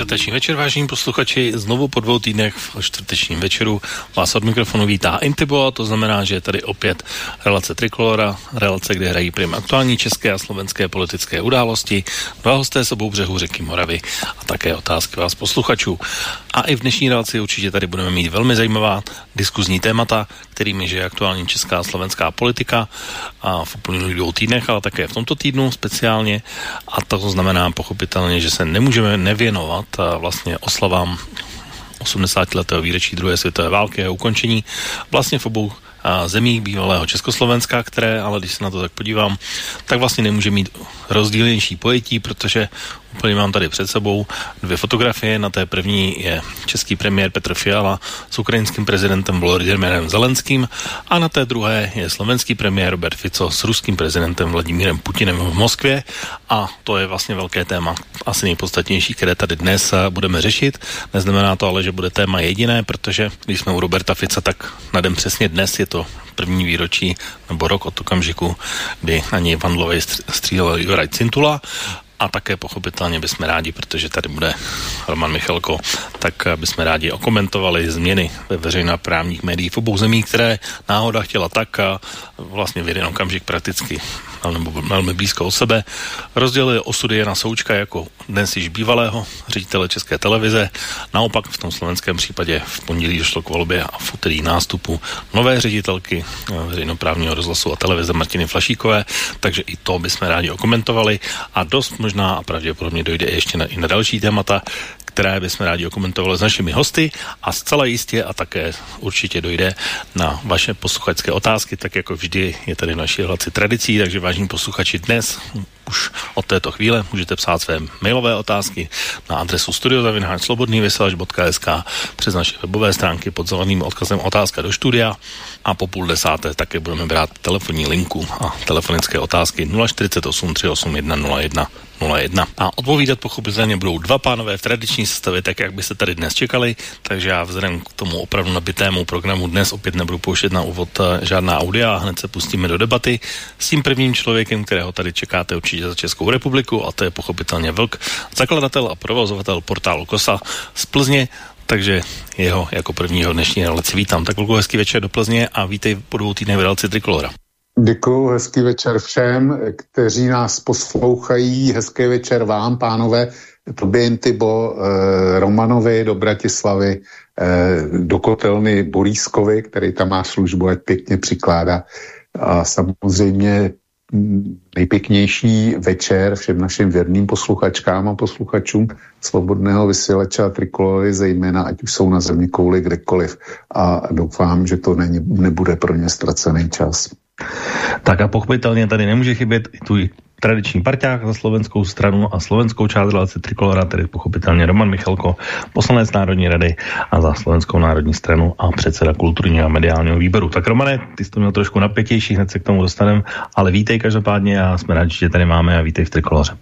Čtvrteční večer, vážení posluchači. Znovu po dvou týdnech v čtvrtečním večeru vás od mikrofonu vítá Intibo, to znamená, že je tady opět relace Trikolora, relace, kde hrají prim aktuální české a slovenské politické události, dva hosté sebou břehu řeky Moravy a také otázky vás posluchačů. A i v dnešní relaci určitě tady budeme mít velmi zajímavá diskuzní témata, kterými je aktuální česká a slovenská politika a v uplynulých dvou týdnech, ale také v tomto týdnu speciálně. A to znamená pochopitelně, že se nemůžeme nevěnovat vlastně oslavám 80 letého výročí druhé světové války a ukončení vlastně v obou zemí bývalého Československa, které, ale když se na to tak podívám, tak vlastně nemůže mít rozdílnější pojetí, protože úplně mám tady před sebou dvě fotografie. Na té první je český premiér Petr Fiala s ukrajinským prezidentem Volodymyrem Zelenským a na té druhé je slovenský premiér Robert Fico s ruským prezidentem Vladimírem Putinem v Moskvě a to je vlastně velké téma, asi nejpodstatnější, které tady dnes eh, budeme řešit. Neznamená to ale, že bude téma jediné, protože když jsme u Roberta Fica, tak na den přesně dnes je to první výročí nebo rok od okamžiku, kdy ani Vandlovej střílel Juraj Cintula a také pochopitelně bychom rádi, protože tady bude Roman Michalko, tak bychom rádi okomentovali změny ve veřejnoprávních médiích v obou zemích, které náhoda chtěla tak a vlastně v jeden okamžik prakticky nebo velmi blízko od sebe. Rozdělili osudy Jana Součka jako dnes již bývalého ředitele České televize. Naopak v tom slovenském případě v pondělí došlo k volbě a v úterý nástupu nové ředitelky eh, veřejnoprávního rozhlasu a televize Martiny Flašíkové, takže i to bychom rádi okomentovali a dost možná a pravděpodobně dojde ještě na, i na další témata, které bychom rádi okomentovali s našimi hosty a zcela jistě a také určitě dojde na vaše posluchačské otázky, tak jako vždy je tady naší relaci tradicí, takže vážení posluchači dnes už od této chvíle můžete psát své mailové otázky na adresu studiozavináčslobodnývyselač.sk přes naše webové stránky pod zeleným odkazem otázka do studia a po půl desáté také budeme brát telefonní linku a telefonické otázky 048 381 01 01. A odpovídat pochopitelně budou dva pánové v tradiční sestavě, tak jak byste tady dnes čekali, takže já vzhledem k tomu opravdu nabitému programu dnes opět nebudu pouštět na úvod eh, žádná audia a hned se pustíme do debaty s tím prvním člověkem, kterého tady čekáte určitě za Českou republiku a to je pochopitelně Vlk, zakladatel a provozovatel portálu KOSA z Plzně, takže jeho jako prvního dnešní relaci vítám. Tak Vlku, hezký večer do Plzně a vítej po dvou týdnech v relaci Trikolora. Děkuji, hezký večer všem, kteří nás poslouchají. Hezký večer vám, pánové, tobě Intibo, eh, Romanovi do Bratislavy, eh, do kotelny Borískovi, který tam má službu, ať pěkně přikládá. A samozřejmě nejpěknější večer všem našim věrným posluchačkám a posluchačům Svobodného vysílače a Trikolory, zejména ať už jsou na země kouli kdekoliv. A doufám, že to není, nebude pro ně ztracený čas. Tak a pochopitelně tady nemůže chybět i tvůj tradiční parťák za slovenskou stranu a slovenskou část relace Trikolora, tedy pochopitelně Roman Michalko, poslanec Národní rady a za slovenskou národní stranu a předseda kulturního a mediálního výboru. Tak Romane, ty jsi to měl trošku napětější, hned se k tomu dostaneme, ale vítej každopádně a jsme rádi, že tady máme a vítej v Trikoloře.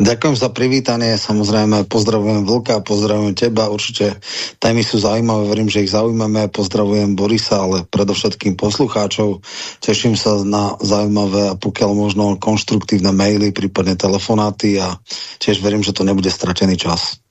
Ďakujem za privítanie, samozrejme pozdravujem Vlka, pozdravujem teba, určite témy sú zaujímavé, verím, že ich zaujímame, pozdravujem Borisa, ale predovšetkým poslucháčov, teším sa na zaujímavé a pokiaľ možno konštruktívne maily, prípadne telefonáty a tiež verím, že to nebude stratený čas.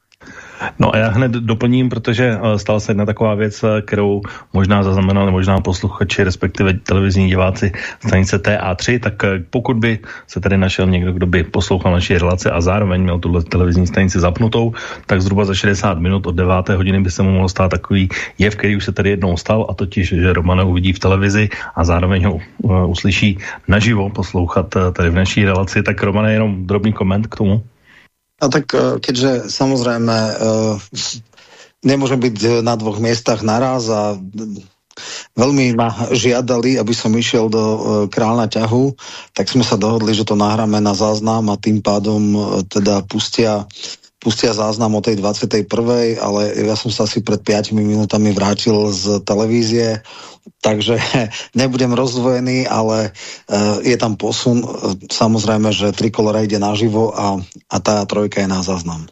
No a já hned doplním, protože eh, stala se jedna taková věc, eh, kterou možná zaznamenali možná posluchači, respektive televizní diváci stanice TA3, tak eh, pokud by se tady našel někdo, kdo by poslouchal naší relace a zároveň měl tuhle televizní stanici zapnutou, tak zhruba za 60 minut od 9. hodiny by se mu mohl stát takový jev, který už se tady jednou stal, a totiž, že Romana uvidí v televizi a zároveň ho uslyší naživo poslouchat tady v naší relaci. Tak Romane, jenom drobný koment k tomu. A tak e, keďže samozrejme e, nemôžem byť na dvoch miestach naraz a veľmi ma žiadali, aby som išiel do Kráľna ťahu, tak sme sa dohodli, že to nahráme na záznam a tým pádom teda pustia pustia záznam o tej 21. ale ja som sa asi pred 5 minútami vrátil z televízie, takže nebudem rozdvojený, ale uh, je tam posun. Samozrejme, že Trikolora ide naživo a, a tá trojka je na záznam.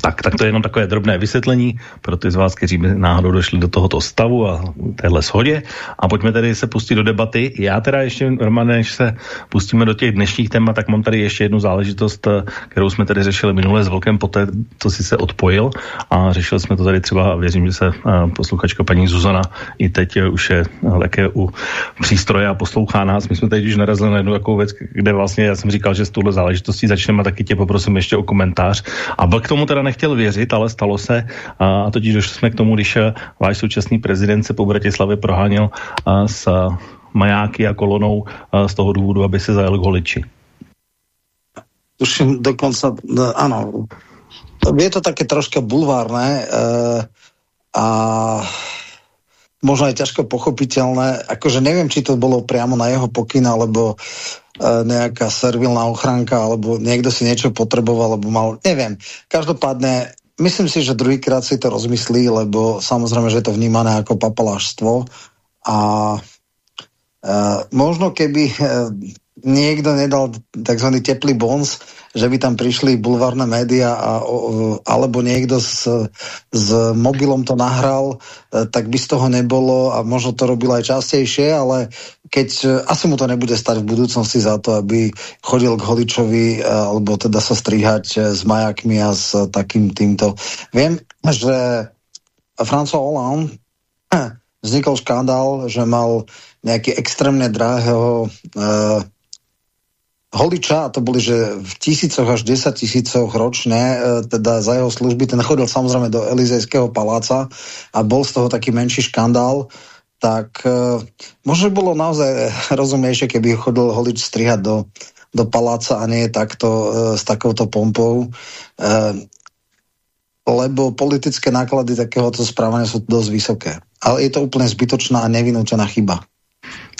Tak, tak to je jenom takové drobné vysvětlení pro ty z vás, kteří by náhodou došli do tohoto stavu a téhle shodě. A pojďme tedy se pustit do debaty. Já teda ještě, Romane, než se pustíme do těch dnešních témat, tak mám tady ještě jednu záležitost, kterou jsme tady řešili minule s Vlkem poté, co si se odpojil. A řešili jsme to tady třeba, věřím, že se eh, posluchačka paní Zuzana i teď už je také u přístroje a poslouchá nás. My jsme teď už narazili na jednu takovou věc, kde vlastně já jsem říkal, že s touhle záležitostí začneme, taky tě poprosím ještě o komentář. A k tomu teda nechtěl věřit, ale stalo se. A totiž došli jsme k tomu, když eh, váš současný prezident se po Bratislavě proháněl eh, s majáky a kolonou eh, z toho důvodu, aby se zajel k holiči. Tuším dokonca, ano, je to také troška bulvárne a možno aj ťažko pochopiteľné. Akože neviem, či to bolo priamo na jeho pokyn, alebo nejaká servilná ochranka, alebo niekto si niečo potreboval, alebo mal, neviem. Každopádne, myslím si, že druhýkrát si to rozmyslí, lebo samozrejme, že je to vnímané ako papalášstvo a e, možno keby e, niekto nedal tzv. teplý bons, že by tam prišli bulvárne média a, alebo niekto s, s mobilom to nahral, e, tak by z toho nebolo a možno to robil aj častejšie, ale keď e, asi mu to nebude stať v budúcnosti za to, aby chodil k Holičovi e, alebo teda sa strihať s majakmi a s takým týmto. Viem, že François Hollande vznikol škandál, že mal nejaký extrémne drahého uh, Holiča, a to boli, že v tisícoch až desať tisícoch ročne, e, teda za jeho služby, ten chodil samozrejme do Elizejského paláca a bol z toho taký menší škandál, tak e, možno bolo naozaj rozumnejšie, keby chodil Holič strihať do, do paláca a nie takto e, s takouto pompou, lebo politické náklady takéhoto správania sú dosť vysoké. Ale je to úplne zbytočná a nevinútená chyba.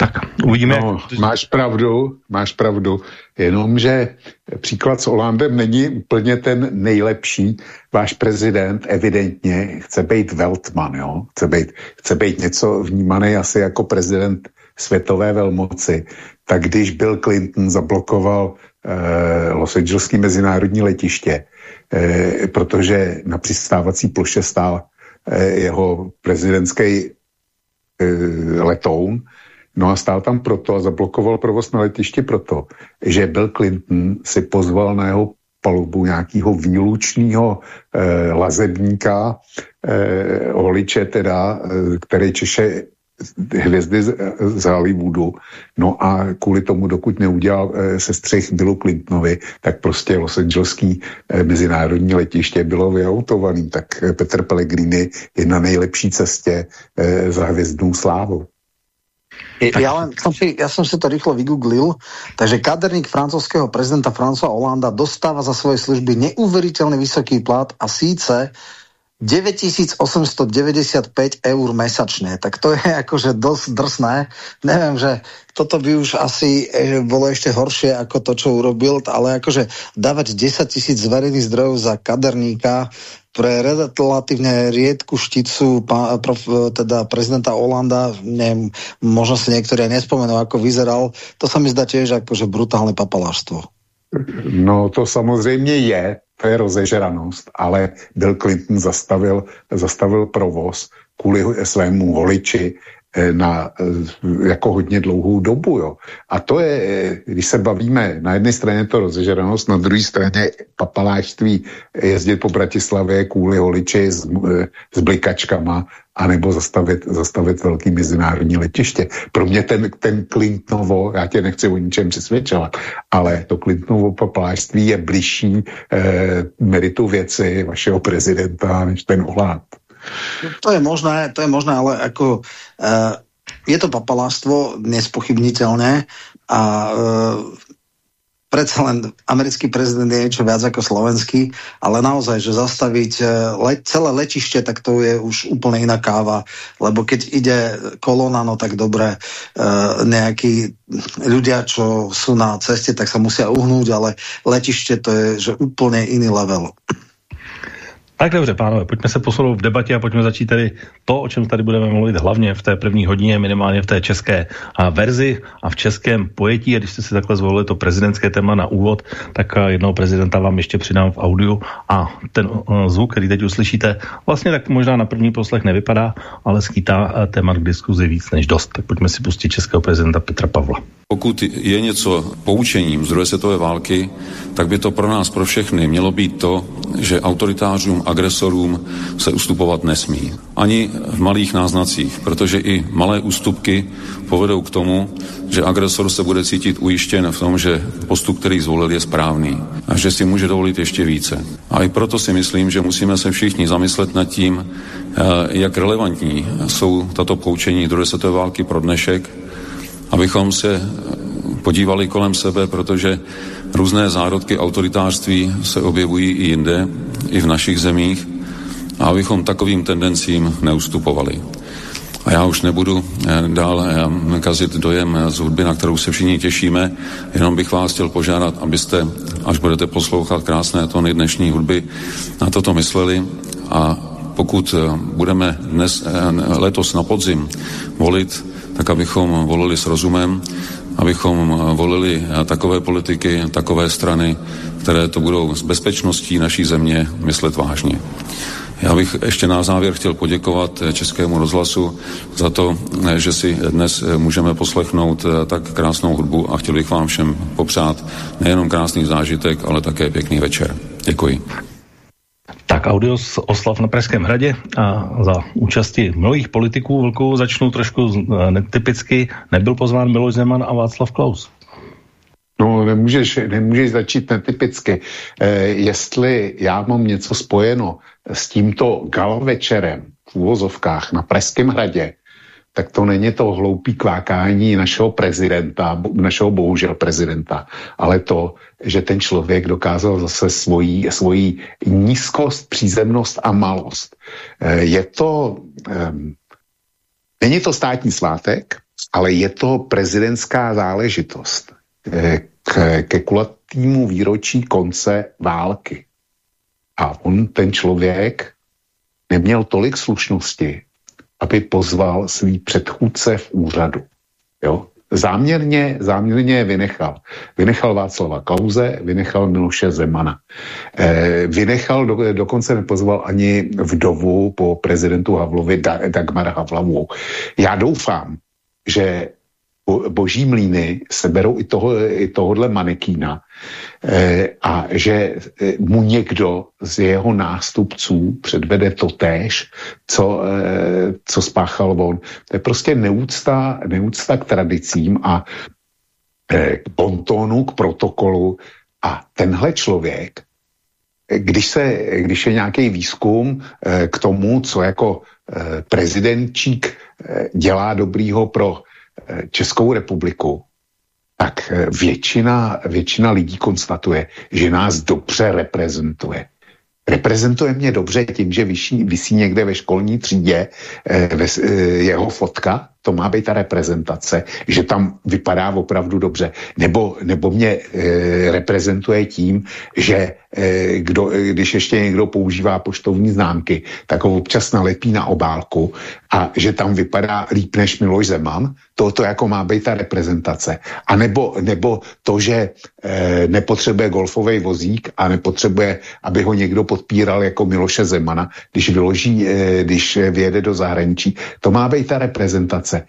Tak uvidíme. No, máš pravdu, máš pravdu, jenomže příklad s Olandem není úplně ten nejlepší. Váš prezident evidentně chce být Weltman, jo? Chce, být, chce být něco vnímaný asi jako prezident světové velmoci. Tak když Bill Clinton zablokoval eh, Los Angeleský mezinárodní letiště, eh, protože na přistávací ploše stál eh, jeho prezidentský eh, letoun, No a stál tam proto a zablokoval provoz na letišti proto, že Bill Clinton si pozval na jeho palubu nějakého výlučného eh, lazebníka, eh, holiče teda, eh, který češe hvězdy z, z Hollywoodu. No a kvůli tomu, dokud neudělal eh, se střech Billu Clintonovi, tak prostě Los Angeleský eh, mezinárodní letiště bylo vyautovaný. Tak eh, Petr Pellegrini je na nejlepší cestě eh, za hvězdnou slávou. Ja, len som si, ja som si to rýchlo vygooglil, takže kaderník francúzského prezidenta François Hollanda dostáva za svoje služby neuveriteľne vysoký plat a síce 9895 eur mesačne, tak to je akože dosť drsné. Neviem, že toto by už asi e, bolo ešte horšie ako to, čo urobil, ale akože dávať 10 tisíc zverejných zdrojov za kaderníka pre relatívne riedku šticu teda prezidenta Olanda, neviem, možno si niektorí aj nespomenú, ako vyzeral, to sa mi zdá tiež akože brutálne papalářstvo. No to samozřejmě je, to je rozežranost, ale Bill Clinton zastavil, zastavil provoz kvůli svému holiči, Eh, na eh, jako hodně dlouhou dobu. Jo. A to je, eh, když se bavíme, na jedné straně to rozežranost, na druhé straně papalářství jezdit po Bratislavě kvůli holiči s, s blikačkama anebo zastavit, zastavit velký mezinárodní letiště. Pro mě ten, ten Clintonovo, já tě nechci o ničem přesvědčovat, ale to Clintonovo papalářství je bližší eh, meritu věci vašeho prezidenta než ten Ohlad. To je možné, to je možné, ale ako uh, je to papalástvo nespochybniteľné a uh, predsa len americký prezident je niečo viac ako slovenský, ale naozaj, že zastaviť e, le, celé letiště, tak to je už úplne iná káva, lebo keď ide kolona, no tak dobre, e, nejakí ľudia, čo sú na ceste, tak sa musia uhnúť, ale letiště to je že úplne iný level. Tak dobře, pánové, pojďme se posunout v debatě a pojďme začít tady to, o čem tady budeme mluvit hlavně v té první hodině, minimálně v té české verzi a v českém pojetí. A když jste si takhle zvolili to prezidentské téma na úvod, tak jednoho prezidenta vám ještě přidám v audiu a ten zvuk, který teď uslyšíte, vlastně tak možná na první poslech nevypadá, ale skýtá témat k diskuzi víc než dost. Tak pojďme si pustit českého prezidenta Petra Pavla. Pokud je něco poučením z druhé světové války, tak by to pro nás, pro všechny, mělo být to, že autoritářům, agresorům se ustupovat nesmí. Ani v malých náznacích, protože i malé ústupky povedou k tomu, že agresor se bude cítit ujištěn v tom, že postup, který zvolil, je správný a že si může dovolit ještě více. A i proto si myslím, že musíme se všichni zamyslet nad tím, eh, jak relevantní jsou tato poučení druhé světové války pro dnešek abychom se podívali kolem sebe, protože různé zárodky autoritářství se objevují i jinde, i v našich zemích, a abychom takovým tendencím neustupovali. A já už nebudu eh, dál eh, kazit dojem z hudby, na kterou se všichni těšíme, jenom bych vás chtěl požádat, abyste, až budete poslouchat krásné tóny dnešní hudby, na toto mysleli. A pokud eh, budeme dnes, letos na podzim volit tak abychom volili s rozumem, abychom volili takové politiky, takové strany, které to budou s bezpečností naší země myslet vážně. Já bych ještě na závěr chtěl poděkovat Českému rozhlasu za to, že si dnes můžeme poslechnout tak krásnou hudbu a chtěl bych vám všem popřát nejenom krásný zážitek, ale také pěkný večer. Děkuji. Tak audio z oslav na Pražském hradě a za účasti mnohých politiků velkou začnu trošku eh, netypicky. Nebyl pozván Miloš Zeman a Václav Klaus. No, nemůžeš, nemůžeš začít netypicky. E, jestli já mám něco spojeno s tímto galavečerem v úvozovkách na Pražském hradě, tak to není to hloupý kvákání našeho prezidenta, našeho bohužel prezidenta, ale to, že ten člověk dokázal zase svoji, svoji nízkost, přízemnost a malost. Eh, je to, um, není to státní svátek, ale je to prezidentská záležitost eh, k, ke kulatýmu výročí konce války. A on, ten člověk, neměl tolik slušnosti, aby pozval svý předchůdce v úřadu. Jo? Záměrně, záměrně vynechal. Vynechal Václava Klauze, vynechal Miloše Zemana. E, vynechal, do, dokonce nepozval ani vdovu po prezidentu Havlovi Dagmar Havlavou. Já doufám, že boží mlíny seberou i, toho, i tohohle manekína e, a že eh, mu někdo z jeho nástupců předvede to též, co, e, co spáchal on. To je prostě neúcta, neúcta k tradicím a e, k bontónu, k protokolu a tenhle člověk, když, se, když je nějaký výzkum k tomu, co jako prezidentčík dělá dobrýho pro Českou republiku, tak eh, většina, většina lidí konstatuje, že nás dobře reprezentuje. Reprezentuje mě dobře tím, že vysí, vysí někde ve školní třídě eh, ve, eh, jeho fotka, to má být ta reprezentace, že tam vypadá opravdu dobře. Nebo, nebo mě e, reprezentuje tím, že e, kdo, když ještě někdo používá poštovní známky, tak ho občas nalepí na obálku a že tam vypadá líp než Miloš Zeman, to, to jako má být ta reprezentace. A nebo, nebo to, že e, nepotřebuje golfový vozík a nepotřebuje, aby ho někdo podpíral jako Miloše Zemana, když vyloží, e, když vyjede do zahraničí, to má být ta reprezentace reprezentace.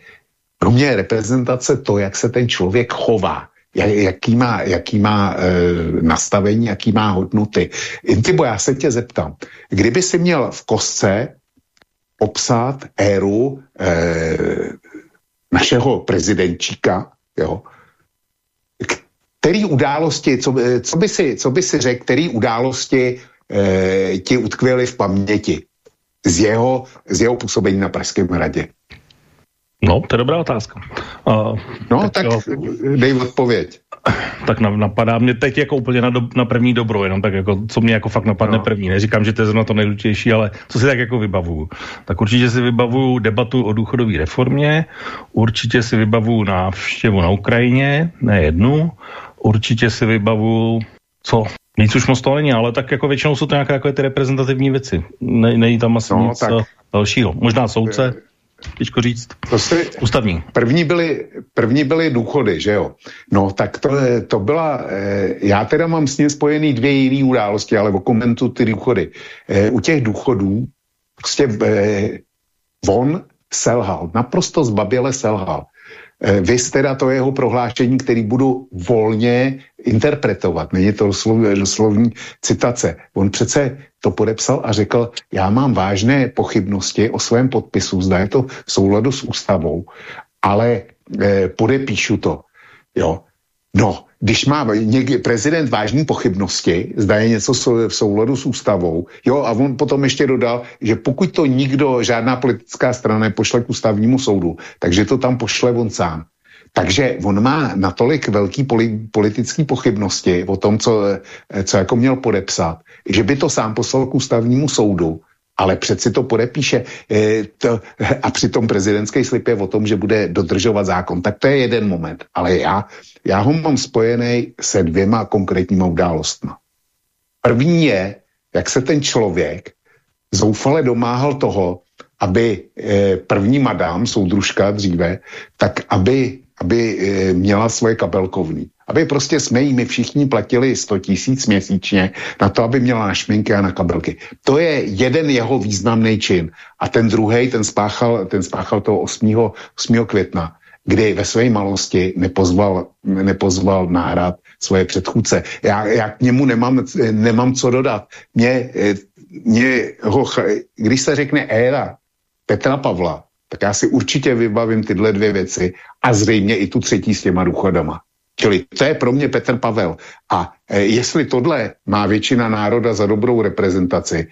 Pro mě je reprezentace to, jak se ten člověk chová, jaký má, jaký má e, nastavení, jaký má hodnoty. Intibo, já se tě zeptám, kdyby si měl v kostce obsat éru e, našeho prezidentčíka, jo, který události, co, co, by si, co by si řekl, který události e, ti utkvěly v paměti z jeho, z jeho působení na Pražském hradě? No, to je dobrá otázka. Uh, no, tak, tak dej odpověď. tak napadá mě teď jako úplně na, do, na první dobro, jenom tak jako, co mě jako fakt napadne no. první. Neříkám, že to je zrovna to nejdůležitější, ale co si tak jako vybavuju. Tak určitě si vybavuju debatu o důchodové reformě, určitě si vybavuju návštěvu na Ukrajině, ne jednu, určitě si vybavuju, co, nic už moc to není, ale tak jako většinou jsou to nějaké jako ty reprezentativní věci. Ne, není tam asi no, nic tak... dalšího. Možná soudce, těžko říct. To si, Ústavní. První byly, první byly důchody, že jo? No, tak to, to byla, eh, já teda mám s ním spojený dvě jiné události, ale o komentu ty důchody. Eh, u těch důchodů prostě eh, on selhal, naprosto zbaběle selhal. Eh, vy teda to jeho prohlášení, který budu volně interpretovat. Není to slov, slovní citace. On přece to podepsal a řekl, já mám vážné pochybnosti o svém podpisu, zda je to v souladu s ústavou, ale eh, podepíšu to. Jo. No, když má někdy prezident vážné pochybnosti, zda je něco v souladu s ústavou, jo, a on potom ještě dodal, že pokud to nikdo, žádná politická strana nepošle k ústavnímu soudu, takže to tam pošle on sám. Takže on má natolik velký poli, politický pochybnosti o tom, co, co jako měl podepsat, že by to sám poslal k ústavnímu soudu, ale přeci to podepíše e, to, a přitom prezidentský slib je o tom, že bude dodržovat zákon. Tak to je jeden moment. Ale já, já ho mám spojený se dvěma konkrétními událostmi. První je, jak se ten člověk zoufale domáhal toho, aby e, první madám, soudružka dříve, tak aby, aby e, měla svoje kabelkovní aby prostě jsme jí my všichni platili 100 tisíc měsíčně na to, aby měla na šminky a na kabelky. To je jeden jeho významný čin. A ten druhý, ten spáchal, ten spáchal toho 8. 8. května, kdy ve své malosti nepozval, nepozval náhrad svoje předchůdce. Já, já k němu nemám, nemám co dodat. Mě, mě ho, když se řekne éra Petra Pavla, tak já si určitě vybavím tyhle dvě věci a zřejmě i tu třetí s těma důchodama. Čili to je pro mě Petr Pavel. A e, jestli tohle má většina národa za dobrou reprezentaci,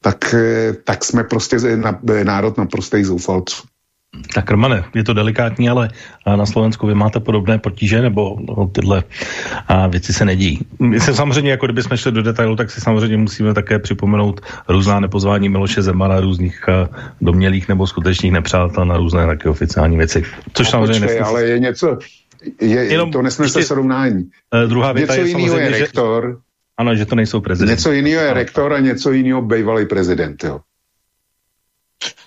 tak, e, tak jsme prostě na, e, národ naprostých zoufalců. Tak Romane, je to delikátní, ale na Slovensku vy máte podobné potíže, nebo no, tyhle a, věci se nedí. My se samozřejmě, jako kdybychom šli do detailu, tak si samozřejmě musíme také připomenout různá nepozvání Miloše Zemana, různých a, domělých nebo skutečných nepřátel na různé také oficiální věci. Což no, samozřejmě počkej, ale je něco, je, Jenom to nesnese ještě, srovnání. Uh, druhá věta něco je jiného je rektor. Že, ano, že to nejsou prezidenti. Něco jiného je rektor a něco jiného bývalý prezident, jo.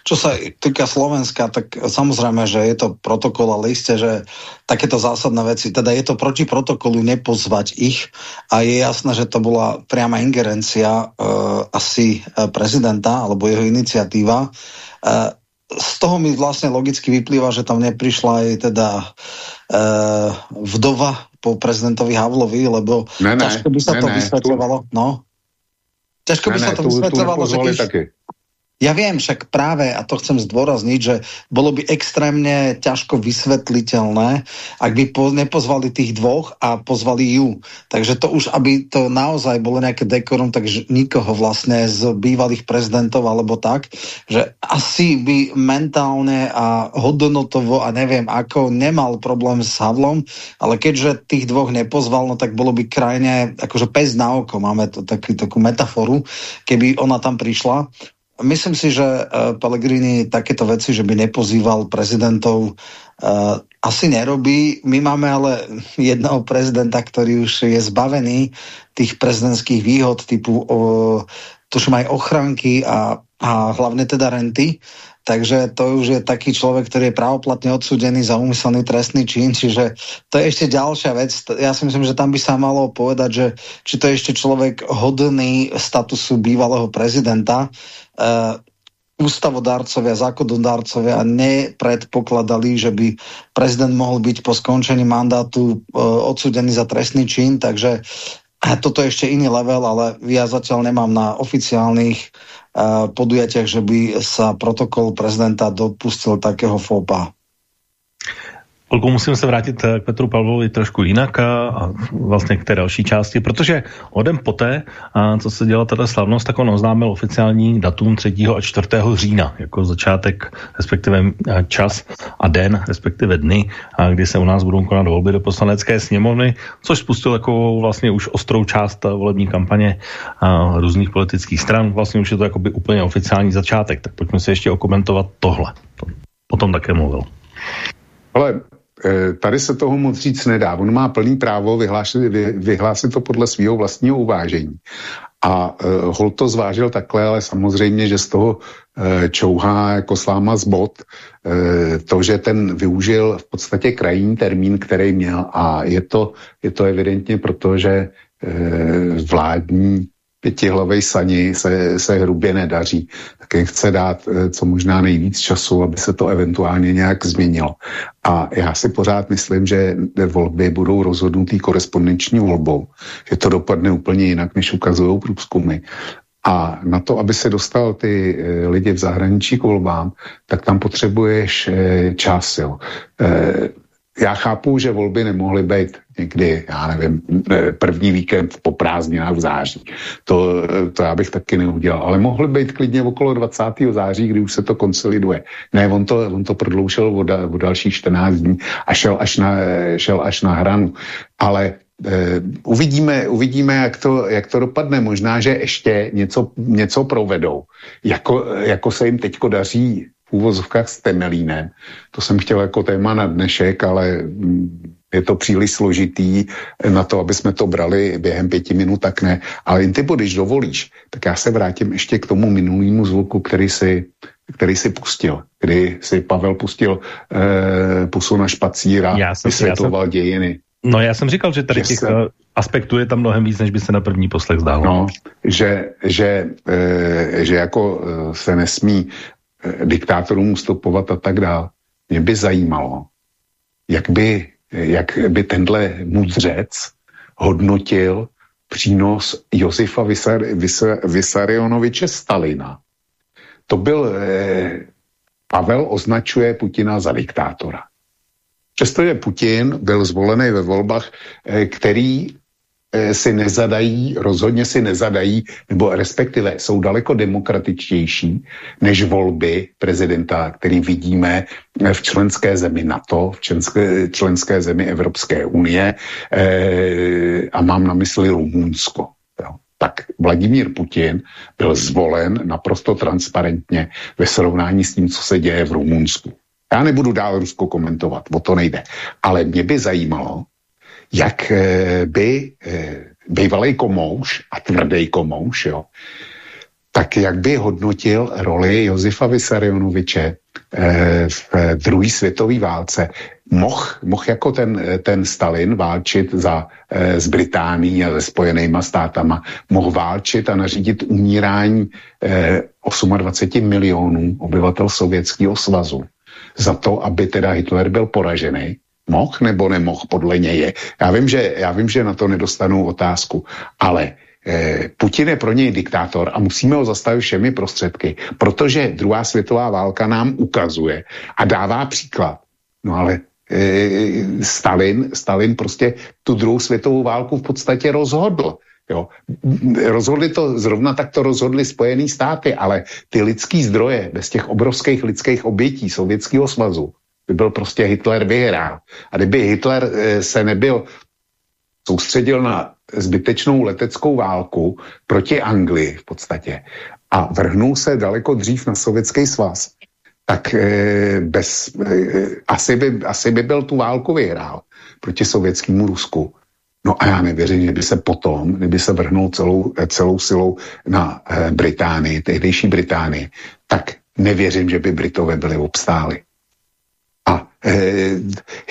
Čo sa týka Slovenska, tak samozrejme, že je to protokol, ale isté, že takéto zásadné veci, teda je to proti protokolu nepozvať ich a je jasné, že to bola priama ingerencia uh, asi uh, prezidenta alebo jeho iniciatíva. Uh, z toho mi vlastne logicky vyplýva, že tam neprišla aj teda e, vdova po prezidentovi Havlovi, lebo ne, ne, ťažko by sa ne, to vysvetľovalo. No. Ťažko ne, by sa to vysvetľovalo, že keď, ja viem, však práve, a to chcem zdôrazniť, že bolo by extrémne ťažko vysvetliteľné, ak by po, nepozvali tých dvoch a pozvali ju. Takže to už, aby to naozaj bolo nejaké dekorum, takže nikoho vlastne z bývalých prezidentov alebo tak, že asi by mentálne a hodnotovo a neviem ako nemal problém s Havlom, ale keďže tých dvoch nepozval, no tak bolo by krajne akože pes na oko, máme to taký, takú metaforu, keby ona tam prišla Myslím si, že uh, Pellegrini takéto veci, že by nepozýval prezidentov, uh, asi nerobí. My máme ale jednoho prezidenta, ktorý už je zbavený tých prezidentských výhod typu uh, tuším aj ochranky a, a hlavne teda renty. Takže to už je taký človek, ktorý je právoplatne odsudený za úmyselný trestný čin, čiže to je ešte ďalšia vec. Ja si myslím, že tam by sa malo povedať, že či to je ešte človek hodný statusu bývalého prezidenta, uh, ústavodárcovia, zákonodárcovia nepredpokladali, že by prezident mohol byť po skončení mandátu uh, odsudený za trestný čin, takže uh, toto je ešte iný level, ale ja zatiaľ nemám na oficiálnych uh, podujatiach, že by sa protokol prezidenta dopustil takého fópa. Kolku musím se vrátit eh, k Petru Pavlovi trošku jinak a, a vlastně k té další části, protože odem poté, a co se dělala tato slavnost, tak on oznámil oficiální datum 3. a 4. října, jako začátek, respektive eh, čas a den, respektive dny, a kdy se u nás budou konat volby do poslanecké sněmovny, což spustil jako vlastně už ostrou část eh, volební kampaně a různých politických stran. Vlastně už je to jakoby úplně oficiální začátek, tak pojďme se ještě okomentovat tohle. O tom také mluvil. Ale tady se toho moc říct nedá. On má plný právo vyhlásit, vyhlásit to podle svého vlastního uvážení. A uh, Hol to zvážil takhle, ale samozřejmě, že z toho uh, čouhá jako sláma z bod uh, to, že ten využil v podstatě krajní termín, který měl a je to, je to evidentně proto, že uh, vládní pětihlavej sani se, se hrubě nedaří, tak chce dát eh, co možná nejvíc času, aby se to eventuálně nějak změnilo. A já si pořád myslím, že volby budou rozhodnutý korespondenční volbou, že to dopadne úplně jinak, než ukazují průzkumy. A na to, aby se dostal ty e, lidi v zahraničí k volbám, tak tam potřebuješ e, čas. Jo. Já chápu, že volby nemohly být někdy, já nevím, první víkend po prázdninách v září. To, to já bych taky neudělal. Ale mohly být klidně okolo 20. září, kdy už se to konsoliduje. Ne, on to, on to prodloužil o, da, o další 14 dní a šel až na, šel až na hranu. Ale eh, uvidíme, uvidíme jak, to, jak to dopadne. Možná, že ještě něco, něco provedou. Jako, jako se jim teďko daří v úvozovkách s Temelínem. To jsem chtěl jako téma na dnešek, ale mm, je to příliš složitý na to, aby jsme to brali během pěti minut, tak ne. Ale jen ty, když dovolíš, tak já se vrátím ještě k tomu minulému zvuku, který si, který si pustil, kdy si Pavel pustil eh, pusu na špacíra, já jsem, vysvětloval já jsem, dějiny. No já jsem říkal, že tady těch se, eh, aspektů je tam mnohem víc, než by se na první poslech zdálo. No, že, že, eh, že jako se nesmí diktátorům ustupovat a tak dále. Mě by zajímalo, jak by jak by tenhle mudřec hodnotil přínos Josefa Vysar, Vysar, Vysarionoviče Stalina. To byl, eh, Pavel označuje Putina za diktátora. Přestože Putin byl zvolený ve volbách, eh, který Eh, si nezadají, rozhodně si nezadají, nebo respektive jsou daleko demokratičtější než volby prezidenta, který vidíme eh, v členské zemi NATO, v členské, členské zemi Evropské unie eh, a mám na mysli Rumunsko. Jo. Tak Vladimír Putin byl zvolen naprosto transparentně ve srovnání s tím, co se děje v Rumunsku. Já nebudu dál Rusko komentovat, o to nejde. Ale mě by zajímalo, jak eh, by eh, bývalý komouš a tvrdý komouš, jo, tak jak by hodnotil roli Josefa Vysarionoviče eh, v druhé světové válce. Mohl moh jako ten, ten Stalin válčit za, s Británií a se spojenýma státama, mohl válčit a nařídit umírání 28 milionů obyvatel Sovětského svazu za to, aby teda Hitler byl poražený mohl nebo nemohl podle něj. Já vím, že, já vím, že na to nedostanu otázku, ale eh, Putin je pro něj diktátor a musíme ho zastavit všemi prostředky, protože druhá světová válka nám ukazuje a dává příklad. No ale eh, Stalin, Stalin prostě tu druhou světovou válku v podstatě rozhodl. Jo. Rozhodli to, zrovna tak to rozhodli Spojené státy, ale ty lidský zdroje bez těch obrovských lidských obětí Sovětského svazu by byl prostě Hitler vyhrál. A kdyby Hitler e, se nebyl soustředil na zbytečnou leteckou válku proti Anglii v podstatě a vrhnul se daleko dřív na sovětský svaz, tak e, bez, e, asi, by, asi by byl tu válku vyhrál proti sovětskému Rusku. No a já nevěřím, že by se potom, kdyby se vrhnul celou, celou silou na Británii, tehdejší Británii, tak nevěřím, že by Britové byli obstáli. A e,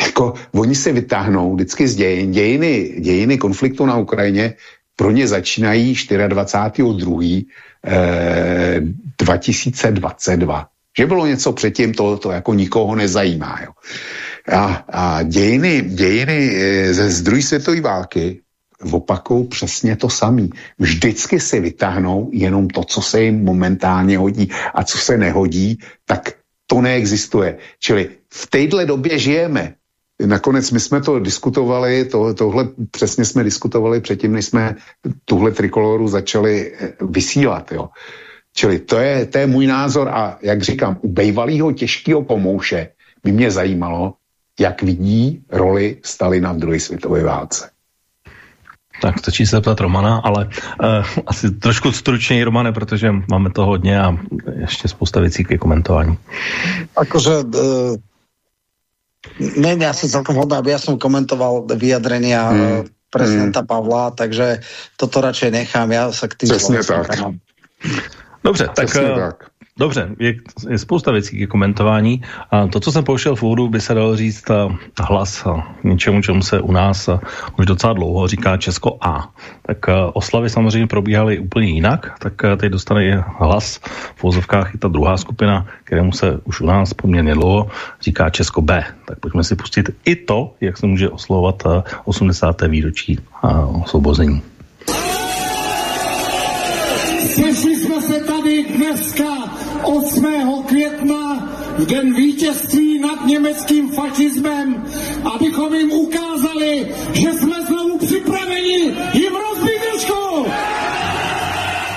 jako oni se vytáhnou vždycky z dějin, dějiny, dějiny konfliktu na Ukrajině pro ně začínají 24.2. E, 2022. Že bylo něco předtím, to, to jako nikoho nezajímá. Jo. A, a dějiny, dějiny e, ze z druhé světové války opakou přesně to samý. Vždycky si vytáhnou jenom to, co se jim momentálně hodí a co se nehodí, tak to neexistuje. Čili v téhle době žijeme. nakonec my jsme to diskutovali, to, tohle přesně jsme diskutovali předtím, než jsme tuhle trikoloru začali eh, vysílat, jo. Čili to je, to je můj názor a jak říkám, u bejvalého těžkého pomouše by mě zajímalo, jak vidí roli Stalina v druhé světové válce. Tak stačí se ptat Romana, ale uh, asi trošku stručněji, Romane, protože máme to hodně a ještě spousta věcí ke komentování. Akože uh, ne, ja som celkom hodná, aby ja som komentoval vyjadrenia mm. prezidenta mm. Pavla, takže toto radšej nechám, ja sa k tým Přesně tak. Dobře, tak, tak. Dobře, je, je spousta věcí ke komentování. A to, co jsem pouštěl v úvodu, by se dalo říct hlas něčemu, čemu se u nás už docela dlouho říká Česko A. Tak oslavy samozřejmě probíhaly úplně jinak, tak teď dostane hlas v vozovkách i ta druhá skupina, kterému se už u nás poměrně dlouho říká Česko B. Tak pojďme si pustit i to, jak se může oslovovat 80. výročí osvobození. Se tady dneska 8. května v den vítězství nad německým fašismem, abychom jim ukázali, že jsme znovu připraveni jim rozbít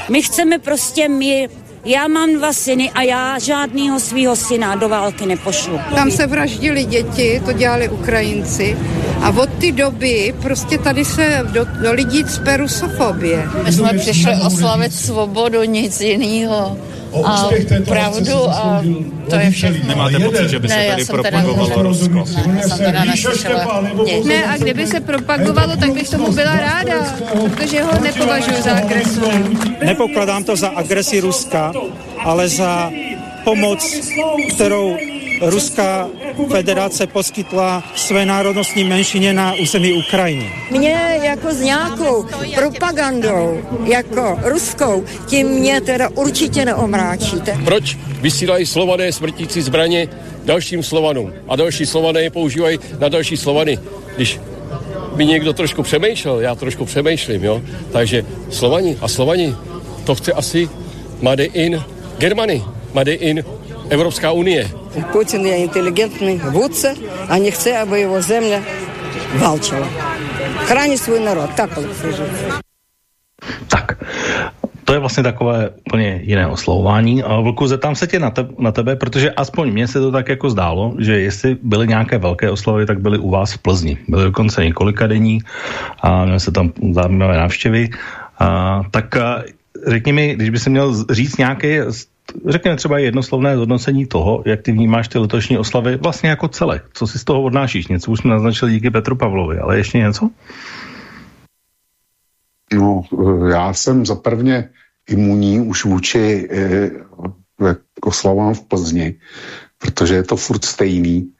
My chceme prostě mír, já mám dva syny a já žádného svého syna do války nepošlu. Tam se vraždili děti, to dělali Ukrajinci. A od té doby prostě tady se do, do lidí cpe rusofobie. My jsme přišli oslavit svobodu, nic jiného a pravdu a to je všechno. Nemáte pocit, že by se ne, tady propagovalo Rusko? Ne, jsem teda Ne, a kdyby se propagovalo, tak bych tomu byla ráda, protože ho nepovažuji za agresora. Nepokladám to za agresi Ruska, ale za pomoc, kterou Ruská federace poskytla své národnostní menšině na území Ukrajiny. Mě jako s nějakou propagandou, jako ruskou, tím mě teda určitě neomráčíte. Proč vysílají slované smrtící zbraně dalším slovanům a další slované je používají na další slovany, když by někdo trošku přemýšlel, já trošku přemýšlím, jo. Takže Slovani a Slovani, to chce asi Made in Germany, Made in Evropská unie. Putin je inteligentní vůdce a nechce, aby jeho země válčila. Chrání svůj národ, tak Tak, to je vlastně takové úplně jiné oslovování. A Vlku, zeptám se tě na, te, na tebe, protože aspoň mně se to tak jako zdálo, že jestli byly nějaké velké oslavy, tak byly u vás v Plzni. Byly dokonce několika dení a měly se tam zajímavé návštěvy. A, tak a, řekni mi, když by se měl říct nějaké řekněme třeba jednoslovné zhodnocení toho, jak ty vnímáš ty letošní oslavy vlastně jako celek. Co si z toho odnášíš? Něco už jsme naznačili díky Petru Pavlovi, ale ještě něco? No, já jsem zaprvně imunní už vůči eh, oslavám v Plzni, protože je to furt stejný.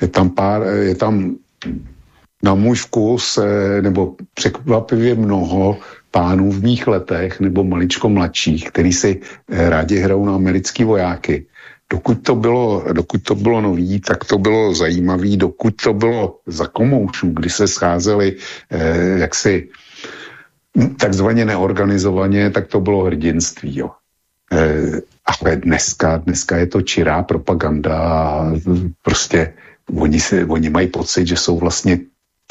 Je tam pár, je tam na můj vkus, eh, nebo překvapivě mnoho pánů v mých letech nebo maličko mladších, který si eh, rádi hrajou na americký vojáky. Dokud to bylo, dokud to bylo nový, tak to bylo zajímavý, dokud to bylo za komoušů, kdy se scházeli eh, jaksi takzvaně neorganizovaně, tak to bylo hrdinství. Jo. Eh, ale dneska, dneska je to čirá propaganda a prostě oni, se, oni mají pocit, že jsou vlastně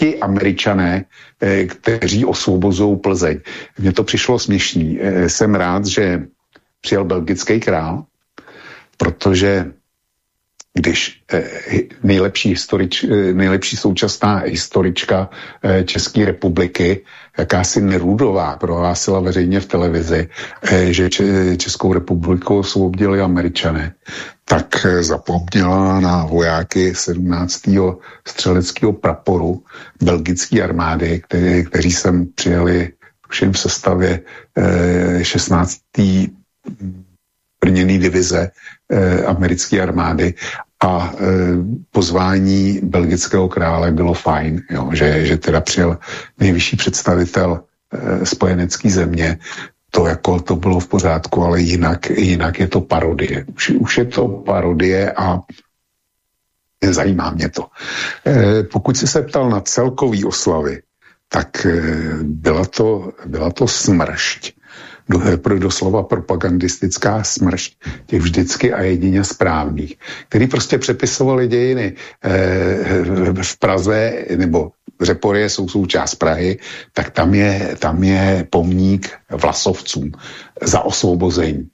ti američané, eh, kteří osvobozou Plzeň. Mně to přišlo směšný. Eh, jsem rád, že přijel belgický král, protože když eh, nejlepší, historič, nejlepší současná historička České republiky, jakási Nerudová, prohlásila veřejně v televizi, že Českou republiku osvobodili američané, tak eh, zapomněla na vojáky 17. střeleckého praporu belgické armády, který, kteří sem přijeli všem v sestavě eh, 16. brněný divize eh, americké armády a e, pozvání belgického krále bylo fajn, jo, že, že teda přijel nejvyšší představitel e, spojenecké země to jako to bylo v pořádku, ale jinak, jinak je to parodie. Už, už je to parodie a zajímá mě to. E, pokud jsi se ptal na celkový oslavy, tak e, byla, to, byla to smršť. Do, doslova propagandistická smršť těch vždycky a jedině správných, který prostě přepisovali dějiny eh, v Praze, nebo Řeporie jsou součást Prahy, tak tam je, tam je pomník vlasovcům za osvobození.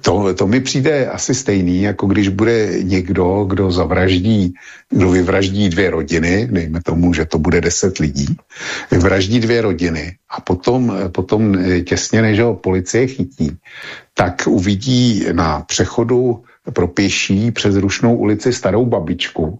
To, to mi přijde asi stejný, jako když bude někdo, kdo zavraždí, kdo vyvraždí dvě rodiny, dejme tomu, že to bude deset lidí, vyvraždí dvě rodiny a potom, potom těsně než ho policie chytí, tak uvidí na přechodu pro pěší přes Rušnou ulici starou babičku,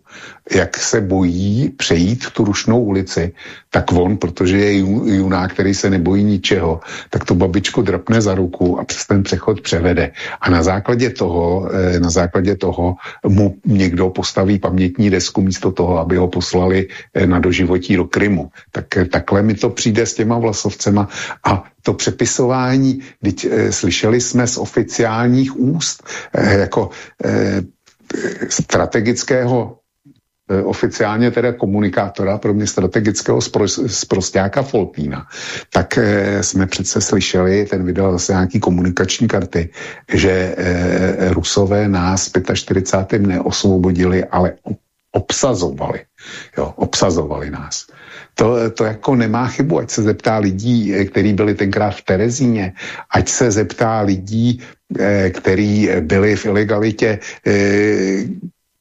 jak se bojí přejít tu Rušnou ulici, tak on, protože je junák, který se nebojí ničeho, tak tu babičku drapne za ruku a přes ten přechod převede. A na základě toho, eh, na základě toho mu někdo postaví pamětní desku místo toho, aby ho poslali eh, na doživotí do Krymu. Tak eh, takhle mi to přijde s těma vlasovcema a to přepisování, teď e, slyšeli jsme z oficiálních úst e, jako e, strategického oficiálně teda komunikátora, pro mě strategického zprostáka Folpína, tak jsme přece slyšeli, ten vydal zase nějaký komunikační karty, že Rusové nás 45. neosvobodili, ale obsazovali. Jo, obsazovali nás. To, to jako nemá chybu, ať se zeptá lidí, eh, kteří byli tenkrát v Terezíně, ať se zeptá lidí, eh, kteří byli v ilegalitě eh,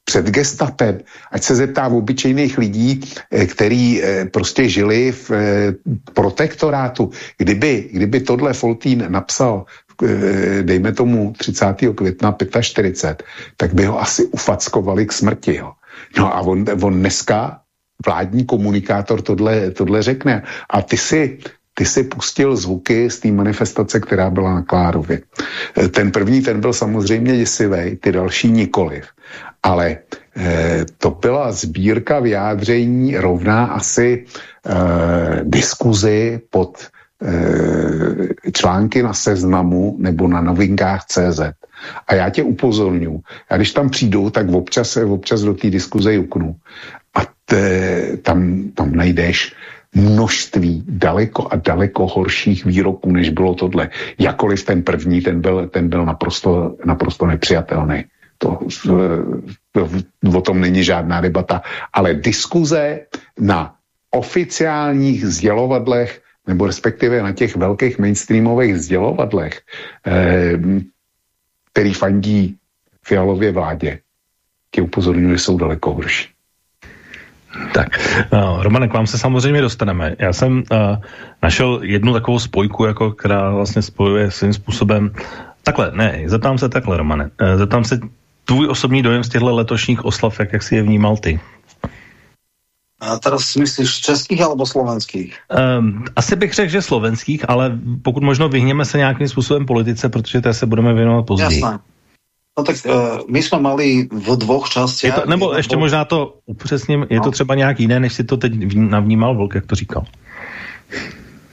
před gestapem, ať se zeptá v obyčejných lidí, kteří prostě žili v protektorátu. Kdyby, kdyby tohle Foltín napsal dejme tomu 30. května 45, tak by ho asi ufackovali k smrti. Jo. No a on, on dneska vládní komunikátor tohle, tohle řekne. A ty si, ty si pustil zvuky z té manifestace, která byla na Klárově. E, ten první, ten byl samozřejmě děsivý, ty další nikoliv. Ale eh, to byla sbírka vyjádření rovná asi eh, diskuzi pod eh, články na seznamu nebo na novinkách CZ. A já tě upozorňuji, já když tam přijdu, tak občas, občas do té diskuze juknu a te, tam, tam najdeš množství daleko a daleko horších výroků, než bylo tohle. Jakoliv ten první, ten byl, ten byl naprosto, naprosto nepřijatelný. To, to, o tom není žádná debata. Ale diskuze na oficiálních sdělovadlech, nebo respektive na těch velkých mainstreamových sdělovadlech, eh, který fandí fialově vládě, tě upozorňuje, jsou daleko horší. Tak, uh, Romane, k vám se samozřejmě dostaneme. Já jsem uh, našel jednu takovou spojku, jako, která vlastně spojuje svým způsobem. Takhle, ne, zeptám se takhle, Romane. Uh, zeptám se tvůj osobní dojem z těchto letošních oslav, jak, jak si je vnímal ty? A teraz myslíš českých alebo slovenských? Um, asi bych řekl, že slovenských, ale pokud možno vyhněme se nějakým způsobem politice, protože té se budeme věnovat později. Jasné. No tak uh, my jsme mali v dvoch částech. Nebo ještě možná to upřesním, je no. to třeba nějak jiné, než si to teď navnímal Volk, jak to říkal?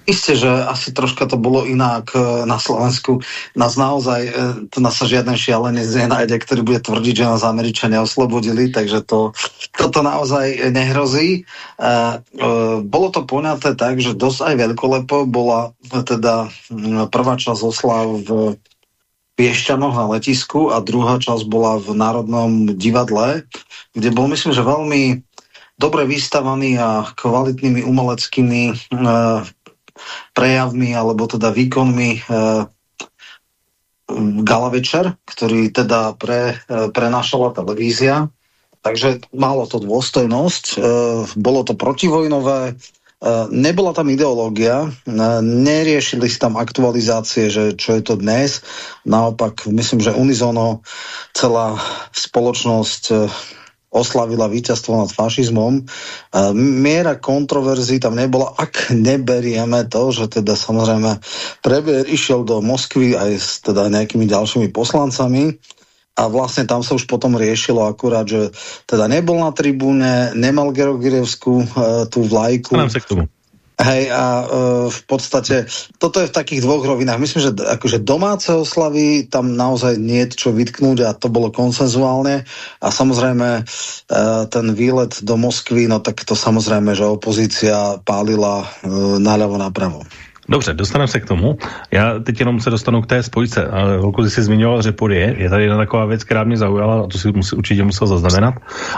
Isté, že asi troška to bolo inak e, na Slovensku. Nás naozaj, e, tu nás sa žiaden šialenec nenájde, ktorý bude tvrdiť, že nás Američania oslobodili, takže to, toto naozaj nehrozí. Bolo to poňaté tak, že dosť aj veľkolepo bola teda prvá časť oslav v Piešťanoch na letisku a druhá časť bola v Národnom divadle, kde bol myslím, že veľmi dobre vystavaný a kvalitnými umeleckými e, prejavmi alebo teda výkonmi e, gala večer, ktorý teda pre, e, prenašala televízia. Takže malo to dôstojnosť, e, bolo to protivojnové, nebola tam ideológia, eh, neriešili si tam aktualizácie, že čo je to dnes. Naopak, myslím, že unizono celá spoločnosť eh, oslavila víťazstvo nad fašizmom. Miera kontroverzí tam nebola, ak neberieme to, že teda samozrejme premiér išiel do Moskvy aj s teda nejakými ďalšími poslancami a vlastne tam sa už potom riešilo akurát, že teda nebol na tribúne, nemal Gerogirevskú uh, tú vlajku. Sa k tomu. Hej, a uh, v podstate toto je v takých dvoch rovinách. Myslím, že akože domáce oslavy tam naozaj nie je čo vytknúť a to bolo konsenzuálne. A samozrejme uh, ten výlet do Moskvy, no tak to samozrejme, že opozícia pálila uh, naľavo napravo. Dobře, dostaneme se k tomu. Já teď jenom se dostanu k té spojce. Holku, jsi zmiňoval Řepory. Je tady jedna taková věc, která mě zaujala, a to si musí, určitě musel zaznamenat.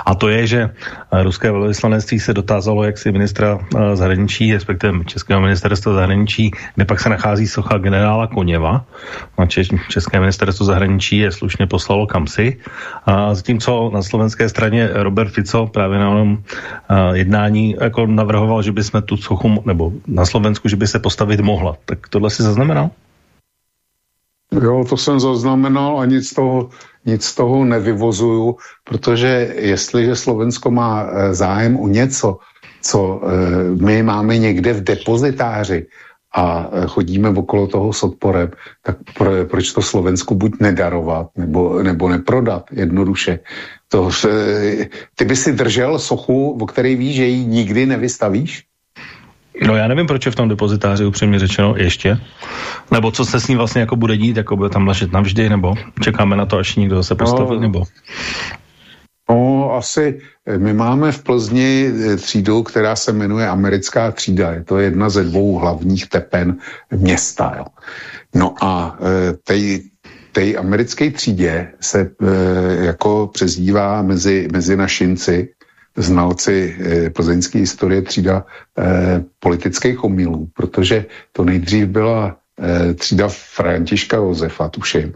A to je, že ruské velvyslanectví se dotázalo, jak si ministra zahraničí, respektive Českého ministerstva zahraničí, kde pak se nachází socha generála Koněva. Na České ministerstvo zahraničí je slušně poslalo kamsi. A zatímco na slovenské straně Robert Fico právě na onom jednání jako navrhoval, že bychom tu sochu, nebo na Slovensku, že by se postavit mohla. Tak tohle si zaznamenal? Jo, to jsem zaznamenal a nic z toho, nic toho nevyvozuju, protože jestliže Slovensko má eh, zájem o něco, co eh, my máme někde v depozitáři a eh, chodíme okolo toho s odporem, tak pro, proč to Slovensku buď nedarovat, nebo, nebo neprodat jednoduše. To, ty by si držel sochu, o které víš, že ji nikdy nevystavíš? No já nevím, proč je v tom depozitáři upřímně řečeno ještě. Nebo co se s ním vlastně jako bude dít, jako bude tam ležet navždy, nebo čekáme na to, až někdo zase postaví, no, nebo... No, asi my máme v Plzni eh, třídu, která se jmenuje americká třída. Je to jedna ze dvou hlavních tepen města. Jo. No a eh, tej, tej americké třídě se e, jako přezdívá mezi, mezi našinci znalci eh, plzeňské historie třída eh, politických omylů, protože to nejdřív byla eh, třída Františka Josefa, tuším.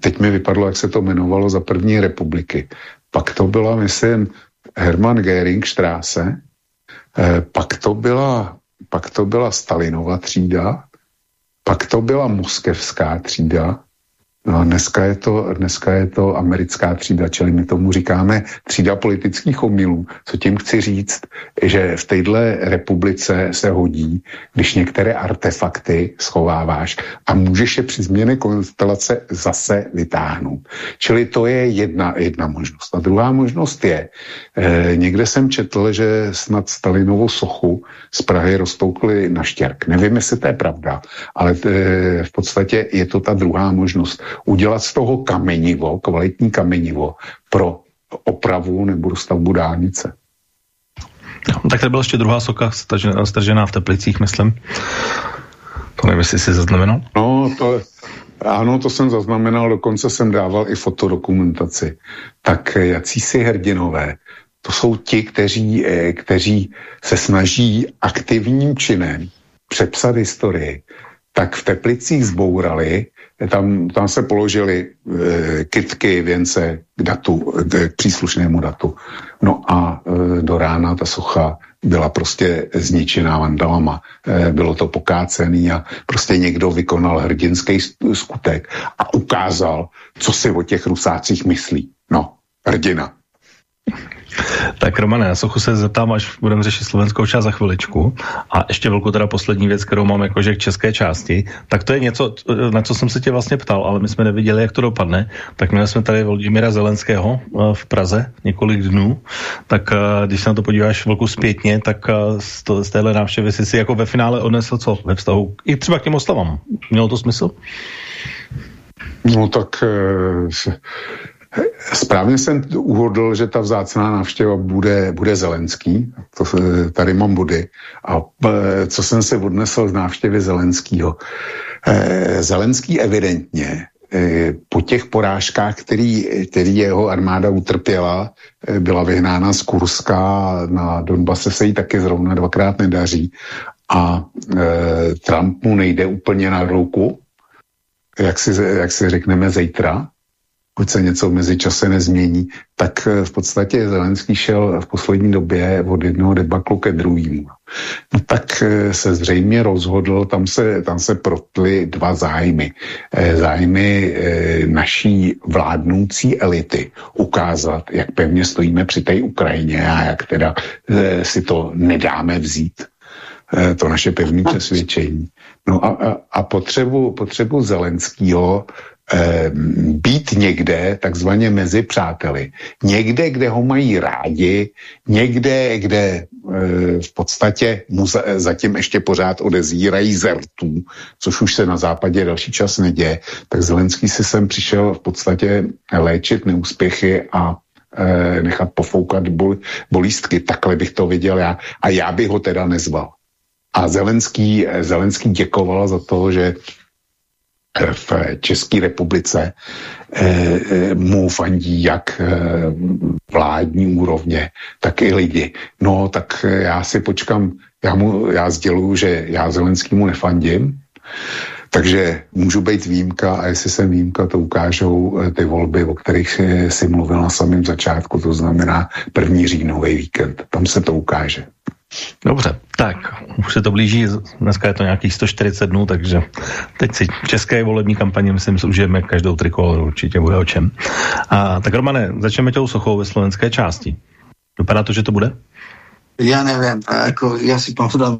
Teď mi vypadlo, jak se to jmenovalo za první republiky. Pak to byla, myslím, Hermann Göring Straße, eh, pak to byla pak to byla Stalinova třída, pak to byla moskevská třída, No dneska je, to, dneska je to americká třída, čili my tomu říkáme třída politických omylů. Co tím chci říct, že v této republice se hodí, když některé artefakty schováváš a můžeš je při změně konstelace zase vytáhnout. Čili to je jedna, jedna možnost. A druhá možnost je, eh, někde jsem četl, že snad Stalinovou sochu z Prahy roztoukli na štěrk. Nevím, jestli to je pravda, ale eh, v podstatě je to ta druhá možnost udělat z toho kamenivo, kvalitní kamenivo pro opravu nebo stavbu dálnice. No, tak to byla ještě druhá soka stržená v Teplicích, myslím. To nevím, jestli jsi zaznamenal. No, to, ano, to jsem zaznamenal, dokonce jsem dával i fotodokumentaci. Tak jací si hrdinové, to jsou ti, kteří, eh, kteří se snaží aktivním činem přepsat historii, tak v Teplicích zbourali tam, tam se položili e, kitky, věnce k datu, k, k příslušnému datu. No a e, do rána ta socha byla prostě zničená vandalama. E, bylo to pokácený a prostě někdo vykonal hrdinský skutek a ukázal, co si o těch rusácích myslí. No, hrdina. Tak Romane, na sochu se zeptám, až budeme řešit slovenskou část za chviličku. A ještě velkou teda poslední věc, kterou mám jakože k české části, tak to je něco, na co jsem se tě vlastně ptal, ale my jsme neviděli, jak to dopadne. Tak měli jsme tady Vladimíra Zelenského eh, v Praze několik dnů, tak eh, když se na to podíváš velkou zpětně, tak eh, z, to, z téhle návštěvy si si jako ve finále odnesl co ve vztahu i třeba k těm oslavám. Mělo to smysl? No tak Správně jsem uhodl, že ta vzácná návštěva bude, bude Zelenský. To, tady mám body. A e, co jsem se odnesl z návštěvy Zelenského? E, Zelenský evidentně e, po těch porážkách, který, který jeho armáda utrpěla, byla vyhnána z Kurska, na Donbase se jí taky zrovna dvakrát nedaří a Trump mu nejde úplně na ruku, jak si, jak si řekneme zítra, pokud se něco v mezičase nezmění, tak eh, v podstatě Zelenský šel v poslední době od jednoho debaklu ke druhému. No, tak eh, se zřejmě rozhodl, tam se, tam se protly dva zájmy. Eh, zájmy naší vládnoucí elity ukázat, jak pevně stojíme při té Ukrajině a jak teda si to nedáme vzít to naše pevné přesvědčení. No a, a, a potřebu, potřebu Zelenského být někde takzvaně mezi přáteli. Někde, kde ho mají rádi, někde, kde eh, v podstatě mu za, zatím ještě pořád odezírají zertů, což už se na západě další čas neděje, tak Zelenský si sem přišel v podstatě léčit neúspěchy a eh, nechat pofoukat bol, bolístky. Takhle bych to viděl já. A já bych ho teda nezval. A Zelenský, Zelenský děkoval za to, že v České republice eh, mu fandí jak eh, vládní úrovně, tak i lidi. No, tak já si počkám, já, mu, já sděluju, že já Zelenskýmu nefandím, takže můžu být výjimka a jestli jsem výjimka, to ukážou ty volby, o kterých si mluvil na samém začátku, to znamená první říjnový víkend. Tam se to ukáže. Dobře, tak už se to blíží, dneska je to nějakých 140 dnů, takže teď si české volební kampaně, myslím, užijeme každou trikoloru, určitě bude o čem. A, tak Romane, začneme tou sochou ve slovenské části. Vypadá to, že to bude? Já nevím, jako já si pamatám.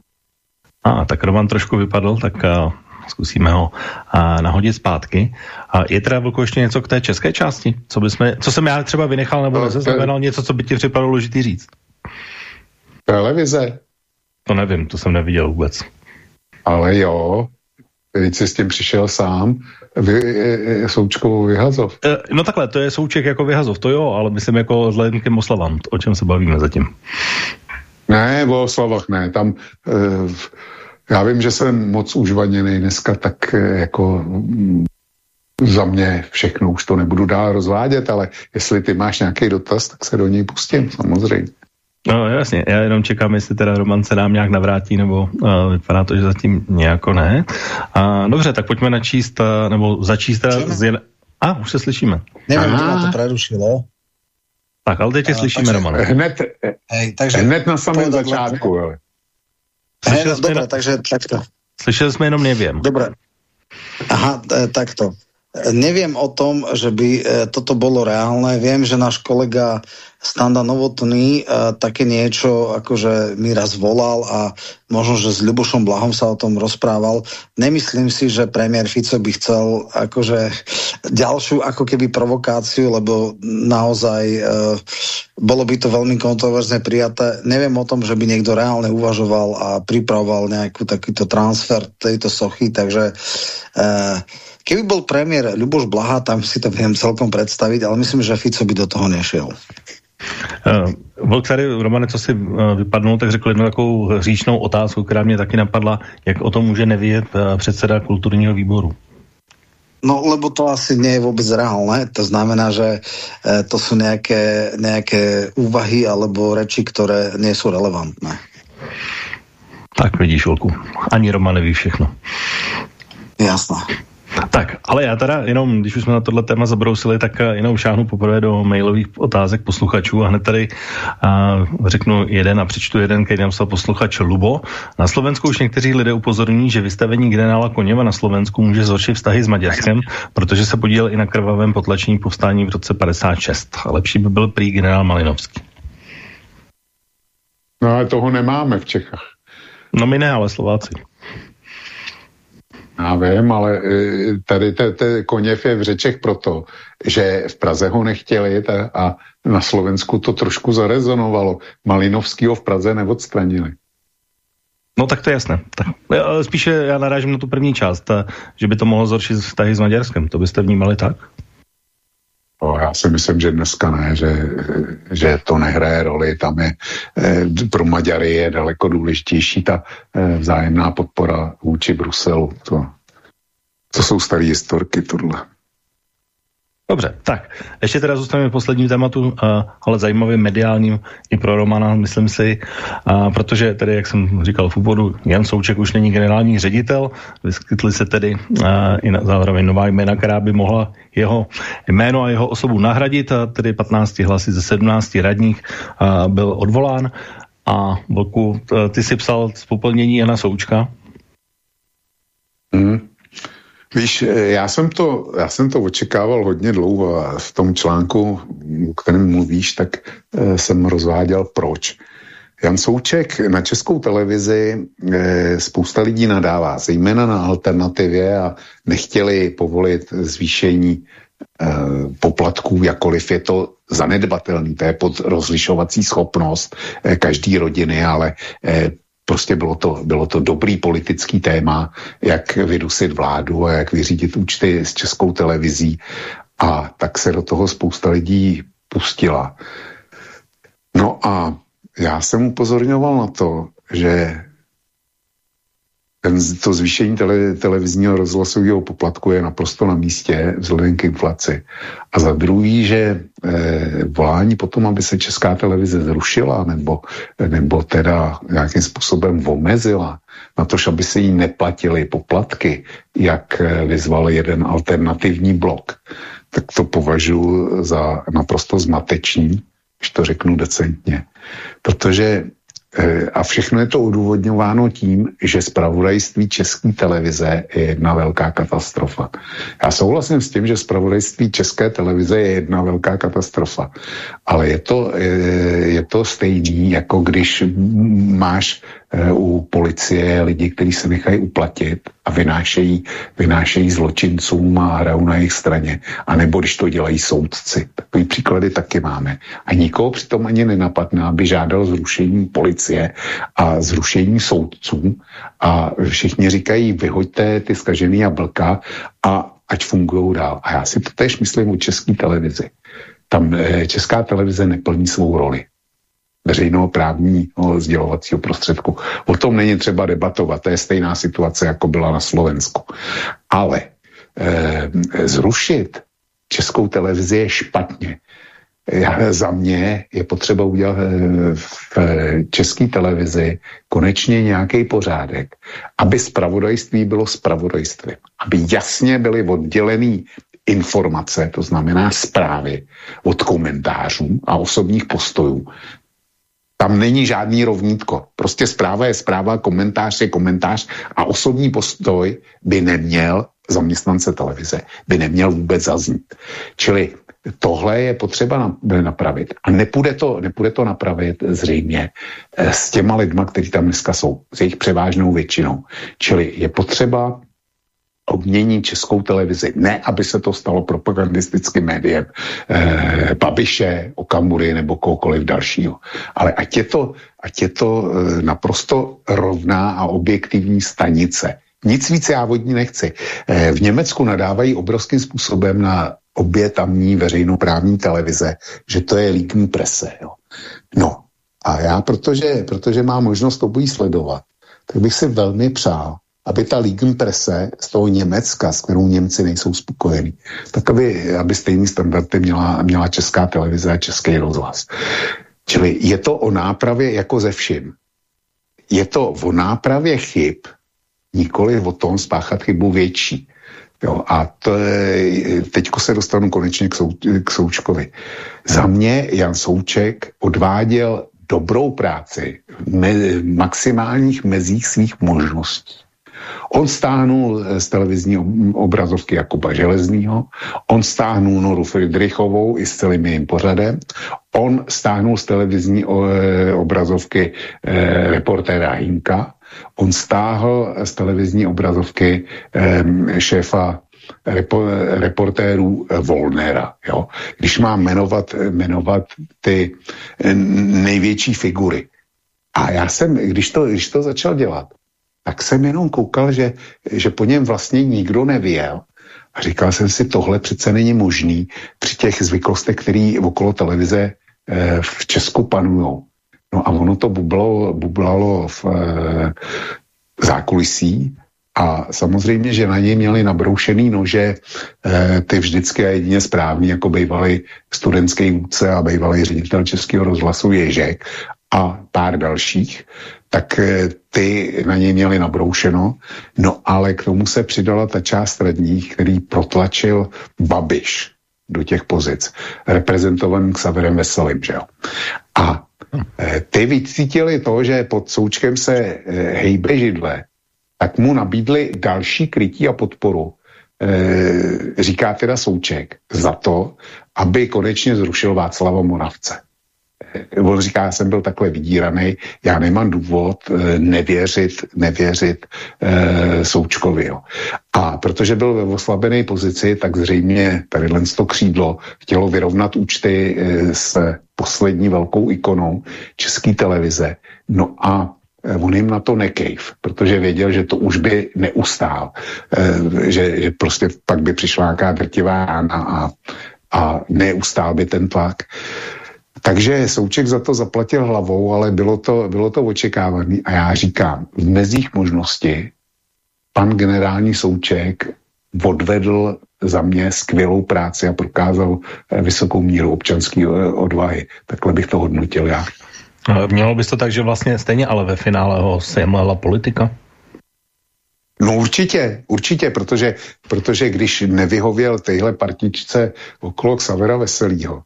A, tak Roman trošku vypadl, tak a, zkusíme ho a, nahodit zpátky. A je teda Vlko ještě něco k té české části? Co, bysme, co jsem já třeba vynechal nebo no, nezaznamenal něco, co by ti připadalo důležitý říct? Televize? To nevím, to jsem neviděl vůbec. Ale jo, teď jsi s tím přišel sám, vy, Součkovou vyhazov. E, no takhle, to je Souček jako vyhazov, to jo, ale myslím jako vzhledem k oslavám, o čem se bavíme zatím. Ne, o oslavách ne, tam e, já vím, že jsem moc užvaněný dneska, tak e, jako mm, za mě všechno už to nebudu dál rozvádět, ale jestli ty máš nějaký dotaz, tak se do něj pustím, samozřejmě. No jasně, já jenom čekám, jestli teda Roman se nám nějak navrátí, nebo uh, vypadá to, že zatím nějako ne. Uh, dobře, tak pojďme načíst, uh, nebo začíst teda z jen... A, už se slyšíme. Nevím, to to prerušilo. Tak, ale teď tě slyšíme, Roman. Hned, hej, takže hned na samém začátku, ale. Hej, no, dobré, takže takto. Slyšeli jsme jenom nevím. Dobré. Aha, takto. Neviem o tom, že by toto bolo reálne. Viem, že náš kolega Standa Novotný uh, také niečo akože mi raz volal a možno, že s Ľubošom Blahom sa o tom rozprával. Nemyslím si, že premiér Fico by chcel akože ďalšiu ako keby provokáciu, lebo naozaj uh, bolo by to veľmi kontroverzne prijaté. Neviem o tom, že by niekto reálne uvažoval a pripravoval nejakú takýto transfer tejto sochy, takže uh, Keby bol premiér Ľuboš Blaha, tam si to viem celkom predstaviť, ale myslím, že Fico by do toho nešiel. Uh, Vlk tady, Romane, co si uh, vypadnul, tak řekl jednu takovou hříčnou otázku, která mě taky napadla, jak o tom může nevědět uh, předseda kulturního výboru. No, lebo to asi nie je vôbec reálne. To znamená, že e, to sú nejaké, nejaké úvahy alebo reči, ktoré nie sú relevantné. Tak vidíš, Volku. Ani Roman neví všechno. Jasné. Tak, ale já teda jenom, když už jsme na tohle téma zabrousili, tak eh, jenom šáhnu poprvé do mailových otázek posluchačů a hned tady a řeknu jeden a přečtu jeden, který nám psal posluchač Lubo. Na Slovensku už někteří lidé upozorňují, že vystavení generála Koněva na Slovensku může zhoršit vztahy s Maďarskem, protože se podílel i na krvavém potlačení povstání v roce 56. A lepší by byl prý generál Malinovský. No ale toho nemáme v Čechách. No my ne, ale Slováci. Já vím, ale e, tady te, te koněv je v řečech proto, že v Praze ho nechtěli ta, a na Slovensku to trošku zarezonovalo. Malinovskýho v Praze neodstranili. No tak to je jasné. Tak, spíše já narážím na tu první část, že by to mohlo zhoršit vztahy s Maďarskem. To byste vnímali tak? O, já si myslím, že dneska ne, že, že to nehraje roli. Tam je eh, pro Maďary je daleko důležitější ta eh, vzájemná podpora vůči Bruselu. To, to jsou staré historky, tohle. Dobře, tak ještě teda zůstaneme v posledním tématu, uh, ale zajímavým mediálním i pro Romana, myslím si, uh, protože tedy, jak jsem říkal v úvodu, Jan Souček už není generální ředitel, vyskytly se tedy uh, i na zároveň nová jména, která by mohla jeho jméno a jeho osobu nahradit, a tedy 15 hlasy ze 17 radních uh, byl odvolán. A Vlku, ty si psal spopelnění Jana Součka? Mm. Víš, já jsem, to, já jsem to očekával hodně dlouho a v tom článku, o kterém mluvíš, tak e, jsem rozváděl proč. Jan Souček na českou televizi e, spousta lidí nadává, zejména na alternativě a nechtěli povolit zvýšení poplatků, jakoliv je to zanedbatelný, to je pod rozlišovací schopnost každý rodiny, ale Prostě bylo to, bylo to dobrý politický téma, jak vydusit vládu a jak vyřídit účty s českou televizí. A tak se do toho spousta lidí pustila. No a já jsem upozorňoval na to, že ten, to zvýšení tele, televizního rozhlasového poplatku je naprosto na místě vzhledem k inflaci. A za druhý, že e, volání potom, aby se česká televize zrušila nebo, nebo teda nějakým způsobem omezila, na to, aby se jí neplatily poplatky, jak eh, vyzval jeden alternativní blok, tak to považuji za naprosto zmatečný, když to řeknu decentně. Protože Eh, a všechno je to odůvodňováno tím, že zpravodajství České televize je jedna velká katastrofa. Já souhlasím s tím, že zpravodajství České televize je jedna velká katastrofa, ale je to, je, je to stejný, jako když máš Eh, u policie lidi, kteří se nechají uplatit a vynášejí, vynášejí zločincům a hrajou na jejich straně. A nebo když to dělají soudci. Takový příklady taky máme. A nikoho přitom ani nenapadne, aby žádal zrušení policie a zrušení soudců. A všichni říkají, vyhoďte ty skažený jablka a ať fungují dál. A já si to tež myslím o české televizi. Tam eh, česká televize neplní svou roli veřejného právního sdělovacího prostředku. O tom není třeba debatovat, to je stejná situace, jako byla na Slovensku. Ale e, zrušit českou televizi je špatně. Já, za mě je potřeba udělat eh, v české televizi konečně nějaký pořádek, aby spravodajství bylo spravodajstvím. Aby jasně byly oddělený informace, to znamená zprávy od komentářů a osobních postojů tam není žádný rovnítko. Prostě zpráva je zpráva, komentář je komentář a osobní postoj by neměl zaměstnance televize, by neměl vůbec zaznít. Čili tohle je potřeba napravit. A nepůjde to, nepůjde to napravit zřejmě eh, s těma lidma, kteří tam dneska jsou, s jejich převážnou většinou. Čili je potřeba obmění českou televizi. Ne, aby se to stalo propagandistickým médiem eh, Babiše, Okamury nebo kohokoliv dalšího. Ale ať je to, ať je to eh, naprosto rovná a objektivní stanice. Nic víc já vodní nechci. Eh, v Německu nadávají obrovským způsobem na obě tamní veřejnoprávní televize, že to je líkní prese. Jo. No a já, protože, protože mám možnost obojí sledovat, tak bych si velmi přál, aby ta Presse z toho Německa, s kterou Němci nejsou spokojení, tak aby, aby stejný standardy měla, měla česká televize a český rozhlas. Čili je to o nápravě jako ze vším. Je to o nápravě chyb, nikoli o tom spáchat chybu větší. Jo, a to je, teďko se dostanu konečně k, sou, k Součkovi. Za mě Jan Souček odváděl dobrou práci v me, maximálních mezích svých možností. On stáhnul eh, z televizní obrazovky Jakuba Železního, on stáhnul Noru Friedrichovou i s celým jejím pořadem, on stáhnul z televizní eh, obrazovky eh, reportéra Hinka, on stáhl z televizní obrazovky šéfa repo, reportérů Volnera. Jo? Když mám jmenovat, jmenovat ty největší figury. A já jsem, když to, když to začal dělat, tak jsem jenom koukal, že, že po něm vlastně nikdo nevěl. A říkal jsem si, tohle přece není možný při těch zvyklostech, které okolo televize e, v Česku panují. No a ono to bublalo, bublalo v e, zákulisí a samozřejmě, že na něj měli nabroušený nože e, ty vždycky a jedině správný, jako bývalý studentský vůdce a bývalý ředitel Českého rozhlasu Ježek a pár dalších, tak eh, ty na něj měli nabroušeno. No ale k tomu se přidala ta část radních, který protlačil Babiš do těch pozic, reprezentovaný Xaverem Veselým, že jo. A eh, ty vycítili to, že pod součkem se eh, hejbe židle, tak mu nabídli další krytí a podporu, říká teda Souček, za to, aby konečně zrušil Václava Moravce on říká, já jsem byl takhle vydíraný, já nemám důvod e, nevěřit, nevěřit e, Součkovi. Jo. A protože byl ve oslabené pozici, tak zřejmě tady to křídlo chtělo vyrovnat účty e, s poslední velkou ikonou české televize. No a on jim na to nekejv, protože věděl, že to už by neustál, e, že, že prostě pak by přišla nějaká drtivá rána a, a neustál by ten tlak. Takže Souček za to zaplatil hlavou, ale bylo to, bylo to očekávané a já říkám, v mezích možnosti pan generální Souček odvedl za mě skvělou práci a prokázal eh, vysokou míru občanské eh, odvahy. Takhle bych to hodnotil já. Mělo bys to tak, že vlastně stejně ale ve finále ho semlela politika? No určitě, určitě, protože, protože když nevyhověl téhle partičce okolo Xavera Veselýho,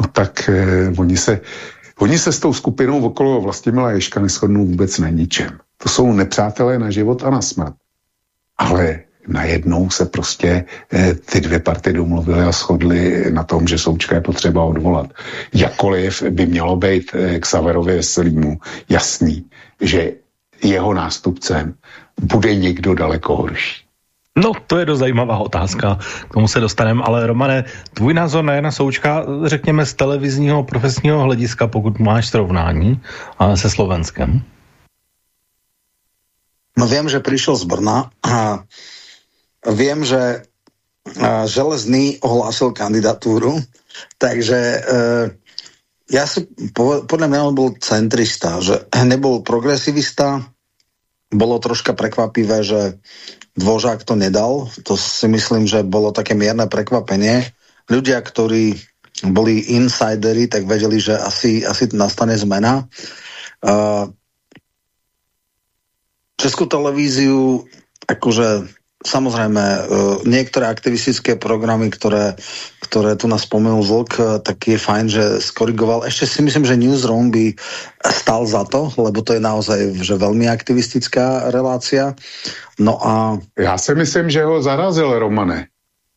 no tak eh, oni, se, oni se s tou skupinou okolo Vlastimila Ješka neschodnou vůbec na ničem. To jsou nepřátelé na život a na smrt. Ale najednou se prostě eh, ty dvě party domluvily a shodly na tom, že Součka je potřeba odvolat. Jakkoliv by mělo být eh, k Saverovi Veselýmu jasný, že jeho nástupcem bude někdo daleko horší. No, to je dost zajímavá otázka, k tomu se dostaneme, ale Romane, tvůj názor na Jana Součka, řekněme z televizního profesního hlediska, pokud máš srovnání se Slovenskem? No vím, že přišel z Brna. A vím, že Železný ohlásil kandidatúru, takže uh, ja si, podľa mňa on bol centrista, že nebol progresivista, bolo troška prekvapivé, že Dvožák to nedal, to si myslím, že bolo také mierne prekvapenie. Ľudia, ktorí boli insidery, tak vedeli, že asi, asi nastane zmena. Uh, Českú televíziu akože Samozrejme, e, niektoré aktivistické programy, ktoré, ktoré tu nás spomenul Vlk, e, tak je fajn, že skorigoval. Ešte si myslím, že Newsroom by stal za to, lebo to je naozaj že veľmi aktivistická relácia. No a... Já si myslím, že ho zarazil, Romane.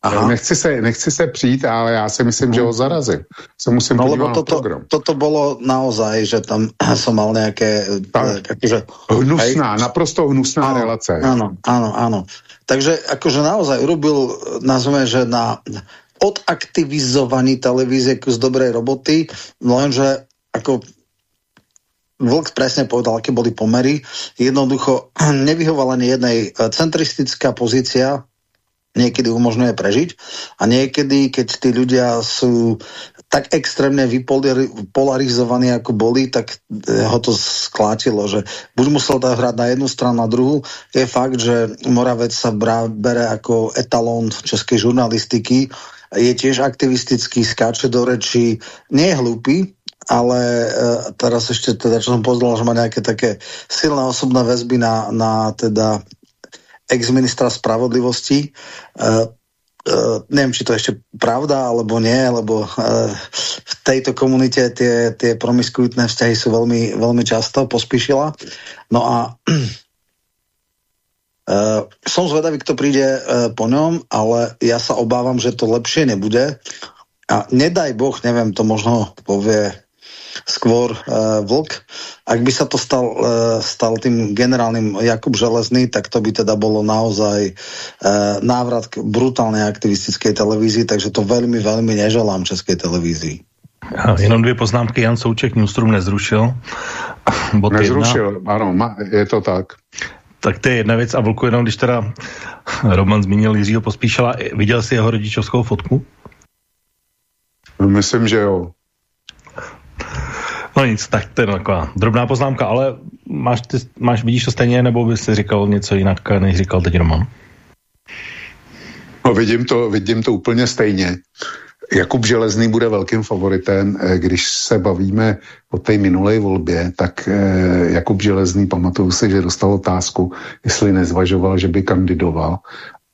Aha. Nechci se, nechci se přijít, ale já si myslím, že ho zarazil. Se musím no, lebo toto, program. toto bolo naozaj, že tam som mal nejaké... Tak, akože, hnusná, hej, naprosto hnusná áno, relace. Áno, áno, áno. Takže akože naozaj urobil, nazveme, že na odaktivizovaní televízie kus dobrej roboty, lenže ako Vlk presne povedal, aké boli pomery. Jednoducho nevyhovala ani jednej centristická pozícia niekedy umožňuje prežiť a niekedy, keď tí ľudia sú tak extrémne vypolarizovaní, ako boli, tak eh, ho to sklátilo, že buď musel to hrať na jednu stranu, na druhú. Je fakt, že Moravec sa bere ako etalón českej žurnalistiky, je tiež aktivistický, skáče do reči, nie je hlupý, ale uh, teraz ešte teda, čo som poznal, že má nejaké také silné osobné väzby na, na teda ex-ministra spravodlivosti. Uh, Uh, neviem, či to ešte pravda, alebo nie, lebo uh, v tejto komunite tie, tie promiskuitné vzťahy sú veľmi, veľmi často, pospíšila. No a uh, som zvedavý, kto príde uh, po ňom, ale ja sa obávam, že to lepšie nebude. A nedaj Boh, neviem, to možno povie skôr uh, Vlk. Ak by sa to stal, uh, stal tým generálnym Jakub Železný, tak to by teda bolo naozaj uh, návrat k brutálnej aktivistickej televízii, takže to veľmi, veľmi neželám Českej televízii. Ja, jenom dvě poznámky. Jan Souček Newsroom nezrušil. Bod nezrušil, jedna. ano, je to tak. Tak to je jedna věc. A Vlku, jenom když teda Roman zmínil Jiřího Pospíšela, viděl jsi jeho rodičovskou fotku? Myslím, že jo. No nic, tak to je taková drobná poznámka, ale máš, ty, máš, vidíš to stejně, nebo bys si říkal něco jinak, než říkal teď Roman? No, vidím to, vidím to úplně stejně. Jakub Železný bude velkým favoritem. Eh, když se bavíme o té minulé volbě, tak eh, Jakub Železný, pamatuju si, že dostal otázku, jestli nezvažoval, že by kandidoval.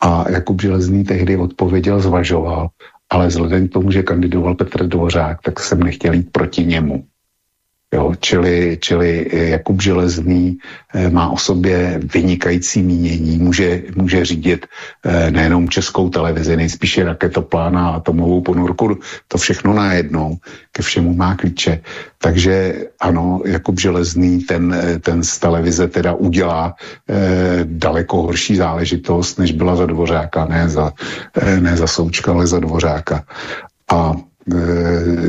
A Jakub Železný tehdy odpověděl, zvažoval, ale vzhledem k tomu, že kandidoval Petr Dvořák, tak jsem nechtěl jít proti němu. Jo, čili, čili Jakub Železný eh, má o sobě vynikající mínění, může, může řídit eh, nejenom českou televizi, nejspíše raketoplán a atomovou ponorku, to všechno najednou, ke všemu má klíče. Takže ano, Jakub Železný ten, eh, ten z televize teda udělá eh, daleko horší záležitost, než byla za Dvořáka, ne za, eh, ne za Součka, ale za Dvořáka. A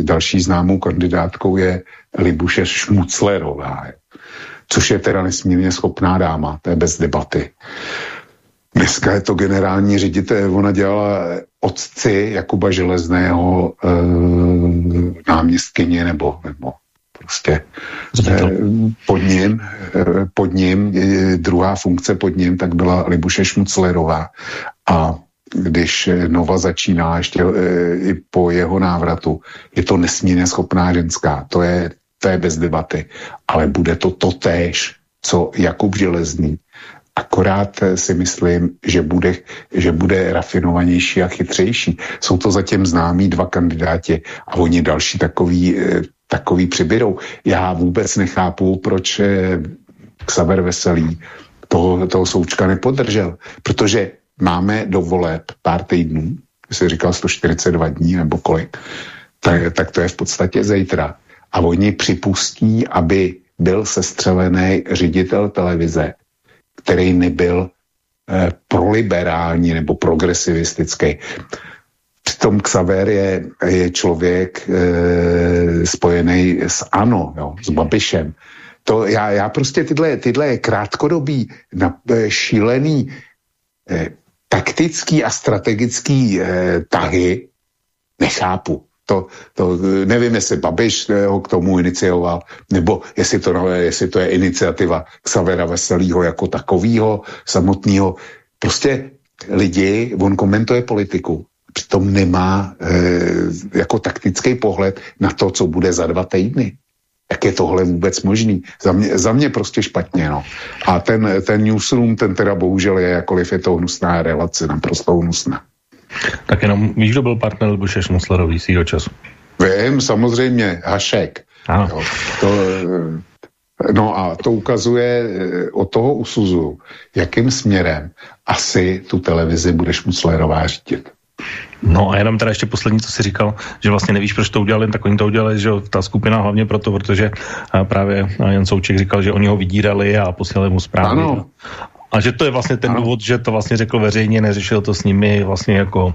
další známou kandidátkou je Libuše Šmuclerová, což je teda nesmírně schopná dáma, to je bez debaty. Dneska je to generální ředitel, ona dělala otci Jakuba Železného e, náměstkyně nebo, nebo prostě. Pod ním, pod ním, druhá funkce pod ním, tak byla Libuše Šmuclerová. A když Nova začíná ještě i po jeho návratu, je to nesmírně schopná ženská. To je, to je bez debaty. Ale bude to totéž, co Jakub Železný. Akorát si myslím, že bude, že bude rafinovanější a chytřejší. Jsou to zatím známí dva kandidáti a oni další takový, takový přibydou. Já vůbec nechápu, proč Xaver Veselý toho, toho součka nepodržel, protože máme do voleb pár týdnů, jsi říkal 142 dní nebo kolik, tak, tak to je v podstatě zítra. A oni připustí, aby byl sestřelený ředitel televize, který nebyl eh, proliberální nebo progresivistický. Přitom Xaver je, je člověk eh, spojený s ANO, jo, s Babišem. To já, já prostě tyhle, tyhle krátkodobý, na, eh, šílený eh, taktický a strategický eh, tahy nechápu. To, to nevím, jestli Babiš eh, ho k tomu inicioval, nebo jestli to, jestli to je iniciativa Xavera Veselýho jako takového samotného. Prostě lidi, on komentuje politiku, přitom nemá e, jako taktický pohled na to, co bude za dva týdny. Jak je tohle vůbec možný? Za mě, za mě prostě špatně, no. A ten, ten newsroom, ten teda bohužel je, jakoliv je to hnusná relace, naprosto hnusná. Tak jenom, víš, kdo byl partner Buše Šmuslerový svýho času? Vím, samozřejmě, Hašek. Jo, to, no a to ukazuje, od toho usuzu, jakým směrem asi tu televizi budeš Šmuslerová řídit. No a jenom teda ještě poslední, co si říkal, že vlastně nevíš, proč to udělali, tak oni to udělali, že ta skupina hlavně proto, protože právě Jan Souček říkal, že oni ho vydírali a posílali mu zprávy. Ano. A že to je vlastně ten ano. důvod, že to vlastně řekl veřejně, neřešil to s nimi vlastně jako,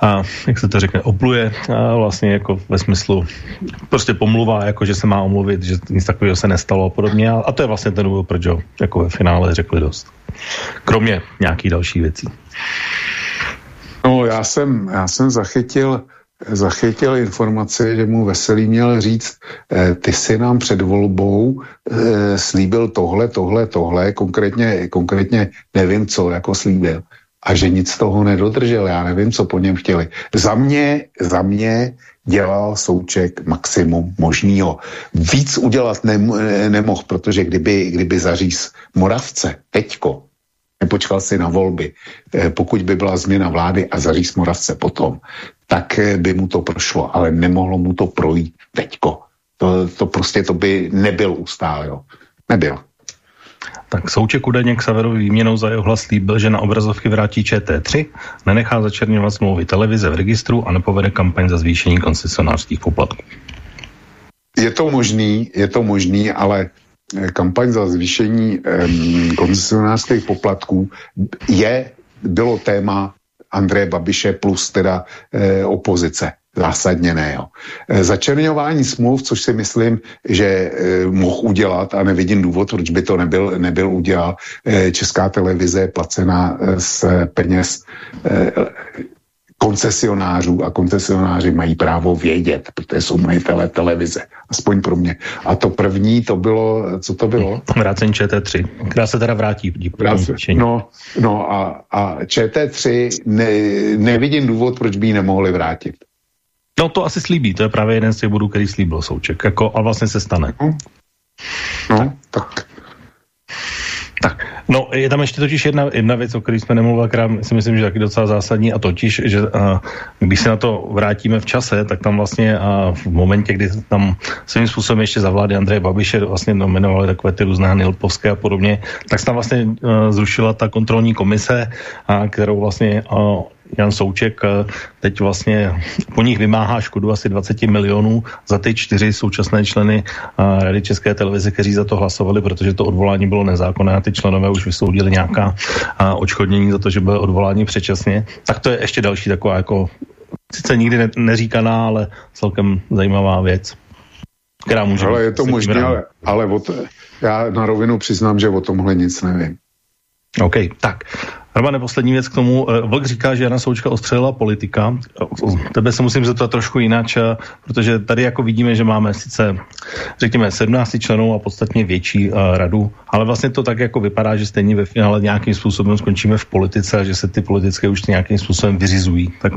a, jak se to řekne, opluje a vlastně jako ve smyslu, prostě pomluvá, jako že se má omluvit, že nic takového se nestalo a podobně. A, a to je vlastně ten důvod, proč ho jako ve finále řekli dost. Kromě nějakých dalších věcí. No, já jsem, já jsem zachytil, zachytil informaci, že mu Veselý měl říct, eh, ty si nám před volbou eh, slíbil tohle, tohle, tohle, konkrétně, konkrétně nevím co, jako slíbil. A že nic z toho nedodržel, já nevím, co po něm chtěli. Za mě, za mě dělal Souček maximum možného. Víc udělat nem, nemohl, protože kdyby, kdyby zaříz Moravce, teďko, nepočkal si na volby. Eh, pokud by byla změna vlády a zaříz Moravce potom, tak eh, by mu to prošlo, ale nemohlo mu to projít teďko. To, to prostě to by nebyl ustál, jo. Nebyl. Tak Souček údajně k Saverovi výměnou za jeho hlas líbil, že na obrazovky vrátí ČT3, nenechá začerňovat smlouvy televize v registru a nepovede kampaň za zvýšení koncesionářských poplatků. Je to možný, je to možný, ale kampaň za zvýšení koncesionářských poplatků je, bylo téma Andreje Babiše plus teda e, opozice. Zásadně ne. Jo. E, začerňování smluv, což si myslím, že e, mohl udělat a nevidím důvod, proč by to nebyl, nebyl udělal. E, Česká televize je placená z peněz koncesionářů a koncesionáři mají právo vědět, protože jsou majitelé televize, aspoň pro mě. A to první, to bylo, co to bylo? Vrácení ČT3, která se teda vrátí. Vráce, no, no a, a ČT3 ne, nevidím důvod, proč by ji nemohli vrátit. No to asi slíbí, to je právě jeden z těch bodů, který slíbil Souček, jako, a vlastně se stane. No, no tak tak, no je tam ještě totiž jedna, jedna věc, o které jsme nemluvili, která si myslím, že je taky docela zásadní a totiž, že a, když se na to vrátíme v čase, tak tam vlastně a v momentě, kdy tam svým způsobem ještě za vlády Andreje Babiše vlastně nominovali takové ty různé Nilpovské a podobně, tak se tam vlastně a, zrušila ta kontrolní komise, a, kterou vlastně a, Jan Souček eh, teď vlastně po nich vymáhá škodu asi 20 milionů za ty čtyři současné členy eh, Rady České televize, kteří za to hlasovali, protože to odvolání bylo nezákonné a ty členové už vysoudili nějaká eh, očkodnění za to, že bylo odvolání předčasně. Tak to je ještě další taková jako sice nikdy ne, neříkaná, ale celkem zajímavá věc, která může... Ale je to možné, ale, ale od, já na rovinu přiznám, že o tomhle nic nevím. OK, tak. Romane, poslední věc k tomu. Eh, Vlk říká, že Jana Součka ostřelila politika. Tebe se musím zeptat trošku jinak, eh, protože tady jako vidíme, že máme sice, řekněme, 17 členů a podstatně větší radu, ale vlastně to tak jako vypadá, že stejně ve finále nějakým způsobem skončíme v politice a že se ty politické už nějakým způsobem vyřizují. Tak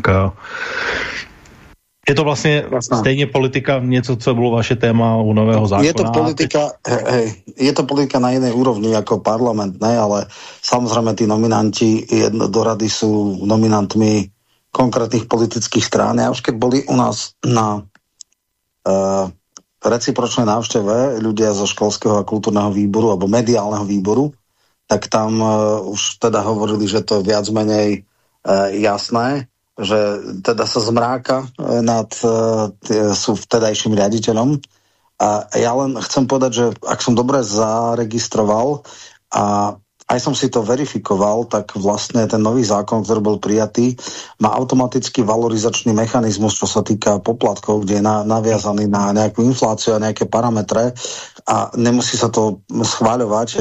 je to vlastně Jasná. stejně politika, něco, co bylo vaše téma u nového zákona? Je to politika, hej, je to politika na jiné úrovni jako parlament, ne, ale samozřejmě ty nominanti jedno, do rady jsou nominantmi konkrétních politických strán. A už keď byli u nás na uh, recipročné návšteve ľudia zo školského a kultúrneho výboru alebo mediálneho výboru, tak tam uh, už teda hovorili, že to je viac menej uh, jasné že teda sa zmráka e, nad uh, sú vtedajším riaditeľom. A ja len chcem povedať, že ak som dobre zaregistroval a aj som si to verifikoval, tak vlastne ten nový zákon, ktorý bol prijatý, má automatický valorizačný mechanizmus, čo sa týka poplatkov, kde je na, naviazaný na nejakú infláciu a nejaké parametre a nemusí sa to schváľovať e,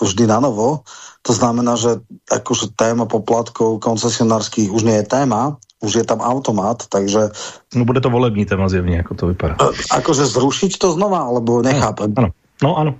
vždy na novo. To znamená, že akože téma poplatkov koncesionárských už nie je téma, už je tam automat, takže... No bude to volební téma zjevně, jako to vypadá. E, akože zrušiť to znova, alebo nechápem? Ano, no ano.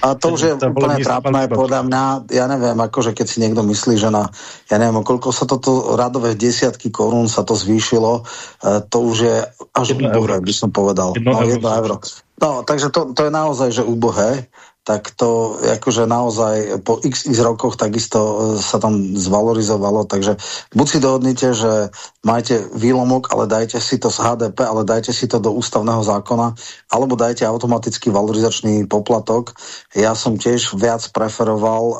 A to už je úplne trápne, podľa mňa, ja neviem, akože keď si niekto myslí, že na, ja neviem, koľko sa toto radové desiatky korún sa to zvýšilo, e, to už je až úbohé, by som povedal. Jedno no, jedno euro. No, takže to, to je naozaj, že úbohé tak to akože naozaj po x, x rokoch takisto e, sa tam zvalorizovalo, takže buď si dohodnite, že majte výlomok, ale dajte si to z HDP, ale dajte si to do ústavného zákona, alebo dajte automatický valorizačný poplatok. Ja som tiež viac preferoval uh,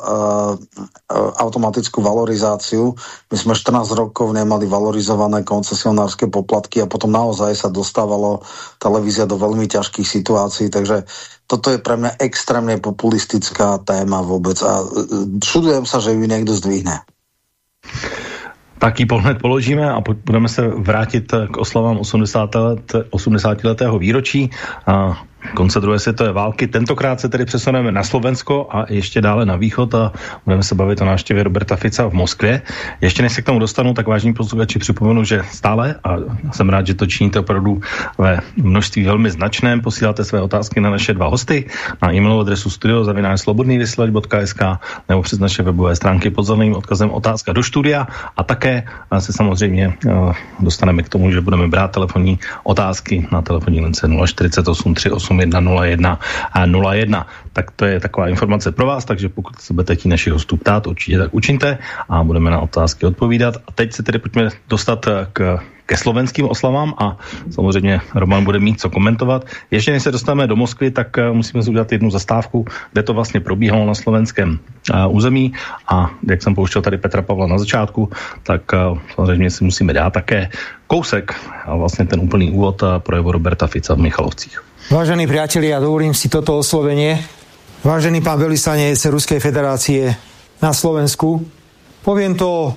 automatickú valorizáciu. My sme 14 rokov nemali valorizované koncesionárske poplatky a potom naozaj sa dostávalo televízia do veľmi ťažkých situácií, takže toto je pre mňa extrémne populistická téma vôbec a čudujem sa, že ju niekto zdvihne. Tak ji hned položíme a budeme se vrátit k oslavám 80. Let, 80 letého výročí. A konce druhé světové války. Tentokrát se tedy přesuneme na Slovensko a ještě dále na východ a budeme se bavit o návštěvě Roberta Fica v Moskvě. Ještě než se k tomu dostanu, tak vážní posluchači připomenu, že stále, a jsem rád, že to činíte opravdu ve množství velmi značném, posíláte své otázky na naše dva hosty na e-mailovou adresu studiozavináčslobodnývysílač.sk nebo přes naše webové stránky pod zeleným odkazem otázka do studia a také se samozřejmě dostaneme k tomu, že budeme brát telefonní otázky na telefonní lince 048 38 8101 a 01. Tak to je taková informace pro vás, takže pokud se budete tí našich hostů ptát, určitě tak učiňte a budeme na otázky odpovídat. A teď se tedy pojďme dostat k ke slovenským oslavám a samozřejmě Roman bude mít co komentovat. Ještě než se dostaneme do Moskvy, tak uh, musíme si udělat jednu zastávku, kde to vlastně probíhalo na slovenském uh, území a jak jsem pouštěl tady Petra Pavla na začátku, tak samozřejmě si musíme dát také kousek a vlastně ten úplný úvod projevu Roberta Fica v Michalovcích. Vážení priatelia, dovolím si toto oslovenie. Vážený pán veľvyslanec Ruskej federácie na Slovensku, poviem to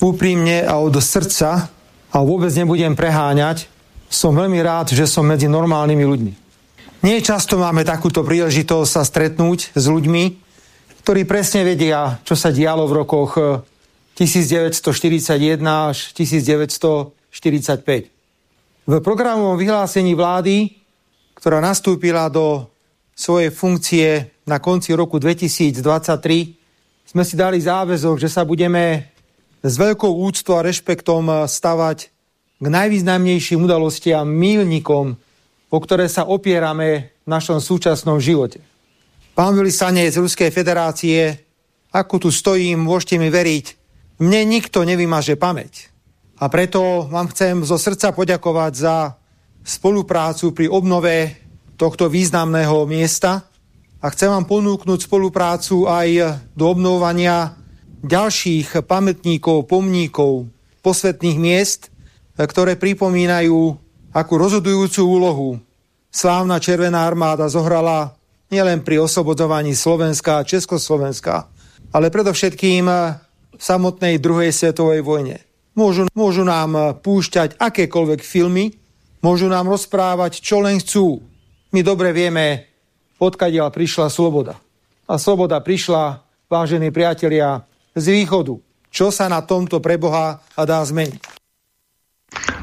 úprimne a od srdca a vôbec nebudem preháňať. Som veľmi rád, že som medzi normálnymi ľuďmi. Nie často máme takúto príležitosť sa stretnúť s ľuďmi, ktorí presne vedia, čo sa dialo v rokoch 1941 až 1945. V programovom vyhlásení vlády ktorá nastúpila do svojej funkcie na konci roku 2023, sme si dali záväzok, že sa budeme s veľkou úctou a rešpektom stavať k najvýznamnejším udalostiam, mílnikom, po ktoré sa opierame v našom súčasnom živote. Pán vylisanec Ruskej federácie, ako tu stojím, môžete mi veriť, mne nikto nevymaže pamäť. A preto vám chcem zo srdca poďakovať za spoluprácu pri obnove tohto významného miesta a chcem vám ponúknuť spoluprácu aj do obnovania ďalších pamätníkov, pomníkov, posvetných miest, ktoré pripomínajú, akú rozhodujúcu úlohu slávna Červená armáda zohrala nielen pri oslobodzovaní Slovenska a Československa, ale predovšetkým v samotnej druhej svetovej vojne. Môžu, môžu nám púšťať akékoľvek filmy, Môžu nám rozprávať, čo len chcú. My dobre vieme, odkiaľ prišla sloboda. A sloboda prišla, vážení priatelia, z východu. Čo sa na tomto preboha dá zmeniť?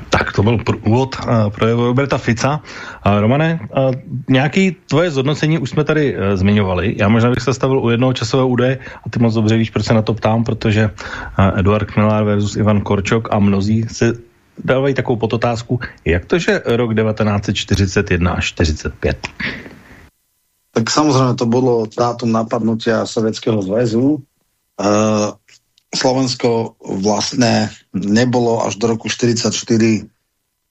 Tak to byl úvod uh, projevu Roberta Fica. Uh, Romane, uh, nějaký tvoje zhodnocení už jsme tady uh, zmiňovali. Já možná bych se stavil u jednoho časového údaje a ty moc dobře víš, proč se na to ptám, protože uh, Eduard Kmelar versus Ivan Korčok a mnozí se dávají takovou pototázku, jak to, že rok 1941 až 45? Tak samozřejmě to bylo dátum napadnutia Sovětského zväzu. Uh, Slovensko vlastne nebolo až do roku 1944 uh,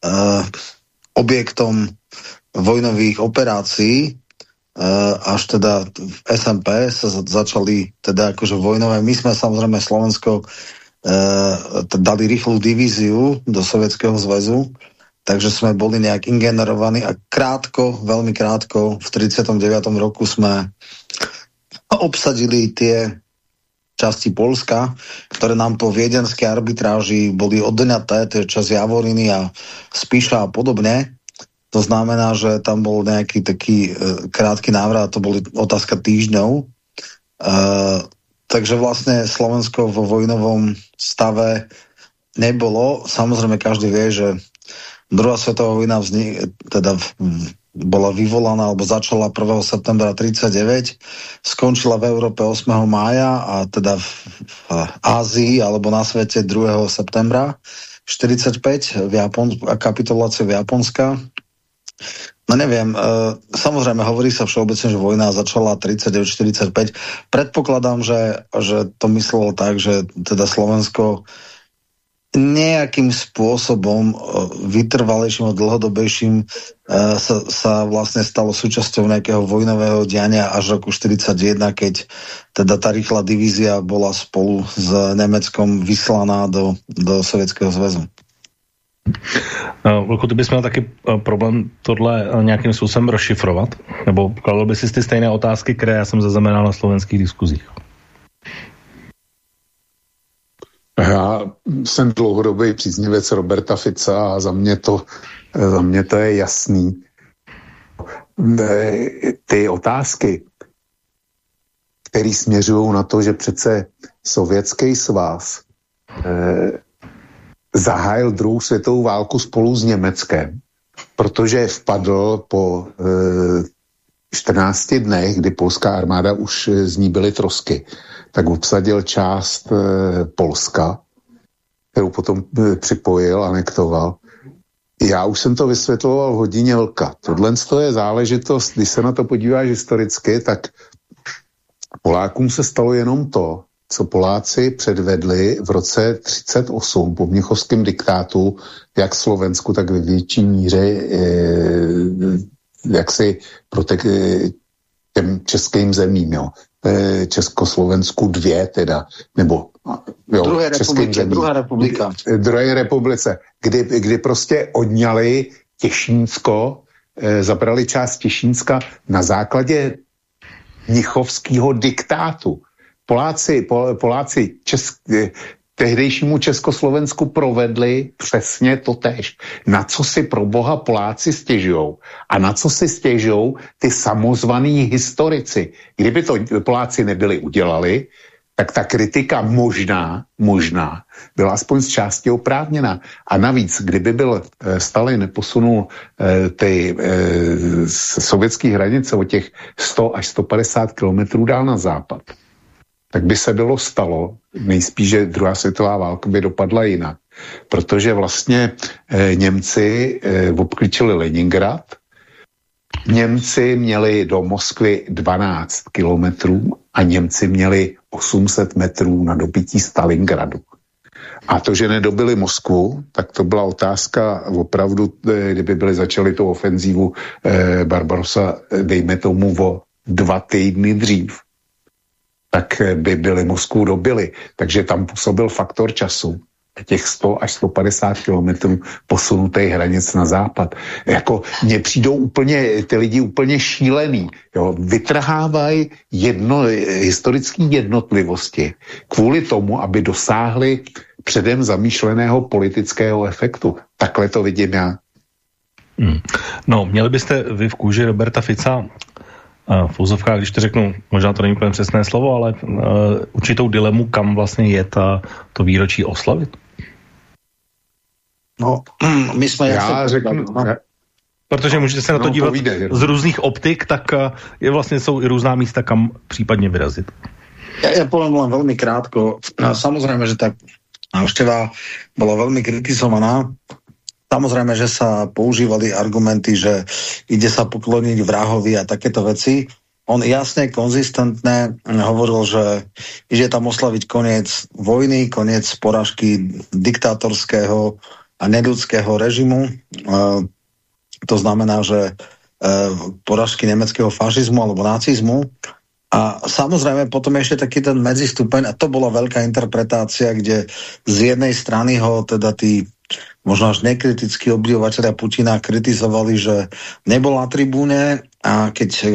eh, objektom vojnových operácií, uh, až teda v SMP sa začali teda akože vojnové. My sme samozrejme Slovensko uh, dali rýchlu divíziu do Sovětského zväzu, takže jsme boli nejak ingenerovaní a krátko, veľmi krátko, v 39. roku jsme obsadili tie časti Polska, ktoré nám po viedenské arbitráži boli odňaté, to je čas Javoriny a Spíša a podobne. To znamená, že tam bol nejaký taký e, krátky návrat, to boli otázka týždňov. E, takže vlastne Slovensko vo vojnovom stave nebolo. Samozrejme každý vie, že druhá svetová vojna vznik, teda v, bola vyvolaná alebo začala 1. septembra 39, skončila v Európe 8. mája a teda v, v Ázii alebo na svete 2. septembra 45 v Japon, kapitulácie v Japonska. No neviem, e, samozrejme hovorí sa všeobecne, že vojna začala 39-45. Predpokladám, že, že to myslelo tak, že teda Slovensko nejakým spôsobom e, vytrvalejším a dlhodobejším e, sa, sa vlastne stalo súčasťou nejakého vojnového diania až roku 41, keď teda tá rýchla divízia bola spolu s Nemeckom vyslaná do, do Sovětského zväzu. Vlku, ty bys měl taky e, problém tohle nějakým způsobem rozšifrovat? Nebo kladl by si ty stejné otázky, které já jsem zaznamenal na slovenských diskuzích? Já jsem dlouhodobý příznivec Roberta Fica a za mě to, za mě to je jasný. Ty otázky, které směřují na to, že přece Sovětský svaz eh, zahájil druhou světovou válku spolu s Německem, protože vpadl po eh, 14 dnech, kdy polská armáda už z ní byly trosky, tak obsadil část e, Polska, kterou potom e, připojil, anektoval. Já už jsem to vysvětloval hodině vlka. Tohle je záležitost, když se na to podíváš historicky, tak Polákům se stalo jenom to, co Poláci předvedli v roce 38 po mnichovském diktátu, jak Slovensku, tak ve větší míře e, jaksi protek, těm českým zemím, jo. Československu dvě teda, nebo jo, druhé republice, zemí, druhá republika. Druhé republice, kdy, kdy prostě odňali Těšínsko, eh, zabrali část Těšínska na základě Mnichovského diktátu. Poláci, po, Poláci česk, eh, tehdejšímu Československu provedli přesně to tež. Na co si pro boha Poláci stěžujou a na co si stěžují ty samozvaný historici. Kdyby to Poláci nebyli udělali, tak ta kritika možná, možná byla aspoň z části oprávněná. A navíc, kdyby byl e, Stalin posunul e, ty sovětské hranice o těch 100 až 150 kilometrů dál na západ, tak by se bylo stalo, nejspíš, že druhá světová válka by dopadla jinak. Protože vlastně e, Němci e, obklíčili Leningrad, Němci měli do Moskvy 12 kilometrů a Němci měli 800 metrů na dobytí Stalingradu. A to, že nedobili Moskvu, tak to byla otázka opravdu, eh, kdyby byli začali tu ofenzívu eh, Barbarosa, dejme tomu o dva týdny dřív, tak eh, by byli Moskvu dobili. Takže tam působil faktor času těch 100 až 150 kilometrů posunuté hranic na západ. Jako mně přijdou úplně, ty lidi úplně šílený. Jo? Vytrhávají jedno, historické jednotlivosti kvůli tomu, aby dosáhli předem zamýšleného politického efektu. Takhle to vidím já. Hmm. No, měli byste vy v kůži Roberta Fica v úzovkách, když to řeknu, možná to není úplně přesné slovo, ale uh, určitou dilemu, kam vlastně je ta, to výročí oslavit? No, my jsme... Já řeknu... No. Protože můžete se na to no, dívat povídej, z různých optik, tak je vlastně jsou i různá místa, kam případně vyrazit. Ja, ja poviem len veľmi krátko. Samozrejme, že tá návšteva bola veľmi kritizovaná. Samozrejme, že sa používali argumenty, že ide sa pokloniť vrahovi a takéto veci. On jasne, konzistentne hovoril, že ide tam oslaviť koniec vojny, koniec poražky diktátorského a nedudského režimu. To znamená, že poražky nemeckého fašizmu alebo nacizmu. A samozrejme potom ešte taký ten medzistupeň, a to bola veľká interpretácia, kde z jednej strany ho teda tí možno až nekritickí oblivovateľia Putina kritizovali, že nebol na tribúne a keď e,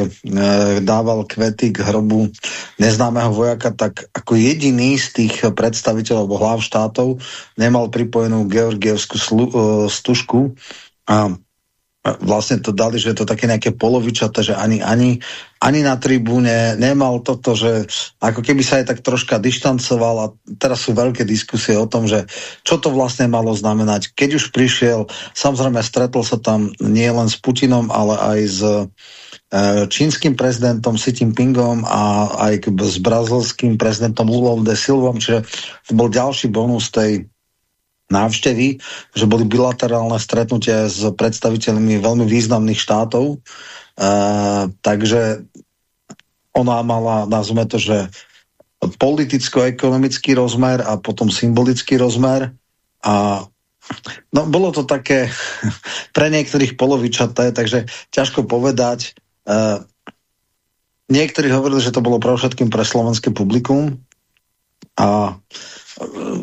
dával kvety k hrobu neznámeho vojaka, tak ako jediný z tých predstaviteľov hlav štátov nemal pripojenú Georgievskú e, stužku. A vlastne to dali, že je to také nejaké polovičaté, že ani, ani, ani na tribúne nemal toto, že ako keby sa aj tak troška dištancoval a teraz sú veľké diskusie o tom, že čo to vlastne malo znamenať. Keď už prišiel, samozrejme stretol sa tam nie len s Putinom, ale aj s e, čínskym prezidentom Xi Jinpingom a aj s brazilským prezidentom Lulom de Silvom, čiže to bol ďalší bonus tej návštevy, že boli bilaterálne stretnutia s predstaviteľmi veľmi významných štátov. E, takže ona mala, nazveme to, že politicko-ekonomický rozmer a potom symbolický rozmer a no, bolo to také pre niektorých polovičaté, takže ťažko povedať. E, niektorí hovorili, že to bolo pre všetkým pre slovenské publikum a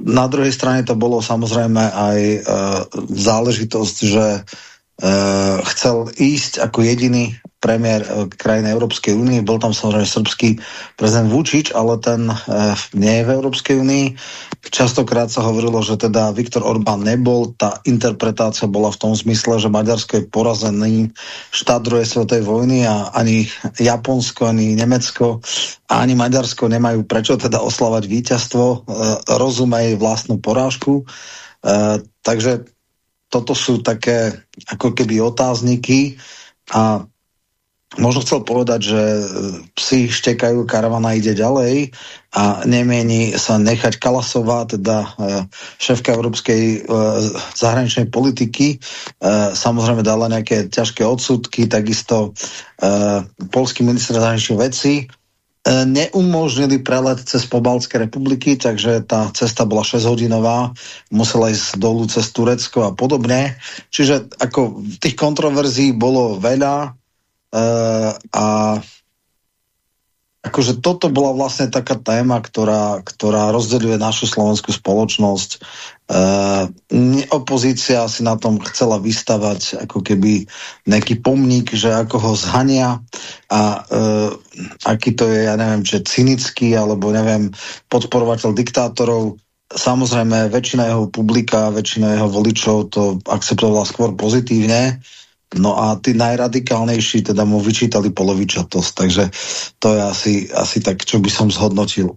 na druhej strane to bolo samozrejme aj e, záležitosť, že e, chcel ísť ako jediný premiér eh, krajiny Európskej únie. Bol tam samozrejme srbský prezident Vučič, ale ten eh, nie je v Európskej únii. Častokrát sa hovorilo, že teda Viktor Orbán nebol. Tá interpretácia bola v tom zmysle, že Maďarsko je porazený štát druhej svetovej vojny a ani Japonsko, ani Nemecko a ani Maďarsko nemajú prečo teda oslavať víťazstvo, eh, rozumej vlastnú porážku. Takže toto sú také ako keby otázniky a možno chcel povedať, že e, psi štekajú, karavana ide ďalej a nemieni sa nechať Kalasová, teda e, šéfka európskej e, zahraničnej politiky, samozrejme dala nejaké ťažké odsudky, takisto polský minister zahraničných vecí neumožnili prelet cez Pobalské republiky, takže tá cesta bola 6 hodinová, musela ísť dolu cez Turecko a podobne. Čiže ako tých kontroverzií bolo veľa, Uh, a akože toto bola vlastne taká téma, ktorá, ktorá rozdeľuje našu slovenskú spoločnosť. Uh, opozícia si na tom chcela vystavať ako keby nejaký pomník, že ako ho zhania a uh, aký to je, ja neviem, že cynický, alebo neviem, podporovateľ diktátorov. Samozrejme, väčšina jeho publika, väčšina jeho voličov to akceptovala skôr pozitívne. Uh, No a tí najradikálnejší teda mu vyčítali polovičatosť, takže to je asi, asi tak, čo by som zhodnotil.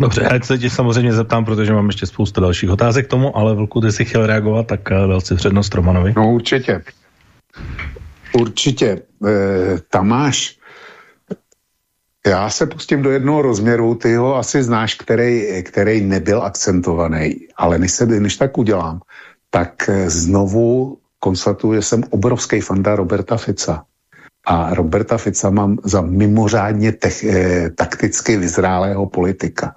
Dobře, já se tě samozřejmě zeptám, protože mám ještě spoustu dalších otázek k tomu, ale Vlku, ty si chtěl reagovat, tak eh, dal si přednost Romanovi. No určitě. Určitě. E, Tamáš, já se pustím do jednoho rozměru, ty ho asi znáš, který, který nebyl akcentovaný, ale než, se, než tak udělám, tak eh, znovu konstatuju, že jsem obrovský fanda Roberta Fica. A Roberta Fica mám za mimořádně tech, eh, takticky vyzrálého politika.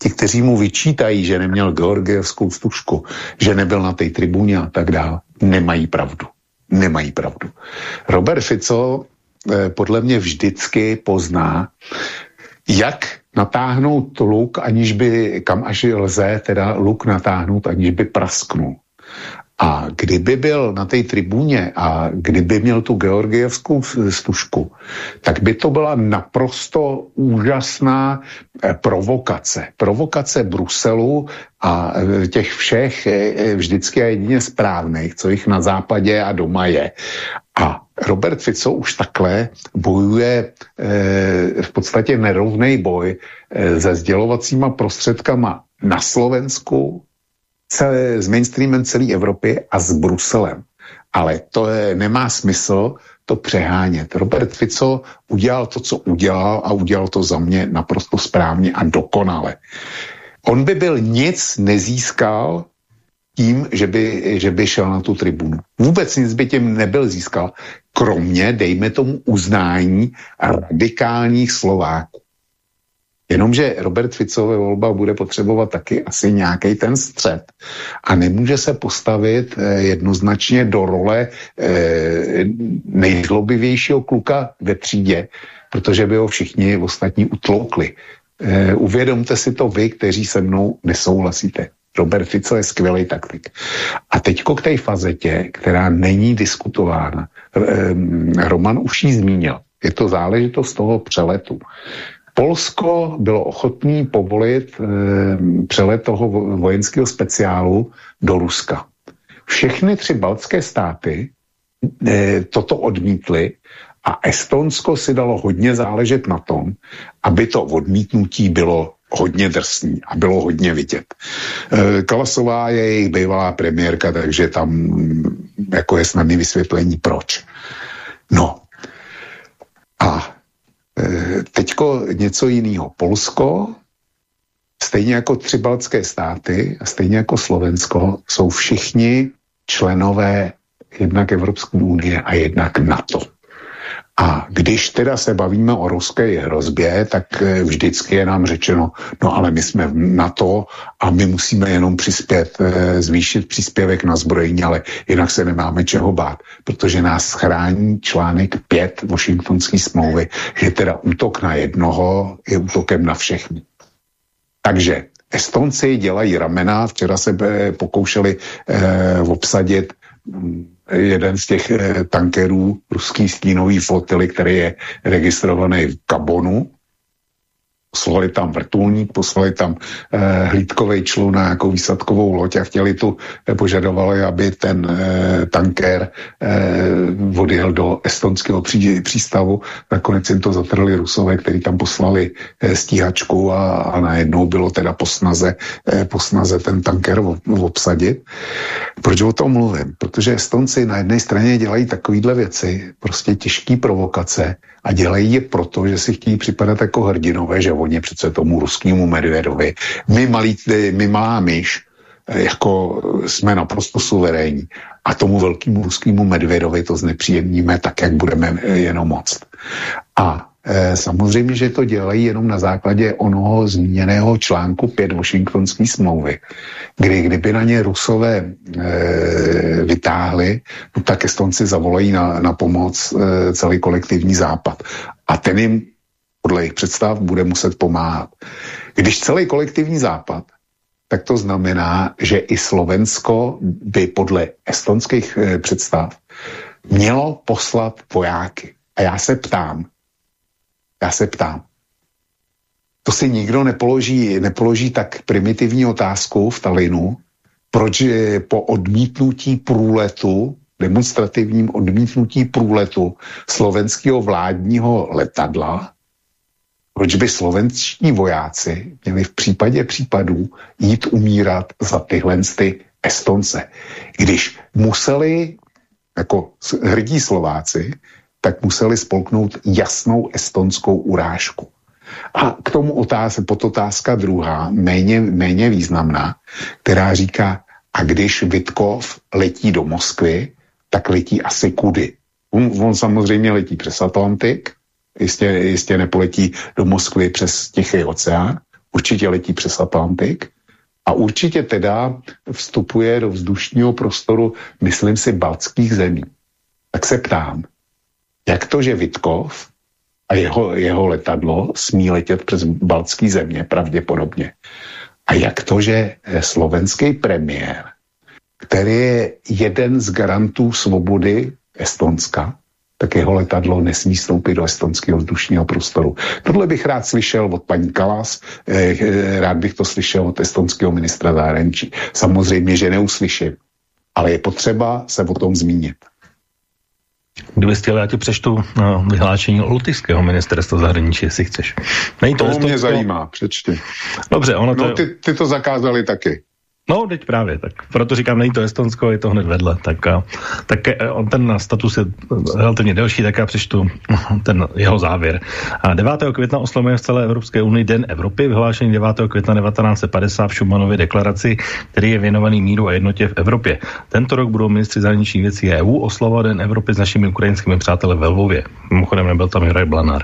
Ti, kteří mu vyčítají, že neměl Georgievskou stužku, že nebyl na té tribuně a tak dále, nemají pravdu. Nemají pravdu. Robert Fico eh, podle mě vždycky pozná, jak natáhnout luk, aniž by, kam až lze teda luk natáhnout, aniž by prasknul. A kdyby byl na té tribuně a kdyby měl tu georgievskou stužku, tak by to byla naprosto úžasná eh, provokace. Provokace Bruselu a eh, těch všech eh, vždycky a jedině správných, co jich na západě a doma je. A Robert Fico už takhle bojuje v podstatě nerovný boj se sdělovacíma prostředkama na Slovensku, celé, s mainstreamem celé Evropy a s Bruselem. Ale to je, nemá smysl to přehánět. Robert Fico udělal to, co udělal a udělal to za mě naprosto správně a dokonale. On by byl nic nezískal tím, že by, že by šel na tu tribunu. Vůbec nic by tím nebyl získal, kromě, dejme tomu, uznání radikálních Slováků. Jenomže Robert Ficové volba bude potřebovat taky asi nějaký ten střed a nemůže se postavit eh, jednoznačně do role eh, nejzlobivějšího kluka ve třídě, protože by ho všichni ostatní utloukli. Eh, uvědomte si to vy, kteří se mnou nesouhlasíte. Robert Fico je skvělý taktik. A teďko k té fazetě, která není diskutována. Roman už ji zmínil. Je to záležitost toho přeletu. Polsko bylo ochotné povolit e, přelet toho vojenského speciálu do Ruska. Všechny tři baltské státy e, toto odmítly a Estonsko si dalo hodně záležet na tom, aby to odmítnutí bylo hodně drsný a bylo hodně vidět. E, Kalasová je jejich bývalá premiérka, takže tam jako je snadné vysvětlení proč. No. A Eh, teďko něco jiného. Polsko, stejně jako tři baltské státy a stejně jako Slovensko, jsou všichni členové jednak Evropské unie a jednak NATO. A když teda se bavíme o ruské hrozbě, tak eh, vždycky je nám řečeno, no ale my jsme na to a my musíme jenom přispět, eh, zvýšit příspěvek na zbrojení, ale jinak se nemáme čeho bát, protože nás chrání článek 5 Washingtonské smlouvy, že teda útok na jednoho je útokem na všechny. Takže Estonci dělají ramena, včera se eh, pokoušeli eh, obsadit hm, jeden z těch eh, tankerů ruský stínový flotily, který je registrovaný v Kabonu, poslali tam vrtulník, poslali tam eh, hlídkovej člun na nějakou výsadkovou loď a chtěli tu, eh, požadovali, aby ten eh, tanker eh, odjel do estonského pří, přístavu. Nakonec jim to zatrli Rusové, kteří tam poslali eh, stíhačku a, a najednou bylo teda po snaze, eh, po snaze ten tanker obsadit. Proč o tom mluvím? Protože Estonci na jedné straně dělají takovýhle věci, prostě těžké provokace, a dělají je proto, že si chtějí připadat jako hrdinové, že oni přece tomu ruskému Medvedovi, my, malí, my malá myš, eh, jako jsme naprosto suverénní a tomu velkému ruskému Medvedovi to znepříjemníme tak, jak budeme jenom moc. A samozřejmě, že to dělají jenom na základě onoho zmíněného článku 5 Washingtonské smlouvy, kdy kdyby na ně Rusové e, vytáhli, no tak Estonci zavolají na, na pomoc e, celý kolektivní západ. A ten jim podle jejich představ bude muset pomáhat. Když celý kolektivní západ tak to znamená, že i Slovensko by podle estonských e, představ mělo poslat vojáky. A já se ptám, já se ptám, to si nikdo nepoloží, nepoloží tak primitivní otázku v Talinu, proč po odmítnutí průletu, demonstrativním odmítnutí průletu slovenského vládního letadla, proč by slovenští vojáci měli v případě případů jít umírat za tyhle ty Estonce, když museli jako hrdí Slováci tak museli spolknout jasnou estonskou urážku. A k tomu otázka, podotázka druhá, méně, méně významná, která říká, a když Vitkov letí do Moskvy, tak letí asi kudy. On, on samozřejmě letí přes Atlantik, jistě, jistě nepoletí do Moskvy přes Tichý oceán, určitě letí přes Atlantik a určitě teda vstupuje do vzdušního prostoru, myslím si, baltských zemí. Tak se ptám, jak to, že Vitkov a jeho, jeho letadlo smí letět přes baltský země pravděpodobně. A jak to, že slovenský premiér který je jeden z garantů svobody Estonska, tak jeho letadlo nesmí stoupit do estonského vzdušního prostoru. Tohle bych rád slyšel od paní Kalas, eh, eh, rád bych to slyšel od estonského ministra zahraničí. Samozřejmě, že neuslyším, ale je potřeba se o tom zmínit. Kdyby chtěl, já ti přečtu no, vyhlášení lotyšského ministerstva zahraničí, jestli chceš. Není to, to mě zajímá, přečti. Dobře, ono no, to... ty, ty to zakázali taky. No, teď právě, tak proto říkám, není to Estonsko, je to hned vedle. Tak, a, tak eh, on ten status je relativně delší, tak já přečtu ten jeho závěr. A 9. května oslavuje v celé Evropské unii Den Evropy, vyhlášení 9. května 1950 v Šumanově deklaraci, který je věnovaný míru a jednotě v Evropě. Tento rok budou ministři zahraničních věcí EU oslavovat Den Evropy s našimi ukrajinskými přáteli ve Lvově. Mimochodem nebyl tam Juraj Blanár.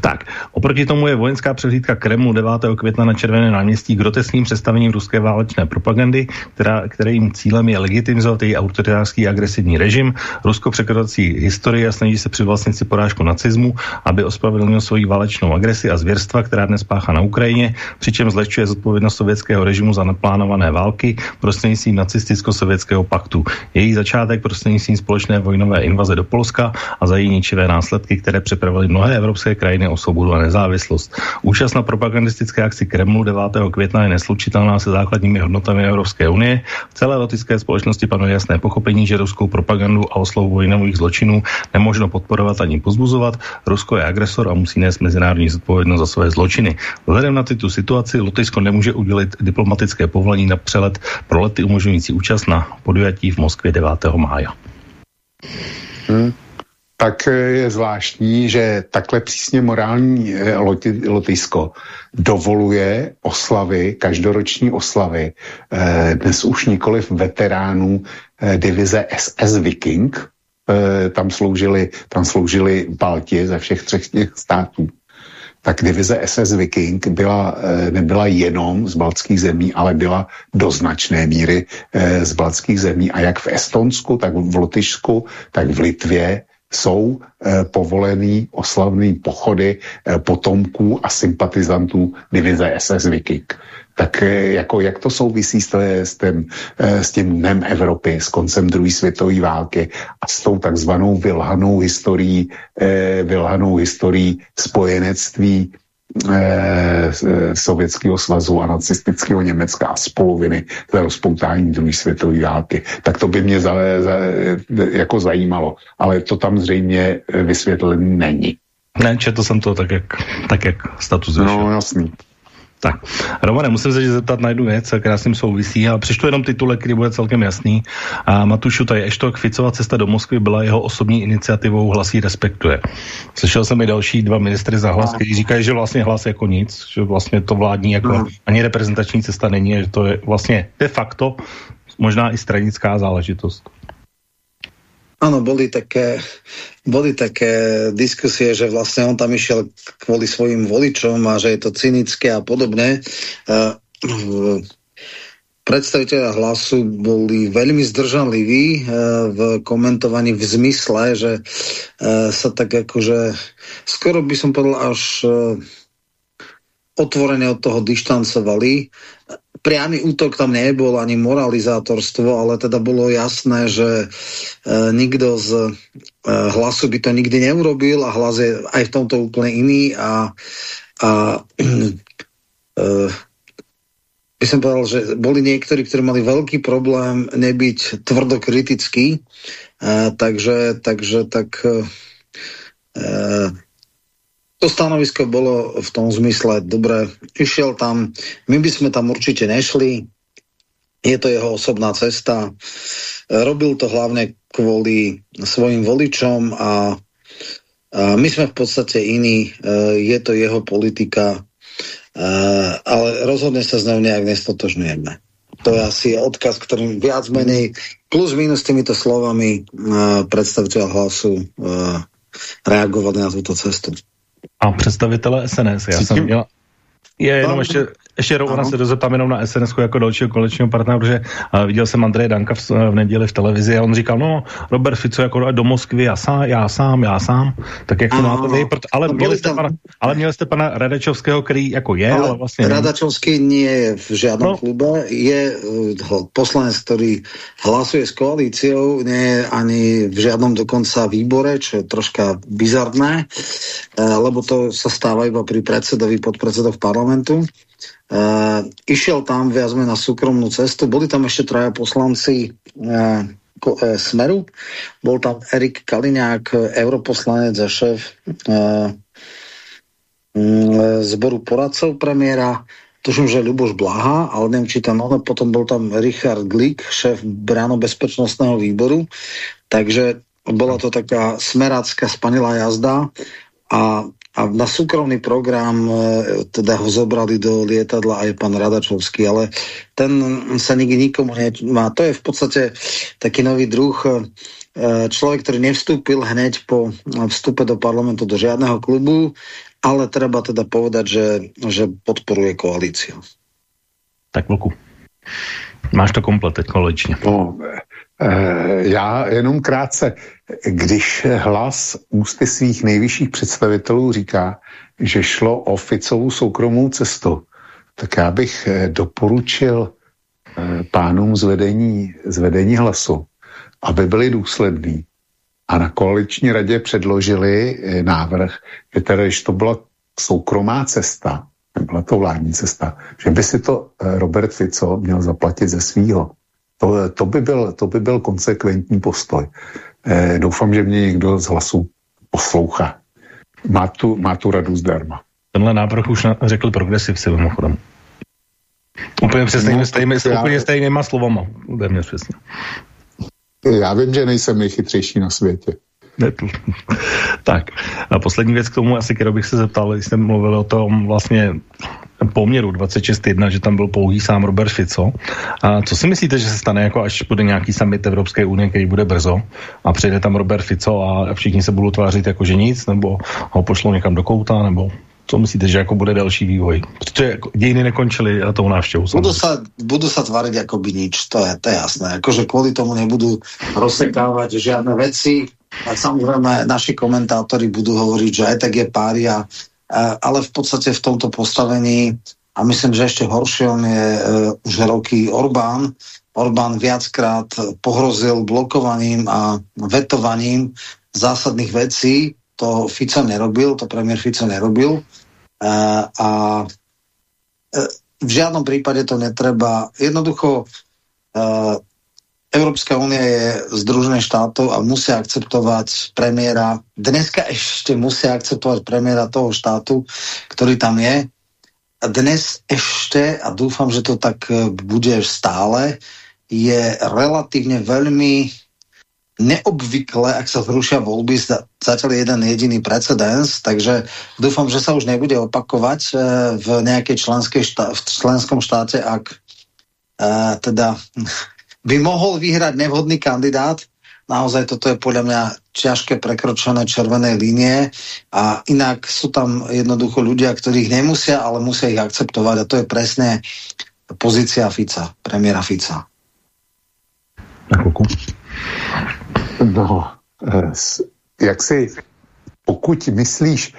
Tak, oproti tomu je vojenská přehlídka Kremlu 9. května na Červené náměstí groteskním představením ruské válečné propagandy propagandy, která, kterým cílem je legitimizovat její autoritářský agresivní režim. Rusko překračující historii a snaží se přivlastnit si porážku nacismu, aby ospravedlnil svoji válečnou agresi a zvěrstva, která dnes páchá na Ukrajině, přičem zlehčuje zodpovědnost sovětského režimu za naplánované války prostřednictvím nacisticko-sovětského paktu. Její začátek prostřednictvím společné vojnové invaze do Polska a za její ničivé následky, které připravily mnohé evropské krajiny o svobodu a nezávislost. Účast na propagandistické akci Kremlu 9. května je neslučitelná se základními hodnotami Evropské unie. V celé lotické společnosti panuje jasné pochopení, že ruskou propagandu a oslovu vojnových zločinů nemožno podporovat ani pozbuzovat. Rusko je agresor a musí nést mezinárodní zodpovědnost za své zločiny. Vzhledem na tyto situaci Lotyšsko nemůže udělit diplomatické povolení na přelet pro lety umožňující účast na podujatí v Moskvě 9. mája. Hmm tak je zvláštní, že takhle přísně morální eh, Lotyšsko dovoluje oslavy, každoroční oslavy, eh, dnes už nikoliv veteránů eh, divize SS Viking, tam sloužili, tam sloužili Balti ze všech třech těch států, tak divize SS Viking byla, nebyla jenom z baltských zemí, ale byla do značné míry z baltských zemí. A jak v Estonsku, tak v Lotyšsku, tak v Litvě jsou eh, povolený oslavný pochody eh, potomků a sympatizantů divize SS Viking. Tak eh, jako jak to souvisí s, s, tím, s tím dnem Evropy, s koncem druhé světové války a s tou takzvanou vylhanou historií, vylhanou historií spojenectví Sovětského svazu a nacistického Německa a spoluviny za rozpoutání druhé světové války. Tak to by mě za, za, jako zajímalo. Ale to tam zřejmě vysvětlené není. Ne, četl jsem to tak, jak, tak, jak status vyšel. No, jasný. Tak, Romane, musím se zeptat na jednu věc, která s tím souvisí a přečtu jenom titulek, který bude celkem jasný. A Matušu, tady Eštok, Ficova cesta do Moskvy byla jeho osobní iniciativou, hlasí respektuje. Slyšel jsem i další dva ministry za hlas, kteří říkají, že vlastně hlas jako nic, že vlastně to vládní jako hmm. ani reprezentační cesta není, že to je vlastně de facto možná i stranická záležitost. Áno, boli také, boli také diskusie, že vlastne on tam išiel kvôli svojim voličom a že je to cynické a podobné. Uh, predstaviteľa hlasu boli veľmi zdržanliví uh, v komentovaní v zmysle, že uh, sa tak akože skoro by som povedal až uh, otvorene od toho dištancovali priamy útok tam nebol, ani moralizátorstvo, ale teda bolo jasné, že e, nikto z e, hlasu by to nikdy neurobil a hlas je aj v tomto úplne iný a, a e, by som povedal, že boli niektorí, ktorí mali veľký problém nebyť tvrdo kritický, e, takže, takže tak e, to stanovisko bolo v tom zmysle, dobre, išiel tam, my by sme tam určite nešli, je to jeho osobná cesta, robil to hlavne kvôli svojim voličom a, my sme v podstate iní, e, je to jeho politika, e, ale rozhodne sa s ňou nejak nestotožňujeme. To je asi odkaz, ktorým viac menej plus minus týmito slovami e, predstaviteľ hlasu reagovali na túto cestu a představitele SNS. Já jsem měl Je jenom ještě, ještě rovna se dozeptám jenom na SNS jako dalšího kolečního partnera, protože uh, viděl jsem Andreje Danka v, v neděli v televizi a on říkal, no, Robert Fico jako do Moskvy, já sám, já sám, já sám, tak jak to ano, máte vy, ale, měli jste tam... pana, ale měli jste pana Radačovského, který jako je, ale, ale vlastně... Radačovský nie je v žádném no. klube, je uh, poslanec, který hlasuje s koalíciou, nie je ani v žádnom dokonca výbore, čo je troška bizarné, uh, lebo to sa stáva iba pri predsedovi, podpredsedoch parlamentu. Uh, išiel tam viac na súkromnú cestu. Boli tam ešte traja poslanci uh, ko, uh, Smeru. Bol tam Erik Kaliňák, europoslanec a šéf uh, zboru poradcov premiéra. Tuším, že Ľuboš Blaha, ale neviem, či tam ono. Potom bol tam Richard Glik, šéf bráno bezpečnostného výboru. Takže bola to taká smerácká spanilá jazda a a na súkromný program e, teda ho zobrali do lietadla aj pán Radačovský, ale ten sa nikdy nikomu nemá. To je v podstate taký nový druh e, človek, ktorý nevstúpil hneď po vstupe do parlamentu do žiadneho klubu, ale treba teda povedať, že, že podporuje koalíciu. Tak vlku. Máš to komplet teď kolečně. No, já jenom krátce, když hlas ústy svých nejvyšších představitelů říká, že šlo o Ficovou soukromou cestu, tak já bych eh, doporučil eh, pánům zvedení, zvedení hlasu, aby byli důslední a na koaliční radě předložili návrh, že teda, když to byla soukromá cesta, nebyla to vládní cesta, že by si to Robert Fico měl zaplatit ze svýho. To, to, by, byl, to by byl konsekventní postoj. E, doufám, že mě někdo z hlasu poslouchá. Má tu, má tu radu zdarma. Tenhle návrh už na, řekl progresivci mimochodem. Úplně přesně no, stejnými, já... úplně stejnýma slovama. Úplně přesně. Já vím, že nejsem nejchytřejší na světě. tak a poslední věc k tomu, asi kterou bych se zeptal, když jsem mluvil o tom vlastně poměru 26-1, že tam byl pouhý sám Robert Fico. A co si myslíte, že se stane, jako až bude nějaký summit Evropské unie, který bude brzo a přijde tam Robert Fico a všichni se budou tvářit jako že nic, nebo ho pošlou někam do kouta, nebo co myslíte, že jako bude další vývoj? Protože jako dějiny nekončily a tou návštěvou. Budu sa, budu sa tvářit jako by nič, to je, to je jasné. Jakože kvůli tomu nebudu rozsekávat žádné věci. A samozřejmě naši komentátori budú hovoriť, že aj tak je pária ale v podstate v tomto postavení a myslím, že ešte horšie on je uh, už roky Orbán. Orbán viackrát pohrozil blokovaním a vetovaním zásadných vecí. To Fico nerobil, to premiér Fico nerobil. Uh, a uh, v žiadnom prípade to netreba. Jednoducho uh, Európska únia je združené štátov a musia akceptovať premiéra. Dneska ešte musia akceptovať premiéra toho štátu, ktorý tam je. A dnes ešte, a dúfam, že to tak e, bude stále, je relatívne veľmi neobvykle, ak sa zrušia voľby, zatiaľ jeden jediný precedens, takže dúfam, že sa už nebude opakovať e, v nejakej členskej štá v členskom štáte, ak uh, teda by mohol vyhrať nevhodný kandidát. Naozaj toto je podľa mňa ťažké prekročené červené línie a inak sú tam jednoducho ľudia, ktorých nemusia, ale musia ich akceptovať a to je presne pozícia Fica, premiéra Fica. No, eh, jak si, pokud myslíš,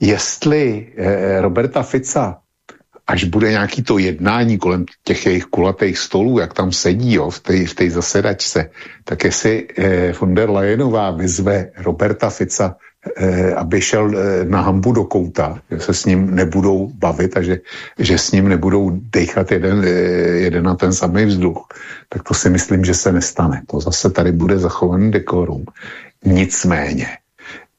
jestli eh, Roberta Fica až bude nějaký to jednání kolem těch jejich kulatých stolů, jak tam sedí jo, v té v zasedačce, tak jestli eh, von der Leyenová vyzve Roberta Fica, eh, aby šel eh, na hambu do kouta, že se s ním nebudou bavit a že, že s ním nebudou dechat jeden, eh, jeden na ten samý vzduch, tak to si myslím, že se nestane. To zase tady bude zachovaný dekorum. Nicméně,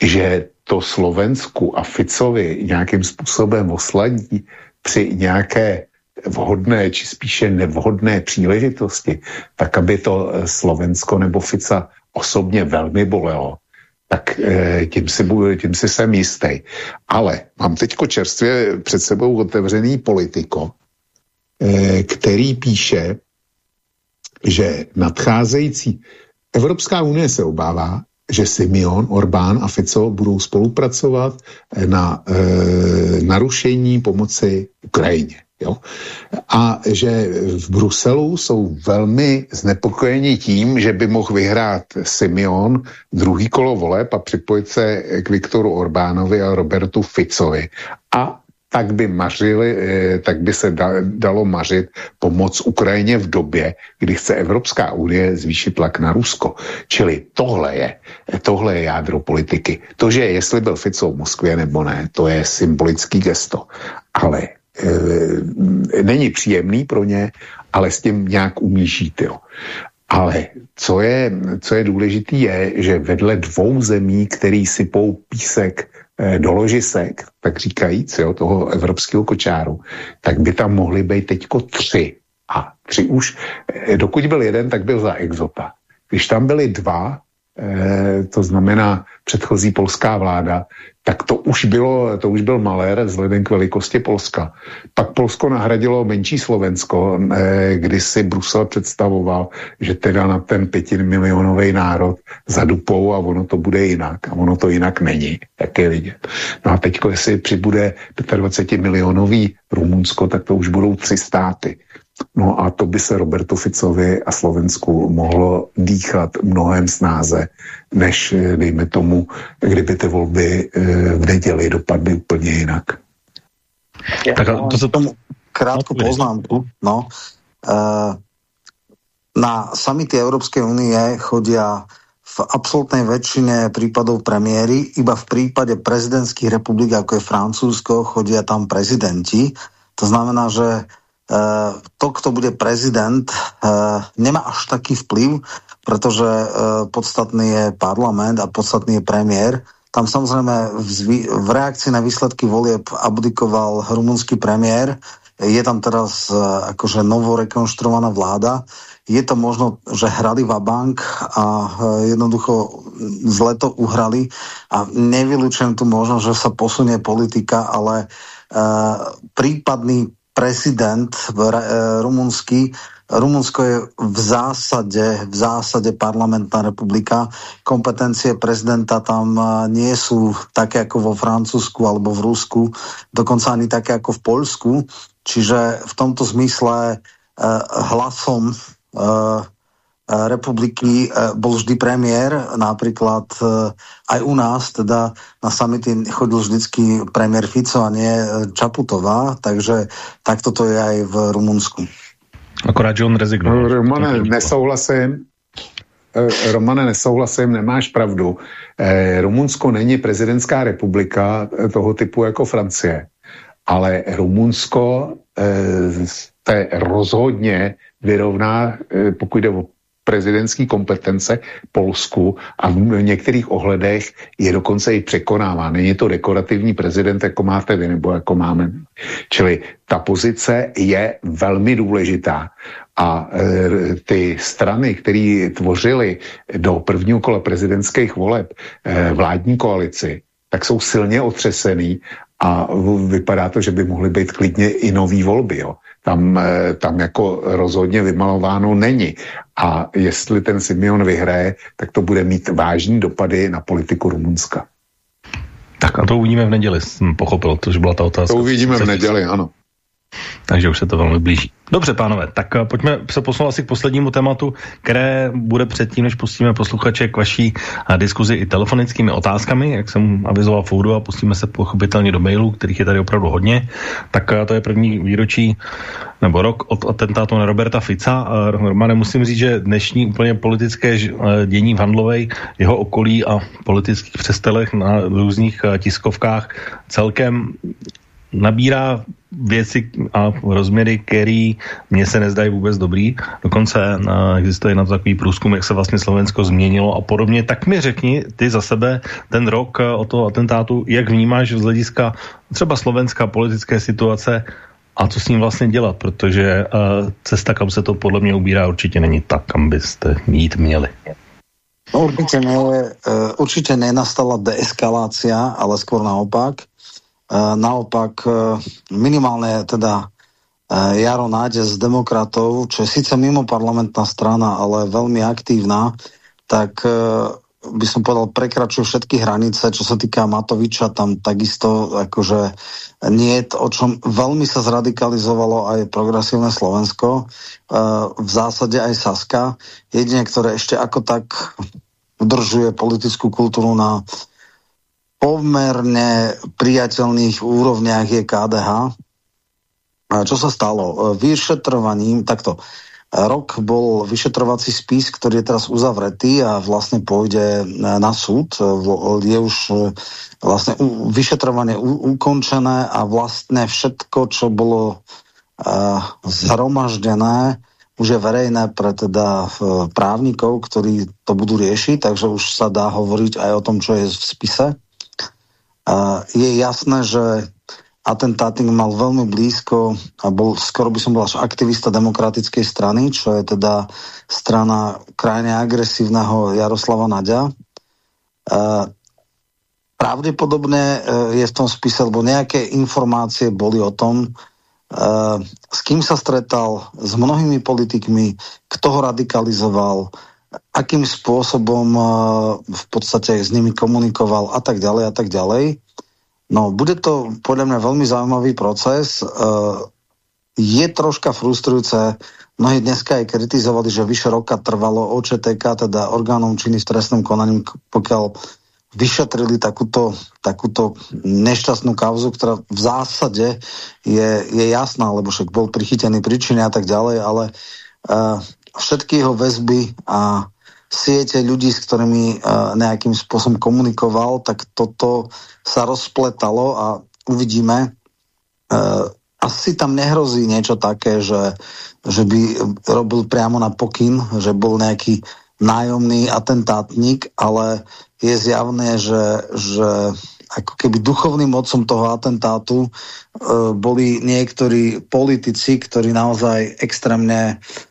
že to Slovensku a Ficovi nějakým způsobem osladí, při nějaké vhodné či spíše nevhodné příležitosti, tak aby to eh, Slovensko nebo Fica osobně velmi bolelo, tak eh, tím si, tím si jsem jistý. Ale mám teďko čerstvě před sebou otevřený politiko, eh, který píše, že nadcházející Evropská unie se obává, že Simeon, Orbán a Fico budou spolupracovat na e, narušení pomoci Ukrajině. Jo? A že v Bruselu jsou velmi znepokojeni tím, že by mohl vyhrát Simeon druhý kolo voleb a připojit se k Viktoru Orbánovi a Robertu Ficovi. A tak by, mařili, eh, tak by se dalo mařit pomoc Ukrajině v době, kdy chce Evropská unie zvýšit tlak na Rusko. Čili tohle je, tohle je jádro politiky. To, že jestli byl Fico v Moskvě nebo ne, to je symbolický gesto. Ale e, není příjemný pro ně, ale s tím nějak umí žít. Jo. Ale co je, co je důležité, je, že vedle dvou zemí, který sypou písek do ložisek, tak říkajíc, jo, toho evropského kočáru, tak by tam mohly být teďko tři. A tři už, e, dokud byl jeden, tak byl za exota. Když tam byly dva, e, to znamená předchozí polská vláda, tak to už bylo, to už byl malér vzhledem k velikosti Polska. Pak Polsko nahradilo menší Slovensko, eh, kdy si Brusel představoval, že teda na ten pětimilionový národ zadupou a ono to bude jinak. A ono to jinak není, jak je vidět. No a teď, jestli přibude 25 milionový Rumunsko, tak to už budou tři státy. No a to by se Roberto Ficovi a Slovensku mohlo dýchat mnohem snáze, než, dejme tomu, kdyby ty volby eh, v neděli dopadly úplně jinak. Tak to se tomu krátku no, poznámku. No, uh, na samity Európskej únie chodia v absolútnej väčšine prípadov premiéry, iba v prípade prezidentských republik, ako je Francúzsko, chodia tam prezidenti. To znamená, že Eh, to, kto bude prezident, eh, nemá až taký vplyv, protože eh, podstatný je parlament a podstatný je premiér. Tam samozrejme v reakcii na výsledky volieb abdikoval rumunský premiér, je tam teraz akože novo rekonštruovaná vláda. Je to možno, že hrali bank a jednoducho zle to uhrali a nevylučujem tu možno, že sa posunie politika, ale prípadný prezident eh, rumunský. Rumunsko je v zásade, v zásade parlamentná republika. Kompetencie prezidenta tam eh, nie sú také ako vo Francúzsku alebo v Rusku, dokonca ani také ako v Polsku. Čiže v tomto zmysle eh, hlasom republiky bol vždy premiér, napríklad aj u nás, teda na samity chodil vždycky premiér Fico a nie Čaputová, takže takto to je aj v Rumunsku. Akorát, že on rezignoval. No, Romane, nesouhlasím. Romane, nesouhlasím, nemáš pravdu. Rumunsko není prezidentská republika toho typu jako Francie, ale Rumunsko se rozhodně vyrovná, pokud jde o prezidentské kompetence Polsku a v některých ohledech je dokonce i překonává. Není to dekorativní prezident, jako máte vy, nebo jako máme. Čili ta pozice je velmi důležitá. A e, ty strany, které tvořily do prvního kola prezidentských voleb e, vládní koalici, tak jsou silně otřesený a vypadá to, že by mohly být klidně i nový volby. Jo tam, eh, tam jako rozhodně vymalováno není. A jestli ten Simeon vyhraje, tak to bude mít vážní dopady na politiku Rumunska. Tak a to uvidíme v neděli, jsem pochopil, to byla ta otázka. To uvidíme v neděli, ano. Takže už se to velmi blíží. Dobře, pánové, tak eh, pojďme se posunout asi k poslednímu tématu, které bude předtím, než pustíme posluchače k vaší eh, diskuzi i telefonickými otázkami, jak jsem avizoval v a pustíme se pochopitelně do mailů, kterých je tady opravdu hodně. Tak eh, to je první výročí nebo rok od atentátu na Roberta Fica. Romane, musím říct, že dnešní úplně politické dění v Handlovej, jeho okolí a politických přestelech na různých tiskovkách celkem nabírá věci a rozměry, které mně se nezdají vůbec dobrý. Dokonce uh, existuje na to takový průzkum, jak se vlastně Slovensko změnilo a podobně. Tak mi řekni ty za sebe ten rok uh, o toho atentátu, jak vnímáš z hlediska třeba slovenská politické situace a co s ním vlastně dělat, protože uh, cesta, kam se to podle mě ubírá, určitě není tak, kam byste jít měli. No, určitě, ne, určitě nenastala deeskalácia, ale skôr naopak naopak e, minimálne teda e, Jaro Náde z demokratov, čo je síce mimo parlamentná strana, ale veľmi aktívna, tak e, by som povedal, prekračujú všetky hranice, čo sa týka Matoviča, tam takisto akože nie o čom veľmi sa zradikalizovalo aj progresívne Slovensko, v zásade aj Saska. Jedine, ktoré ešte ako tak udržuje politickú kultúru na pomerne priateľných úrovniach je KDH. Čo sa stalo? Vyšetrovaním, takto, Rok bol vyšetrovací spis, ktorý je teraz uzavretý a vlastne pôjde na súd. Je už e, vlastne vyšetrovanie ukončené a vlastne všetko, čo bolo zhromaždené, už je verejné pre teda e, právnikov, ktorí to budú riešiť, takže už sa dá hovoriť aj o tom, čo je v spise. Uh, je jasné, že atentátnik mal veľmi blízko a bol, skoro by som bol až aktivista demokratickej strany, čo je teda strana krajne agresívneho Jaroslava Naďa. E, pravdepodobne e, je v tom spise, lebo nejaké informácie boli o tom, e, s kým sa stretal, s mnohými politikmi, kto ho radikalizoval, akým spôsobom e, v podstate s nimi komunikoval a tak ďalej a tak ďalej. No, bude to podľa mňa veľmi zaujímavý proces. Uh, je troška frustrujúce, mnohí dneska aj kritizovali, že vyše roka trvalo OČTK, teda orgánom činy v trestnom konaní, pokiaľ vyšetrili takúto, takúto nešťastnú kauzu, ktorá v zásade je, je jasná, lebo však bol prichytený príčiny a tak ďalej, ale uh, všetky jeho väzby a siete ľudí, s ktorými uh, nejakým spôsobom komunikoval, tak toto sa rozpletalo a uvidíme. Uh, asi tam nehrozí niečo také, že, že by robil priamo na pokyn, že bol nejaký nájomný atentátnik, ale je zjavné, že, že ako keby duchovným mocom toho atentátu uh, boli niektorí politici, ktorí naozaj extrémne uh,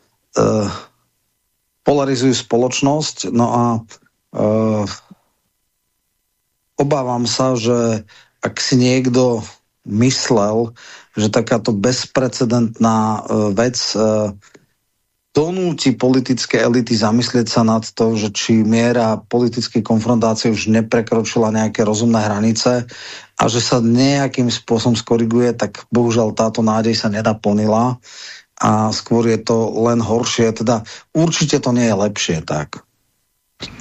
polarizujú spoločnosť. No a uh, obávam sa, že ak si niekto myslel, že takáto bezprecedentná uh, vec uh, donúti politické elity zamyslieť sa nad to, že či miera politickej konfrontácie už neprekročila nejaké rozumné hranice a že sa nejakým spôsobom skoriguje, tak bohužiaľ táto nádej sa nenaplnila a skôr je to len horšie, teda určitě to nie je lepšie tak.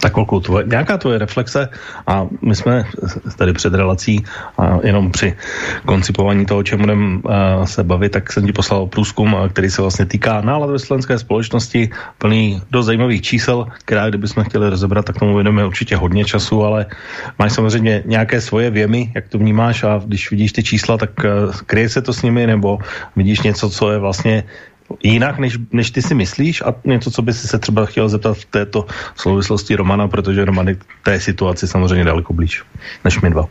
Tak kolku, tvoje, nějaká tvoje reflexe a my jsme tady před relací a jenom při koncipování toho, o čem budeme se bavit, tak jsem ti poslal průzkum, který se vlastně týká nálad ve slovenské společnosti, plný do zajímavých čísel, která kdybychom chtěli rozebrat, tak tomu věnujeme určitě hodně času, ale máš samozřejmě nějaké svoje věmy, jak to vnímáš a když vidíš ty čísla, tak kryje se to s nimi, nebo vidíš něco, co je vlastně jinak, než, než ty si myslíš a něco, co by si se třeba chtěl zeptat v této souvislosti Romana, protože Roman je té situaci samozřejmě daleko blíž než my dva.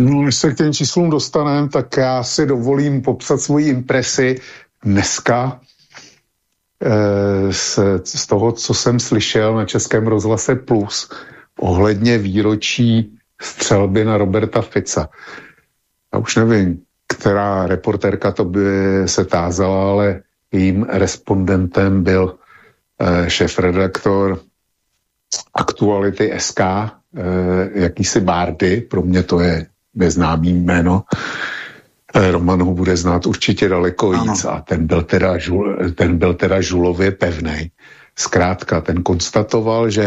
No, když se k těm číslům dostaneme, tak já si dovolím popsat svoji impresi dneska e, z, z toho, co jsem slyšel na Českém rozhlase Plus ohledně výročí střelby na Roberta Fica. Já už nevím, která reportérka to by se tázala, ale jím respondentem byl eh, šéf-redaktor Aktuality SK, eh, jakýsi Bardy, pro mě to je neznámý jméno, eh, Roman ho bude znát určitě daleko víc a ten byl teda, žul, ten byl teda žulově pevný. Zkrátka, ten konstatoval, že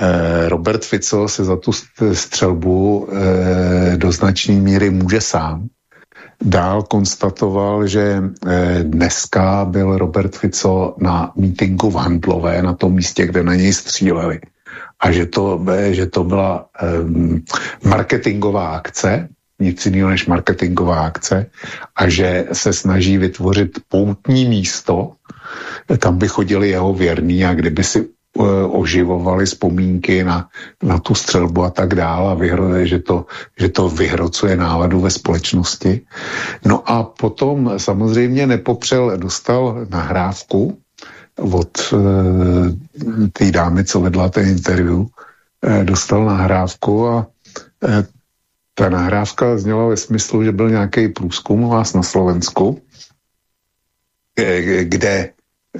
eh, Robert Fico se za tu střelbu eh, do značné míry může sám, Dál konstatoval, že eh, dneska byl Robert Fico na mítinku v Handlové, na tom místě, kde na něj stříleli. A že to, eh, že to byla um, marketingová akce, nic jiného než marketingová akce, a že se snaží vytvořit poutní místo, tam by chodili jeho věrní a kdyby si oživovali vzpomínky na, na tu střelbu a tak dále a vyhro, že, to, že to vyhrocuje náladu ve společnosti. No a potom samozřejmě nepopřel, dostal nahrávku od e, té dámy, co vedla ten interview, e, dostal nahrávku a e, ta nahrávka zněla ve smyslu, že byl nějaký průzkum u vás na Slovensku, kde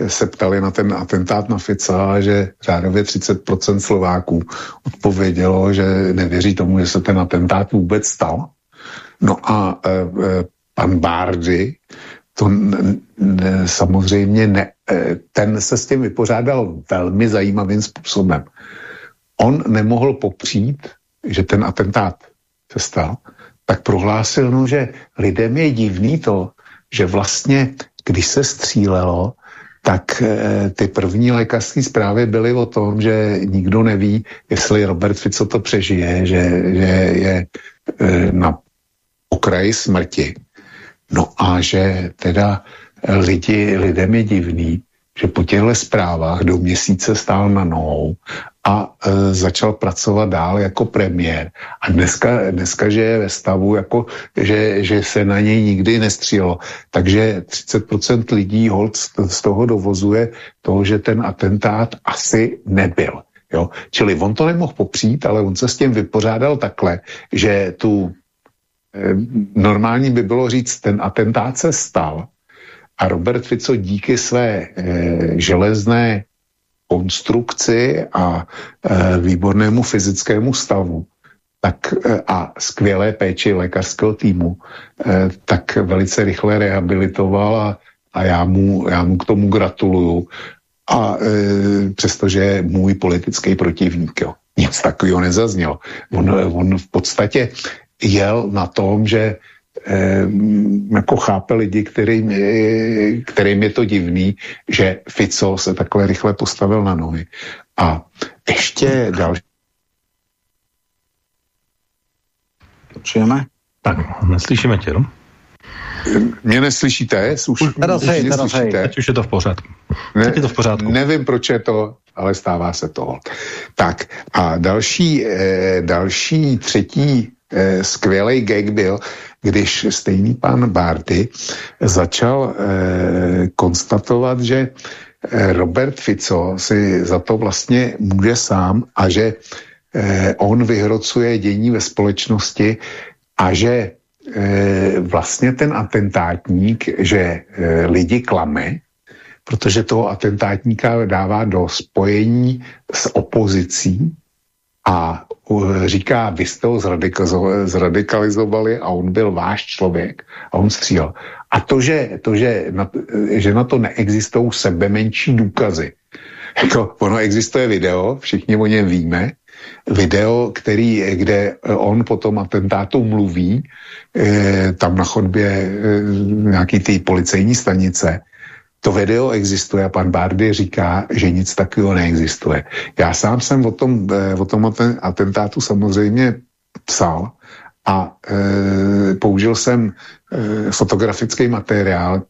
se ptali na ten atentát na Fica, že řádově 30% Slováků odpovědělo, že nevěří tomu, že se ten atentát vůbec stal. No a e, e, pan Bárdy, to ne, samozřejmě ne, e, ten se s tím vypořádal velmi zajímavým způsobem. On nemohl popřít, že ten atentát se stal, tak prohlásil, no, že lidem je divný to, že vlastně, když se střílelo, tak e, ty první lékařské zprávy byly o tom, že nikdo neví, jestli Robert Fico to přežije, že, že je e, na okraji smrti. No a že teda lidi, lidem je divný, že po těchto zprávách do měsíce stál na nohou a e, začal pracovat dál jako premiér. A dneska, dneska že je ve stavu, jako, že, že se na něj nikdy nestřílo. Takže 30% lidí hold z toho dovozuje toho, že ten atentát asi nebyl. Jo? Čili on to nemohl popřít, ale on se s tím vypořádal takhle, že tu e, normální by bylo říct, ten atentát se stal a Robert Fico díky své e, železné konstrukci a e, výbornému fyzickému stavu tak, e, a skvělé péči lékařského týmu, e, tak velice rychle rehabilitoval a, a já, mu, já mu k tomu gratuluju. A e, přestože je můj politický protivník, jo. nic takového nezaznělo. On, on v podstatě jel na tom, že eh, jako chápe lidi, kterým, kterým je to divný, že Fico se takhle rychle postavil na nohy. A ještě další. Počujeme? Tak, neslyšíme tě, no? Mě neslyšíte? Už, už teraz hej, teraz hej. Teď už je to v pořádku. Ne, je to v pořádku. Nevím, proč je to, ale stává se to. Tak a další, eh, další třetí eh, skvělý gag byl, když stejný pan Barty začal eh, konstatovat, že eh, Robert Fico si za to vlastně může sám a že eh, on vyhrocuje dění ve společnosti a že eh, vlastně ten atentátník, že eh, lidi klame, protože toho atentátníka dává do spojení s opozicí a říká, vy jste ho zradikalizovali a on byl váš člověk a on střílel. A to, že, to, že, na, že na to neexistují sebe menší důkazy. Jako, ono existuje video, všichni o něm víme, video, který, kde on po tom atentátu mluví, e, tam na chodbě e, nějaký ty policejní stanice to video existuje a pan Bardy říká, že nic takového neexistuje. Já sám jsem o tom, eh, o tom atentátu samozřejmě psal a e, použil jsem e, fotografický materiál,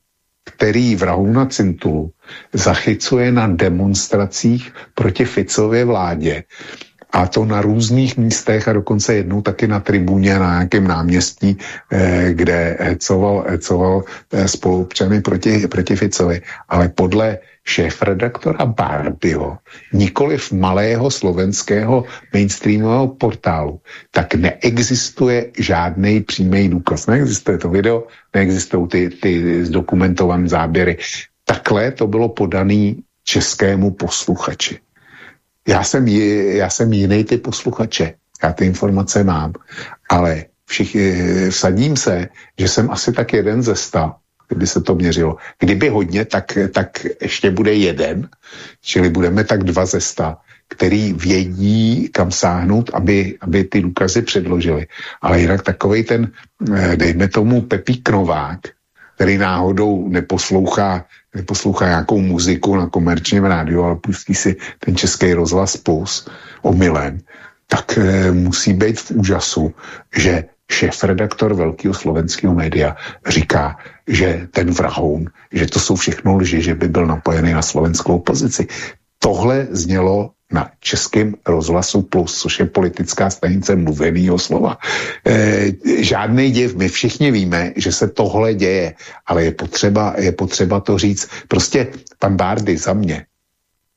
který vrahu na Cintulu zachycuje na demonstracích proti Ficově vládě a to na různých místech a dokonce jednou taky na tribuně na nějakém náměstí, eh, kde hecoval, hecoval eh, spolupčany proti, proti Ficovi. Ale podle šéf-redaktora Bardyho, nikoliv malého slovenského mainstreamového portálu, tak neexistuje žádný přímý důkaz. Neexistuje to video, neexistují ty, ty zdokumentované záběry. Takhle to bylo podané českému posluchači. Já jsem, já jsem jiný typ posluchače. Já ty informace mám, ale všichni, vsadím se, že jsem asi tak jeden ze sta, kdyby se to měřilo. Kdyby hodně, tak, tak ještě bude jeden, čili budeme tak dva ze sta, který vědí, kam sáhnout, aby, aby ty důkazy předložili. Ale jinak takový ten, eh, dejme tomu Pepík Novák, který náhodou neposlouchá neposlouchá nějakou muziku na komerčním rádiu, ale pustí si ten český rozhlas Plus omylem, tak e, musí být v úžasu, že šéf-redaktor velkého slovenského média říká, že ten vrahoun, že to jsou všechno lži, že by byl napojený na slovenskou opozici. Tohle znělo na českém rozhlasu Plus, což je politická stanice mluveného slova. E, žádný div, my všichni víme, že se tohle děje, ale je potřeba, je potřeba to říct. Prostě pan Bardy za mě,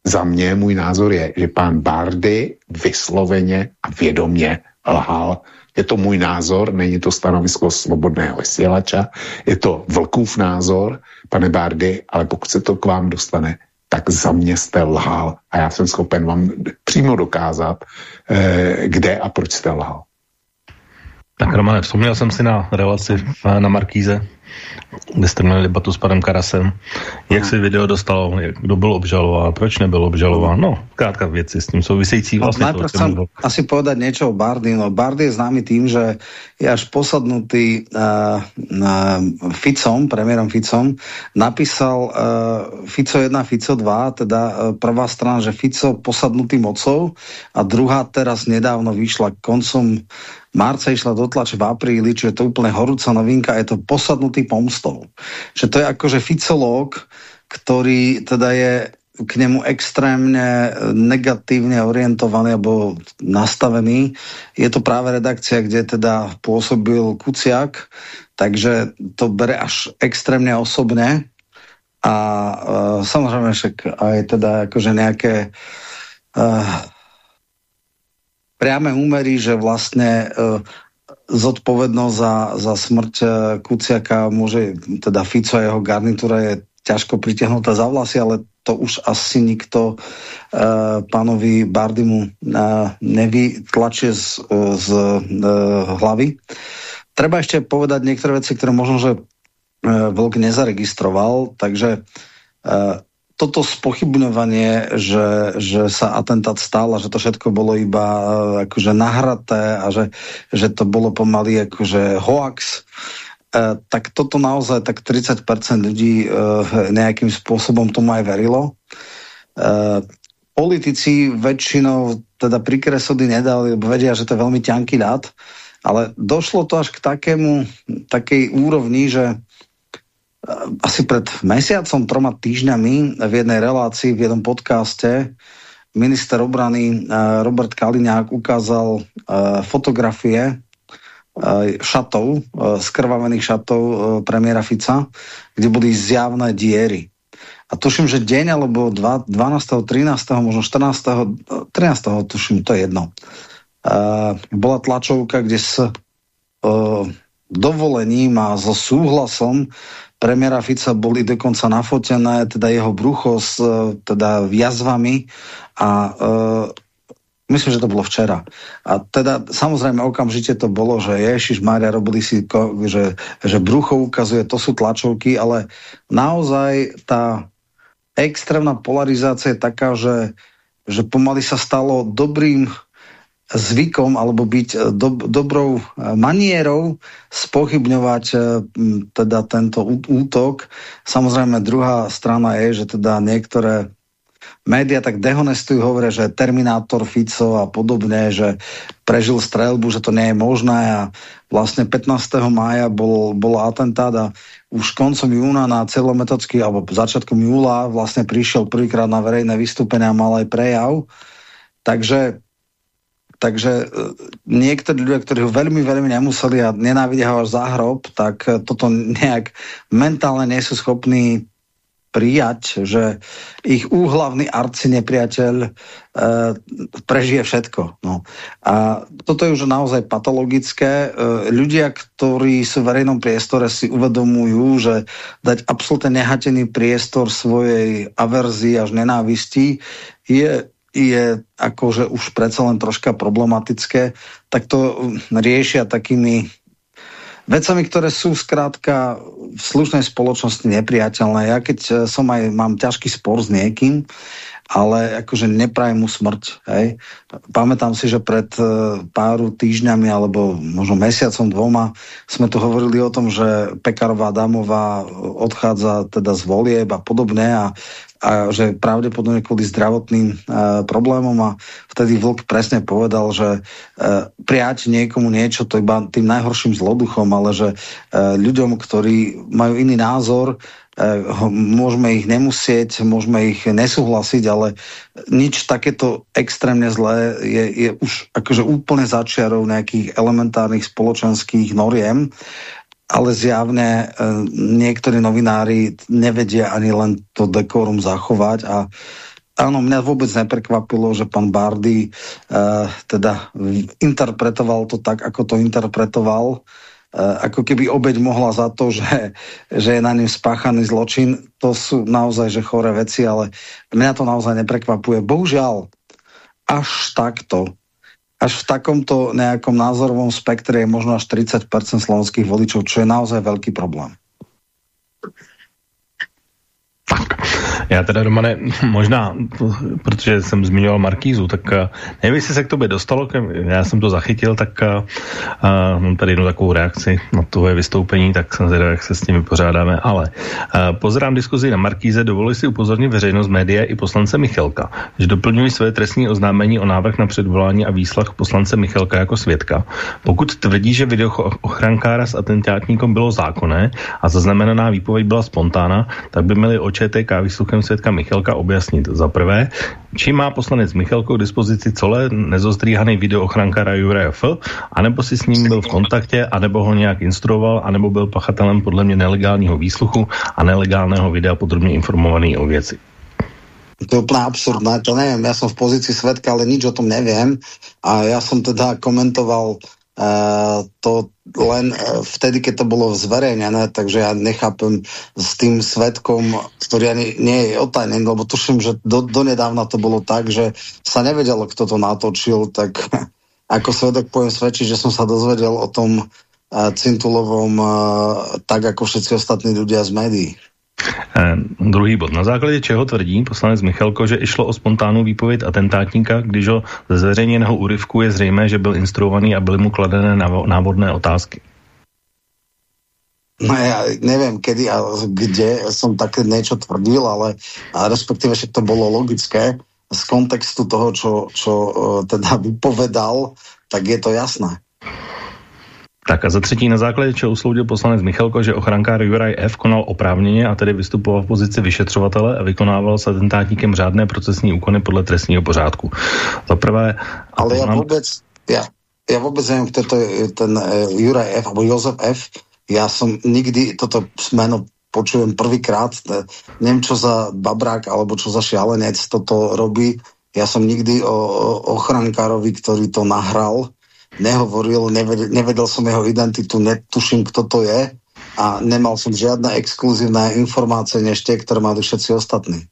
za mě můj názor je, že pan Bardy vysloveně a vědomě lhal je to můj názor, není to stanovisko slobodného vysílača, je to vlkův názor, pane Bardy, ale pokud se to k vám dostane, tak za mě jste lhal a já jsem schopen vám přímo dokázat, eh, kde a proč jste lhal. Tak Romane, vzpomněl jsem si na relaci na Markíze, kde jste měli debatu s panem Karasem. Jak se video dostalo, kdo byl obžalován, proč nebyl obžalován? No, krátka věci s tím související no, vlastně. No, najprv chcem asi povedať niečo o Bardy. No, Bardy je známy tým, že je až posadnutý uh, uh, Ficom, premiérom Ficom, napísal uh, Fico 1, Fico 2, teda uh, prvá strana, že Fico posadnutý mocou a druhá teraz nedávno vyšla koncom marca išla do tlače v apríli, čo je to úplne horúca novinka, je to posadnutý pomstou. Že to je akože Ficológ, ktorý teda je k nemu extrémne negatívne orientovaný alebo nastavený. Je to práve redakcia, kde teda pôsobil Kuciak, takže to bere až extrémne osobne a uh, samozrejme však aj teda akože nejaké uh, priame úmery, že vlastne uh, zodpovednosť za, za smrť uh, Kuciaka môže, teda Fico a jeho garnitúra je ťažko pritiahnutá za vlasy, ale to už asi nikto uh, pánovi Bardimu uh, nevytlačie z, z uh, hlavy. Treba ešte povedať niektoré veci, ktoré možno, že uh, Vlk nezaregistroval, takže uh, toto spochybňovanie, že, že sa atentát stal a že to všetko bolo iba uh, akože nahraté a že, že to bolo pomaly akože hoax, uh, tak toto naozaj tak 30% ľudí uh, nejakým spôsobom tomu aj verilo. Politici väčšinou teda prikresody nedali, lebo vedia, že to je veľmi ťanký dát, ale došlo to až k takému, takej úrovni, že asi pred mesiacom, troma týždňami v jednej relácii, v jednom podcaste minister obrany eh, Robert Kaliňák ukázal eh, fotografie eh, šatov, skrvavených šatov premiéra Fica, kde boli zjavné diery. A tuším, že deň alebo 12. 13. možno 14. 13. tuším, to je jedno. Bola tlačovka, kde s dovolením a so súhlasom premiéra Fica boli dokonca nafotené teda jeho brucho s e, teda jazvami a uh, myslím, že to bolo včera. A teda samozrejme okamžite to bolo, že Ježiš Mária robili si, že, že brucho ukazuje, to sú tlačovky, ale naozaj tá extrémna polarizácia je taká, že, že pomaly sa stalo dobrým zvykom alebo byť e, do, dobrou e, manierou spochybňovať e, teda tento útok. Samozrejme druhá strana je, že teda niektoré média tak dehonestujú, hovoria, že Terminátor Fico a podobne, že prežil strelbu, že to nie je možné a vlastne 15. mája bol, bol atentát a už koncom júna na celometodický alebo začiatkom júla vlastne prišiel prvýkrát na verejné vystúpenie a mal aj prejav. Takže Takže e, niektorí ľudia, ktorí ho veľmi, veľmi nemuseli a nenávidia ho až za hrob, tak e, toto nejak mentálne nie sú schopní prijať, že ich úhlavný arci nepriateľ e, prežije všetko. No. A toto je už naozaj patologické. E, ľudia, ktorí sú v verejnom priestore, si uvedomujú, že dať absolútne nehatený priestor svojej averzii až nenávisti je je akože už predsa len troška problematické, tak to riešia takými vecami, ktoré sú zkrátka v slušnej spoločnosti nepriateľné. Ja keď eh, som aj, mám ťažký spor s niekým, ale akože neprajem mu smrť. Hej. Pamätám si, že pred uh, pár týždňami alebo možno mesiacom dvoma sme tu hovorili o tom, že Pekarová Damová odchádza teda z volieb a podobne a a že pravdepodobne kvôli zdravotným e, problémom a vtedy Vlk presne povedal, že e, prijať niekomu niečo to iba tým najhorším zloduchom, ale že e, ľuďom, ktorí majú iný názor, môžeme ich nemusieť, môžeme ich nesúhlasiť, ale nič takéto extrémne zlé je, je už akože úplne začiarov nejakých elementárnych spoločenských noriem ale zjavne e, niektorí novinári nevedia ani len to dekorum zachovať a Áno, mňa vôbec neprekvapilo, že pán Bardy uh, teda interpretoval to tak, ako to interpretoval. Uh, ako keby obeď mohla za to, že, že je na ním spáchaný zločin. To sú naozaj že choré veci, ale mňa to naozaj neprekvapuje. Bohužiaľ, až takto, až v takomto nejakom názorovom spektre je možno až 30% slovenských voličov, čo je naozaj veľký problém. Já teda doma ne, možná, protože jsem zmiňoval Markízu, tak uh, nevím, jestli se k tobě dostalo, já jsem to zachytil, tak uh, uh, mám tady jednu takovou reakci na tvoje vystoupení, tak jsem zvědavý, jak se s tím vypořádáme, ale uh, pozerám diskuzi na Markíze, dovoluji si upozornit veřejnost média i poslance Michelka, že doplňují své trestní oznámení o návrh na předvolání a výslach poslance Michelka jako svědka. Pokud tvrdí, že video ochrankára s atentátníkom bylo zákonné a zaznamenaná výpověď byla spontána, tak by měli oči ČTK vysluchem svědka Michalka objasnit. Za prvé, či má poslanec Michalko k dispozici celé nezozdríhaný video ochrankára Juraja F, anebo si s ním byl v kontaktě, anebo ho nějak instruoval, anebo byl pachatelem podle mě nelegálního výsluchu a nelegálného videa podrobně informovaný o věci. To je úplne absurdné, to neviem, ja som v pozícii svetka, ale nič o tom neviem a ja som teda komentoval to len uh, vtedy, keď to bolo zverejnené, takže ja nechápem s tým svetkom, ktorý ani nie je otajný, lebo tuším, že do, donedávna to bolo tak, že sa nevedelo, kto to natočil, tak ako svedok poviem svedčiť, že som sa dozvedel o tom uh, Cintulovom uh, tak, ako všetci ostatní ľudia z médií. Eh, druhý bod. Na základě čeho tvrdí poslanec Michalko, že išlo o spontánnu výpověď atentátníka, když ho ze zveřejněného úryvku je zřejmé, že byl instruovaný a byly mu kladené návodné otázky? No ja neviem, kedy a kde som také niečo tvrdil, ale a respektíve však to bolo logické z kontextu toho, čo, čo uh, teda vypovedal, tak je to jasné. Tak a za třetí na základě čeho usoudil poslanec Michalko, že ochrankár Juraj F. konal oprávněně a tedy vystupoval v pozici vyšetřovatele a vykonával s atentátníkem řádné procesní úkony podle trestního pořádku. Za prvé... Ale já vůbec, já, já vůbec nevím, kdo to je ten uh, Juraj F. alebo Jozef F. Já jsem nikdy toto jméno počujem prvýkrát, nevím, čo za babrák alebo čo za šialenec toto robí. Ja som nikdy o, o ochrankárovi, ktorý to nahral, nehovoril, nevedel, nevedel som jeho identitu, netuším, kto to je a nemal som žiadne exkluzívne informácie než tie, ktoré mali všetci ostatní.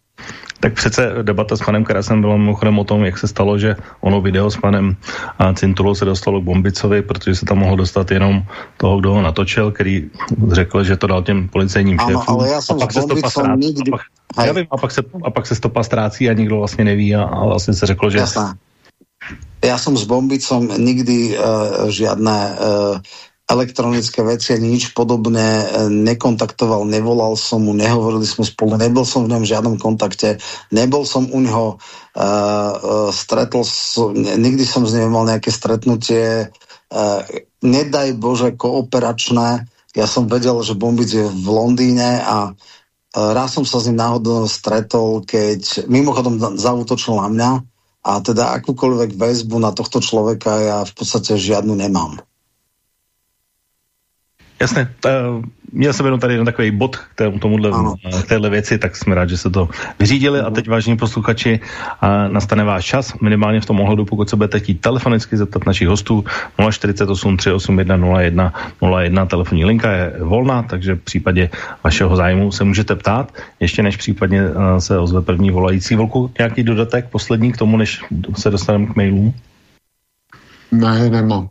Tak přece debata s panem Karasem byla mimochodem o tom, jak se stalo, že ono video s panem Cintulou se dostalo k Bombicovi, protože se tam mohlo dostat jenom toho, kdo ho natočil, který řekl, že to dal těm policejním ano, šéfům. ale já jsem a pak se stopa ztrácí, nikdy... a pak, já vím, a pak se, a pak se stopa ztrácí a nikdo vlastně neví a, a vlastně se řeklo, že... Jasná ja som s Bombicom nikdy uh, žiadne uh, elektronické veci ani nič podobné uh, nekontaktoval, nevolal som mu, nehovorili sme spolu, nebol som v ňom v žiadnom kontakte, nebol som u neho, uh, uh, stretol som, nikdy som s ním mal nejaké stretnutie, uh, nedaj Bože kooperačné, ja som vedel, že Bombic je v Londýne a raz som sa s ním náhodou stretol, keď mimochodom zautočil na mňa, a teda akúkoľvek väzbu na tohto človeka ja v podstate žiadnu nemám. Jasné. Uh, měl jsem jenom tady jeden takový bod k tomu, tomuhle, k téhle věci, tak jsme rádi, že se to vyřídili. A teď, vážení posluchači, uh, nastane váš čas, minimálně v tom ohledu, pokud se budete chtít telefonicky zeptat našich hostů 048 381 01 01, telefonní linka je volná, takže v případě vašeho zájmu se můžete ptát, ještě než případně uh, se ozve první volající. Volku, nějaký dodatek poslední k tomu, než se dostaneme k mailům? Ne, nemám.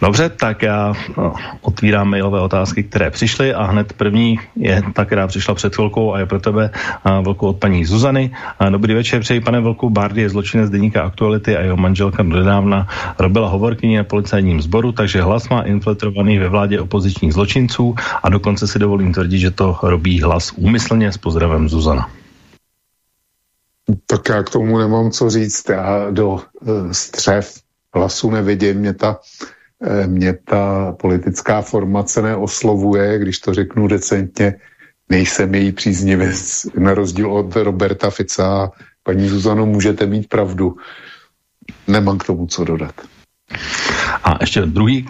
Dobře, tak já no, otvírám mailové otázky, které přišly a hned první je ta, která přišla před chvilkou a je pro tebe a, velkou od paní Zuzany. A, dobrý večer, přeji pane Velkou. Bardy je zločinec deníka Aktuality a jeho manželka nedávna robila hovorkyni na policajním sboru, takže hlas má infiltrovaný ve vládě opozičních zločinců a dokonce si dovolím tvrdit, že to robí hlas úmyslně s pozdravem Zuzana. Tak já k tomu nemám co říct. Já do uh, střev hlasu nevidím. Mě ta Eh, mě ta politická formace neoslovuje, když to řeknu decentně, nejsem její příznivec, na rozdíl od Roberta Fica. Paní Zuzano, můžete mít pravdu. Nemám k tomu co dodat. A ještě druhý,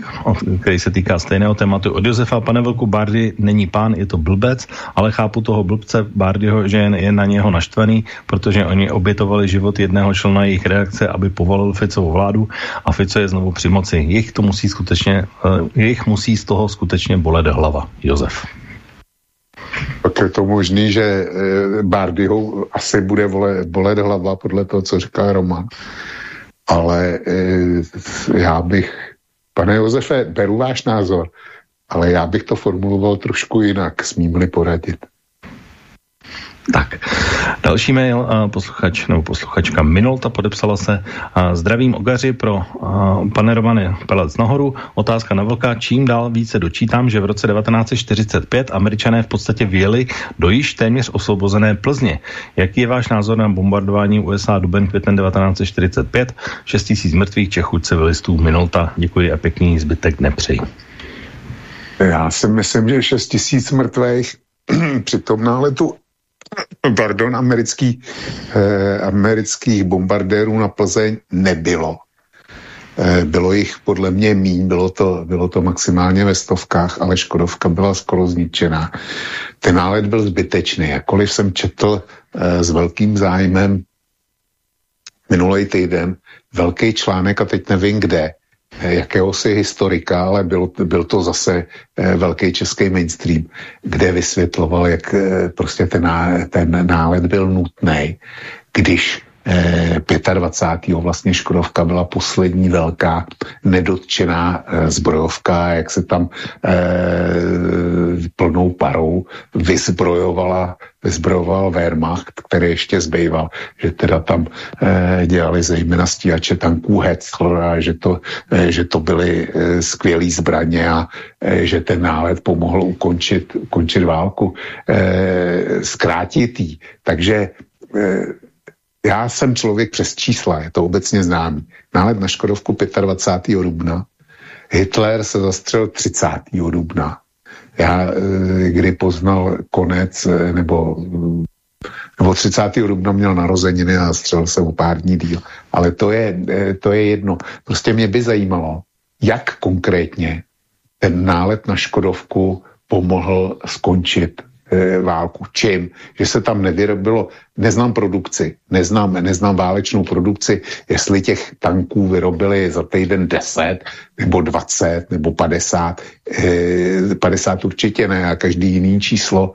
který se týká stejného tématu. Od Josefa, pane Velku, Bardy není pán, je to blbec, ale chápu toho blbce Bardyho, že je na něho naštvaný, protože oni obětovali život jedného člena jejich reakce, aby povolil Ficovou vládu a Fico je znovu při moci. Jich to musí skutečně, eh, jich musí z toho skutečně bolet hlava. Josef. Tak je to možný, že e, Bardyho asi bude bolet hlava podle toho, co říká Roman. Ale e, já bych, pane Josefe, beru váš názor, ale já bych to formuloval trošku jinak, smím-li poradit. Tak, další mail, posluchač nebo posluchačka Minolta podepsala se. Zdravím Ogaři pro pane Romany Pelec nahoru. Otázka na velká. Čím dál více dočítám, že v roce 1945 američané v podstatě vyjeli do již téměř osvobozené Plzně. Jaký je váš názor na bombardování USA duben květen 1945? 6 tisíc mrtvých Čechů civilistů Minolta. Děkuji a pěkný zbytek nepřeji. Já si myslím, že 6 tisíc mrtvých při tom náletu pardon, americký, eh, amerických bombardérů na Plzeň nebylo. Eh, bylo jich podle mě míň, bylo to, bylo to maximálně ve stovkách, ale Škodovka byla skoro zničená. Ten nálet byl zbytečný. Jakkoliv jsem četl eh, s velkým zájmem minulý týden velký článek, a teď nevím kde, jakéhosi historika, ale byl, byl to zase eh, velký český mainstream, kde vysvětloval, jak eh, prostě ten, ten nálet byl nutný, když 25. vlastně Škodovka byla poslední velká nedotčená zbrojovka, jak se tam plnou parou vyzbrojovala vyzbrojoval Wehrmacht, který ještě zbýval, že teda tam eh, dělali zejména stíhače tanků Hetzler a že to, eh, že to byly eh, skvělé zbraně a eh, že ten nálet pomohl ukončit, ukončit válku, eh, zkrátit jí. Takže eh, já jsem člověk přes čísla, je to obecně známý. Nálet na Škodovku 25. dubna, Hitler se zastřel 30. dubna já eh, kdy poznal konec, eh, nebo, nebo 30. dubna měl narozeniny a střelil se o pár dní díl. Ale to je, eh, to je jedno. Prostě mě by zajímalo, jak konkrétně ten nálet na Škodovku pomohl skončit válku. Čím? Že se tam nevyrobilo, neznám produkci, neznám, neznám válečnou produkci, jestli těch tanků vyrobili za týden 10, nebo 20, nebo 50, e, 50 určitě ne, a každý jiný číslo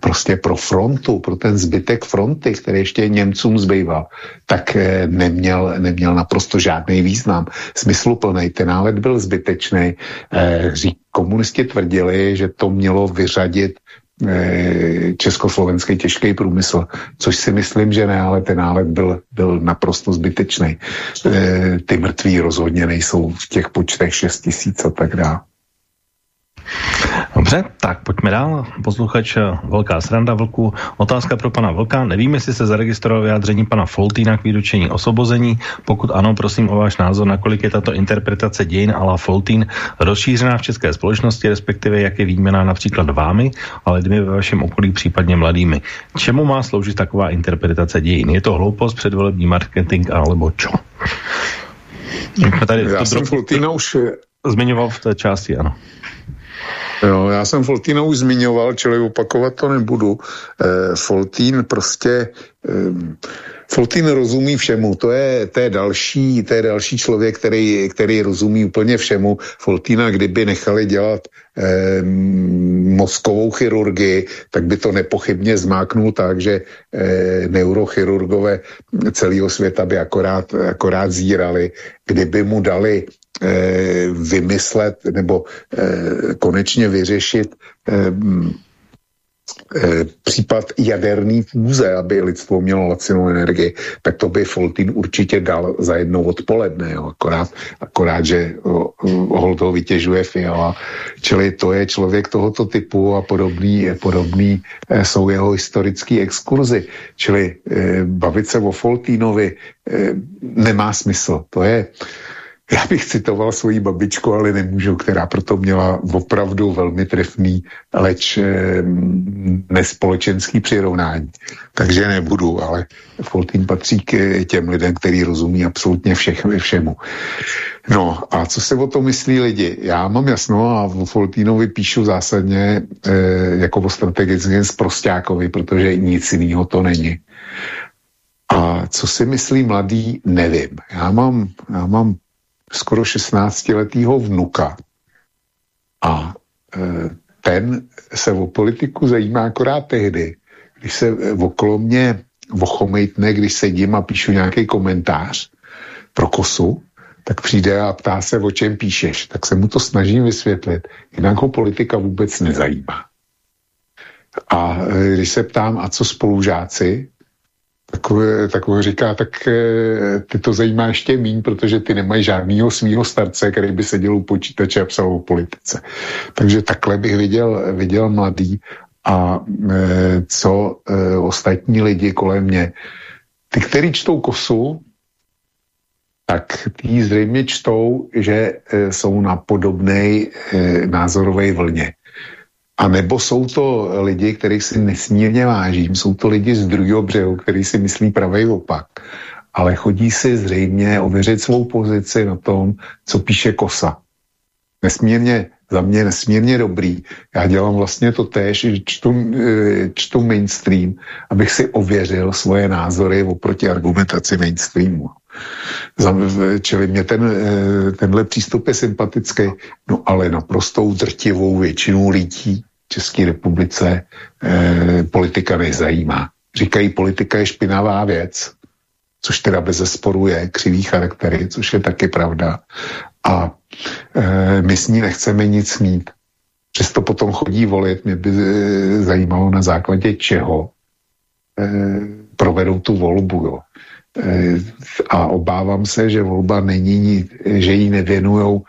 prostě pro frontu, pro ten zbytek fronty, který ještě Němcům zbýval, tak eh, neměl, neměl naprosto žádný význam. Smysluplný. Ten nálet byl zbytečný. Eh, komunisti tvrdili, že to mělo vyřadit Eh, československý těžký průmysl, což si myslím, že ne, ale ten nálet byl, byl naprosto zbytečný. Eh, ty mrtví rozhodně nejsou v těch počtech 6 tisíc a tak dále. Dobře, tak pojďme dál. Posluchač eh, Velká sranda Vlku. Otázka pro pana Vlka. Nevím, jestli se zaregistroval vyjádření pana Foltína k vyručení osobození. Pokud ano, prosím o váš názor, nakolik je tato interpretace dějin ala Foltín rozšířená v české společnosti, respektive jak je výměná například vámi, ale lidmi ve vašem okolí, případně mladými. Čemu má sloužit taková interpretace dějin? Je to hloupost, předvolební marketing alebo čo? Tady Já jsem Foltína už zmiňoval v té části, ano. Jo, já jsem Foltína už zmiňoval, čili opakovat to nebudu. E, Foltín prostě... E, Foltín rozumí všemu, to je, to je, další, to je další člověk, který, který rozumí úplně všemu. Foltína, kdyby nechali dělat eh, mozkovou chirurgii, tak by to nepochybně zmáknul tak, že eh, neurochirurgové celého světa by akorát, akorát zírali. Kdyby mu dali Eh, vymyslet nebo eh, konečně vyřešit eh, případ jaderný fúze, aby lidstvo mělo lacinou energii, tak to by Foltín určitě dal za jedno odpoledne, jo. Akorát, akorát, že hol toho vytěžuje Fiala. Čili to je člověk tohoto typu a podobný, podobný jsou jeho historické exkurzy. Čili bavit se o Foltínovi nemá smysl. To je, já bych citoval svoji babičku, ale nemůžu, která proto měla opravdu velmi trefný, leč eh, nespolečenský přirovnání. Takže nebudu, ale Foltín patří k těm lidem, který rozumí absolutně všech, všemu. No a co se o to myslí lidi? Já mám jasno a o Foltínovi píšu zásadně eh, jako o strategickém zprostákovi, protože nic jiného to není. A co si myslí mladý, nevím. Já mám, já mám skoro 16-letýho vnuka a e, ten se o politiku zajímá akorát tehdy, když se okolo mě vochomejtne, když sedím a píšu nějaký komentář pro kosu, tak přijde a ptá se, o čem píšeš. Tak se mu to snažím vysvětlit. Jinak ho politika vůbec nezajímá. A e, když se ptám, a co spolužáci, takové, takové říká, tak eh, ty to zajímá ještě míň, protože ty nemají žádného svého starce, který by seděl u počítače a psal o politice. Takže takhle bych viděl, viděl mladý a e, co e, ostatní lidi kolem mě. Ty, kteří čtou kosu, tak tí zřejmě čtou, že jsou na podobné názorové vlně. A nebo jsou to lidi, kterých si nesmírně vážím, jsou to lidi z druhého břehu, který si myslí pravý opak, ale chodí si zřejmě ověřit svou pozici na tom, co píše Kosa. Nesmírně, za mě nesmírně dobrý. Já dělám vlastně to též, čtu, eh, čtu mainstream, abych si ověřil svoje názory oproti argumentaci mainstreamu. Čili mě ten, eh, tenhle přístup je sympatický, no ale naprostou drtivou většinou lidí České republice eh, politika nezajímá. Říkají, politika je špinavá věc, což teda bez zesporu je křivý charaktery, což je taky pravda. A eh, my s ní nechceme nic mít. Přesto potom chodí volit, mě by eh, zajímalo na základě čeho eh, provedou tu volbu. Jo. Eh, a obávám se, že volba není, že ji nevěnujou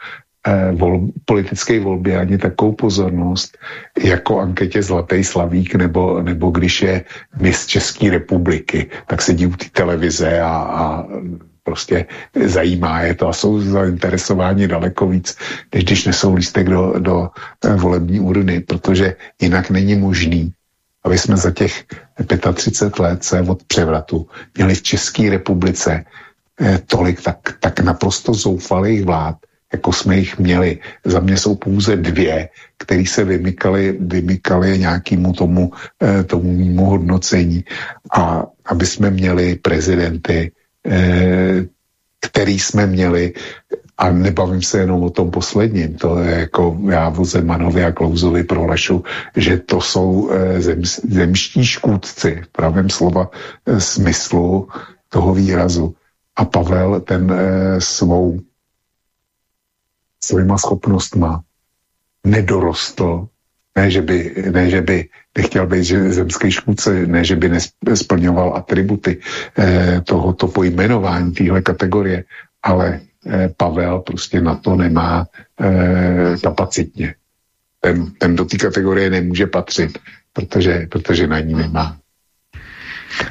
vol, politické volbě ani takovou pozornost jako anketě Zlatý Slavík nebo, nebo když je mis České republiky, tak sedí u té televize a, a prostě zajímá je to a jsou zainteresováni daleko víc, než když nesou lístek do, do eh, volební urny, protože jinak není možný, aby jsme za těch 35 let se od převratu měli v České republice eh, tolik tak, tak naprosto zoufalých vlád, jako jsme jich měli. Za mě jsou pouze dvě, které se vymykaly, vymykaly nějakému tomu, eh, tomu mimo hodnocení. A aby jsme měli prezidenty, eh, který jsme měli, a nebavím se jenom o tom posledním, to je jako já o Zemanovi a Klauzovi prohlašu, že to jsou eh, zem, zemští škůdci v pravém slova eh, smyslu toho výrazu. A Pavel ten eh, svou svýma schopnostma nedorostl, ne, že by, ne, že by nechtěl být zemský škůdce, ne, že by nesplňoval atributy eh, tohoto pojmenování, téhle kategorie, ale eh, Pavel prostě na to nemá eh, kapacitně. Ten, ten do té kategorie nemůže patřit, protože, protože na ní nemá.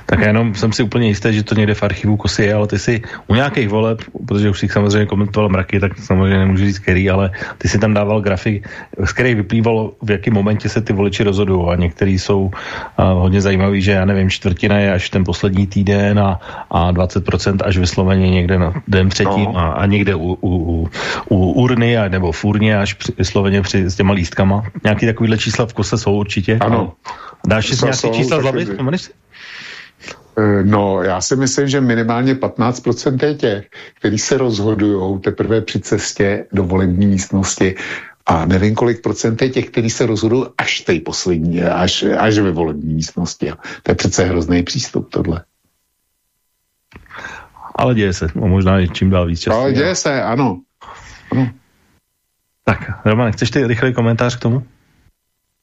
Tak jenom jsem si úplně jistý, že to někde v archivu kosy je, ale ty si u nějakých voleb, protože už si samozřejmě komentoval mraky, tak samozřejmě nemůžu říct který, ale ty si tam dával grafik, z kterých vyplývalo, v jakém momentě se ty voliči rozhodují a některý jsou uh, hodně zajímavý, že já nevím, čtvrtina je až ten poslední týden a, a 20% až vysloveně někde na den předtím no. a, a někde u, u, u, u urny a, nebo v urně až při, vysloveně při, s těma lístkama. Nějaký takovýhle čísla v kose jsou určitě. Ano. Dáš si nějaké čísla z hlavy? Eh, no, já si myslím, že minimálně 15% je těch, kteří se rozhodují teprve při cestě do volební místnosti a nevím, kolik procent je těch, kteří se rozhodují až tej poslední, až, až ve volební místnosti. To je přece hrozný přístup tohle. Ale děje se, no, možná i čím dál víc. Ale děje se, ano. ano. Tak, Roman, chceš ty rychlý komentář k tomu?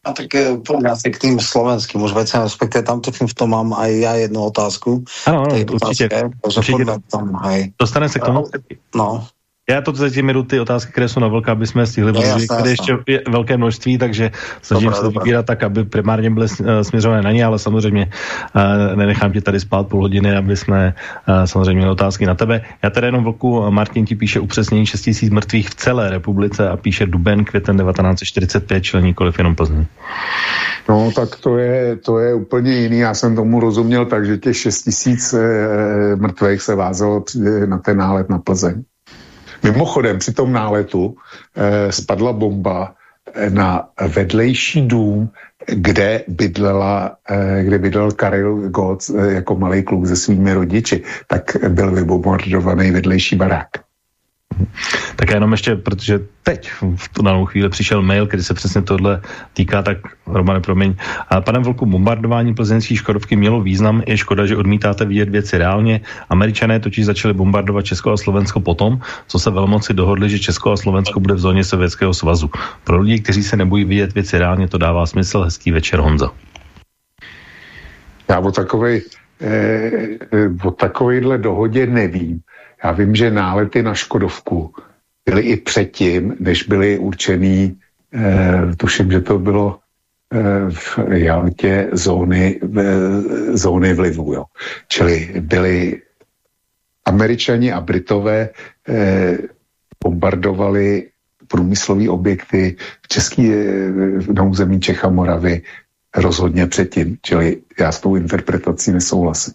A tak eh, poďme asi k tým slovenským už veciam, respektive tam tuším v tom mám aj ja jednu otázku. Áno, áno, určite. Otázke, určite. Tam, hej. Dostane sa k tomu? No, Já to teď mi ty otázky, které jsou na velká, aby jsme stihli, protože tady ještě je velké množství, takže snažím se vybírat tak, aby primárně byly eh, směřované na ně, ale samozřejmě uh, nenechám tě tady spát půl hodiny, aby jsme uh, samozřejmě měli otázky na tebe. Já tady jenom vlku, Martin ti píše upřesnění 6 000 mrtvých v celé republice a píše Duben, květen 1945, čili nikoliv jenom Plzeň. No, tak to je, to je úplně jiný. Já jsem tomu rozuměl tak, že těch 6 tisíc e, mrtvých se vázalo na ten nálet na Plzeň. Mimochodem, při tom náletu e, spadla bomba na vedlejší dům, kde bydlela, e, kde bydlel Karel Gotz e, jako malý kluk se svými rodiči, tak byl vybombardovaný vedlejší barák. Tak jenom ještě, protože teď v tu danou chvíli přišel mail, který se přesně tohle týká, tak Romane, promiň. A panem Vlku, bombardování plzeňské Škodovky mělo význam. Je škoda, že odmítáte vidět věci reálně. Američané totiž začali bombardovat Česko a Slovensko potom, co se velmoci dohodli, že Česko a Slovensko bude v zóně Sovětského svazu. Pro lidi, kteří se nebojí vidět věci reálně, to dává smysl. Hezký večer, Honza. Já o takovej, eh, eh o takovejhle dohodě nevím. Já vím, že nálety na Škodovku byly i předtím, než byly určený, eh, tuším, že to bylo eh, v Jaltě zóny, eh, zóny vlivu. Jo. Čili byli Američani a Britové eh, bombardovali průmyslové objekty v český, eh, na území Čecha Moravy rozhodně předtím. Čili já s tou interpretací nesouhlasím.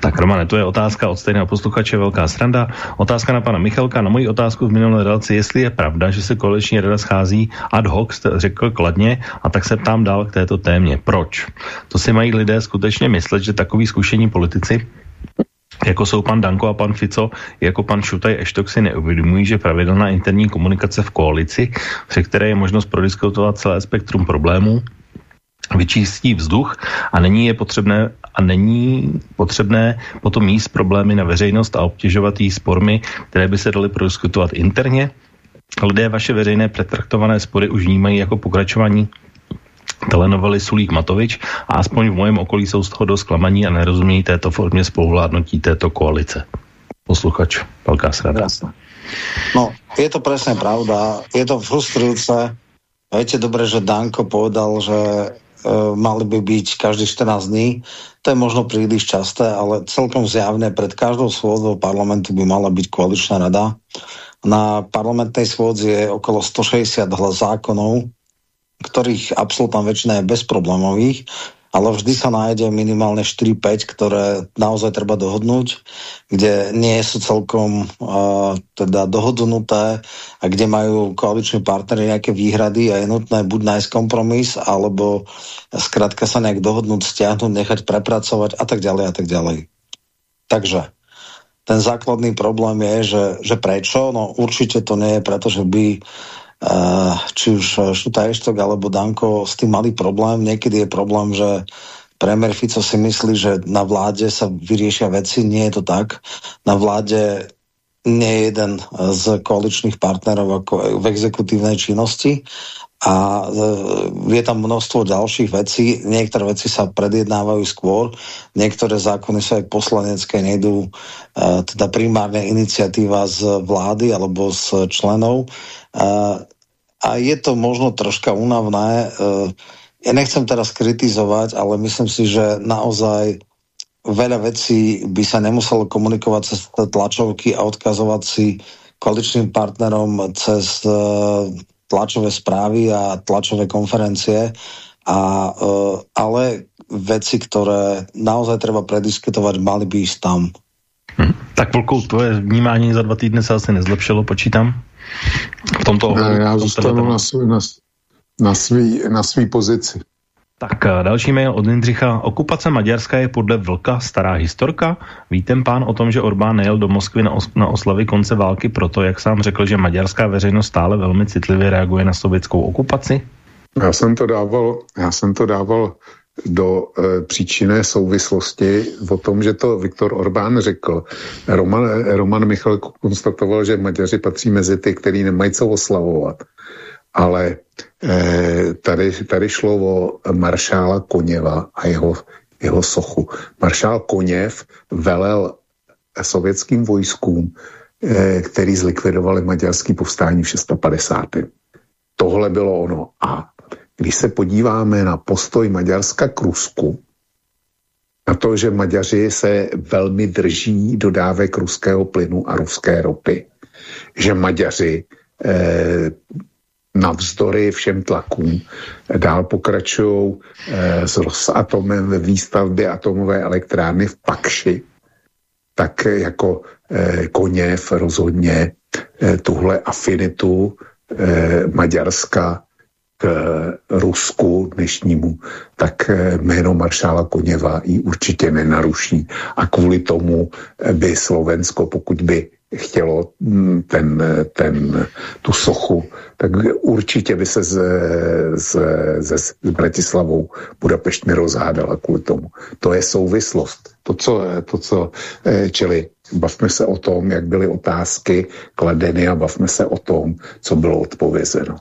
Tak Romane, to je otázka od stejného posluchače, velká sranda. Otázka na pana Michalka. Na moji otázku v minulé relaci, jestli je pravda, že se koaliční rada schází ad hoc, řekl kladně, a tak se ptám dál k této témě. Proč? To si mají lidé skutečně myslet, že takový zkušení politici jako jsou pan Danko a pan Fico, jako pan Šutaj Eštok si neuvědomují, že pravidelná interní komunikace v koalici, při které je možnost prodiskutovat celé spektrum problémů, vyčistí vzduch a není je potřebné a není potřebné potom míst problémy na veřejnost a obtěžovat jí spormy, které by se daly prodiskutovat interně. Lidé vaše veřejné pretraktované spory už vnímají jako pokračování telenovely Sulík Matovič a aspoň v mojem okolí jsou z toho dost klamaní a nerozumějí této formě spoluvládnutí této koalice. Posluchač, velká srada. No, je to presne pravda. Je to frustrujúce. Viete dobre, že Danko povedal, že mali by byť každý 14 dní. To je možno príliš časté, ale celkom zjavné pred každou schôdzou parlamentu by mala byť koaličná rada. Na parlamentnej schôdzi je okolo 160 hlas zákonov, ktorých absolútna väčšina je bezproblémových ale vždy sa nájde minimálne 4-5, ktoré naozaj treba dohodnúť, kde nie sú celkom uh, teda dohodnuté a kde majú koaliční partnery nejaké výhrady a je nutné buď nájsť kompromis, alebo zkrátka sa nejak dohodnúť, stiahnuť, nechať prepracovať a tak ďalej a tak ďalej. Takže ten základný problém je, že, že prečo? No určite to nie je preto, že by Eh, či už eh, Šuta Eštok alebo Danko s tým mali problém. Niekedy je problém, že premiér Fico si myslí, že na vláde sa vyriešia veci. Nie je to tak. Na vláde nie je jeden z koaličných partnerov ako v exekutívnej činnosti a je tam množstvo ďalších vecí. Niektoré veci sa predjednávajú skôr, niektoré zákony sú aj poslanecké, nejdú teda primárne iniciatíva z vlády alebo z členov a je to možno troška únavné. Ja nechcem teraz kritizovať, ale myslím si, že naozaj veľa vecí by sa nemuselo komunikovať cez tlačovky a odkazovať si koaličným partnerom cez tlačové správy a tlačové konferencie, a, ale veci, ktoré naozaj treba prediskutovať, mali by ísť tam. Hm. Tak Vlku, tvoje vnímání za dva týdny se asi nezlepšilo, počítám? V tomto ohledu. Ne, já zůstanu na, svý, na, na, svý, na svý pozici. Tak eh, další mail od Jindřicha. Okupace Maďarska je podle Vlka stará historka? Víte pán o tom, že Orbán nejel do Moskvy na, os na oslavy konce války proto, jak sám řekl, že maďarská veřejnost stále velmi citlivě reaguje na sovětskou okupaci? Já jsem to dával, já jsem to dával do e, příčinné souvislosti o tom, že to Viktor Orbán řekl. Roman, Roman Michal konstatoval, že Maďaři patří mezi ty, který nemají co oslavovat. Ale tady, tady šlo o maršála Koněva a jeho, jeho sochu. Maršál Koněv velel sovětským vojskům eh, který zlikvidovali maďarský povstání v 650. Tohle bylo ono. A když se podíváme na postoj Maďarska k Rusku, na to, že Maďaři se velmi drží dodávek ruského plynu a ruské ropy, že Maďaři eh, navzdory všem tlakům dál pokračují eh, s Rosatomem ve výstavbě atomové elektrárny v Pakši, tak jako eh, Koněv rozhodně eh, tuhle afinitu eh, Maďarska k Rusku dnešnímu, tak eh, jméno maršála Koněva ji určitě nenaruší. A kvůli tomu by Slovensko, pokud by chtělo mm, ten, ten, tu sochu, tak určitě by se s, Bratislavou Budapešť nerozhádala kvůli tomu. To je souvislost. To, co, to, co eh, čili bavme se o tom, jak byly otázky kladeny a bavme se o tom, co bylo odpovězeno.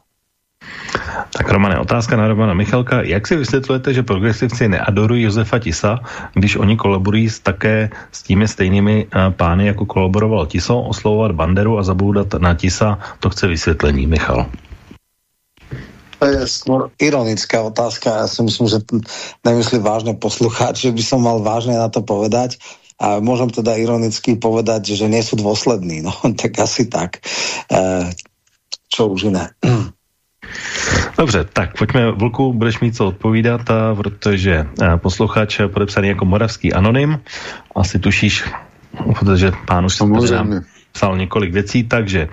Tak Romane, otázka na Romana Michalka. Jak si vysvětlujete, že progresivci neadorují Josefa Tisa, když oni kolaborují s také s těmi stejnými uh, pány, jako kolaboroval Tiso, oslovovat Banderu a zaboudat na Tisa, to chce vysvětlení. Michal. To je skôr ironická otázka. Já si myslím, že nemyslí vážne poslucháč, že by som mal vážne na to povedať. A môžem teda ironicky povedať, že nie sú dôslední. No, tak asi tak. E, čo už iné. Dobře, tak pojďme, Vlku, budeš mít co odpovídat, protože posluchač podepsaný jako Moravský anonym, asi tušíš, protože pán už se psal několik věcí, takže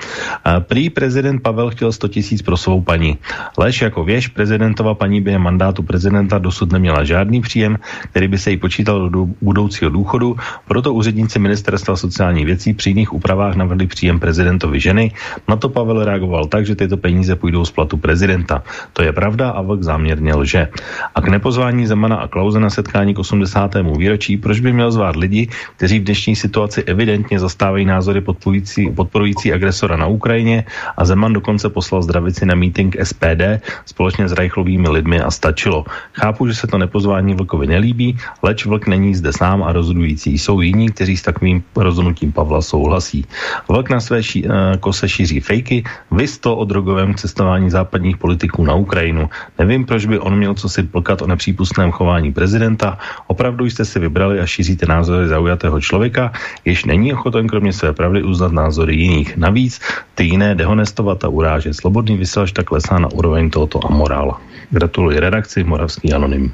prý prezident Pavel chtěl 100 tisíc pro svou paní. Lež jako věž, prezidentova paní během mandátu prezidenta dosud neměla žádný příjem, který by se jí počítal do budoucího důchodu, proto úředníci ministerstva sociálních věcí při jiných úpravách navrhli příjem prezidentovi ženy. Na to Pavel reagoval tak, že tyto peníze půjdou z platu prezidenta. To je pravda a vlk záměrně lže. A k nepozvání Zemana a Klauze na setkání k 80. výročí, proč by měl zvát lidi, kteří v dnešní situaci evidentně zastávají názory podpůrů podporující, podporující agresora na Ukrajině a Zeman dokonce poslal zdravici na meeting SPD společně s Rajchlovými lidmi a stačilo. Chápu, že se to nepozvání Vlkovi nelíbí, leč Vlk není zde sám a rozhodující. Jsou jiní, kteří s takovým rozhodnutím Pavla souhlasí. Vlk na své ší, uh, kose šíří fejky, vys to o drogovém cestování západních politiků na Ukrajinu. Nevím, proč by on měl co si plkat o nepřípustném chování prezidenta. Opravdu jste si vybrali a šíříte názory zaujatého člověka, jež není ochoten kromě své pravdy uznat uznat názory jiných. Navíc ty jiné dehonestovat a urážet. Slobodný vysílač tak klesá na úroveň tohoto amorála. Gratuluji redakci Moravský anonym.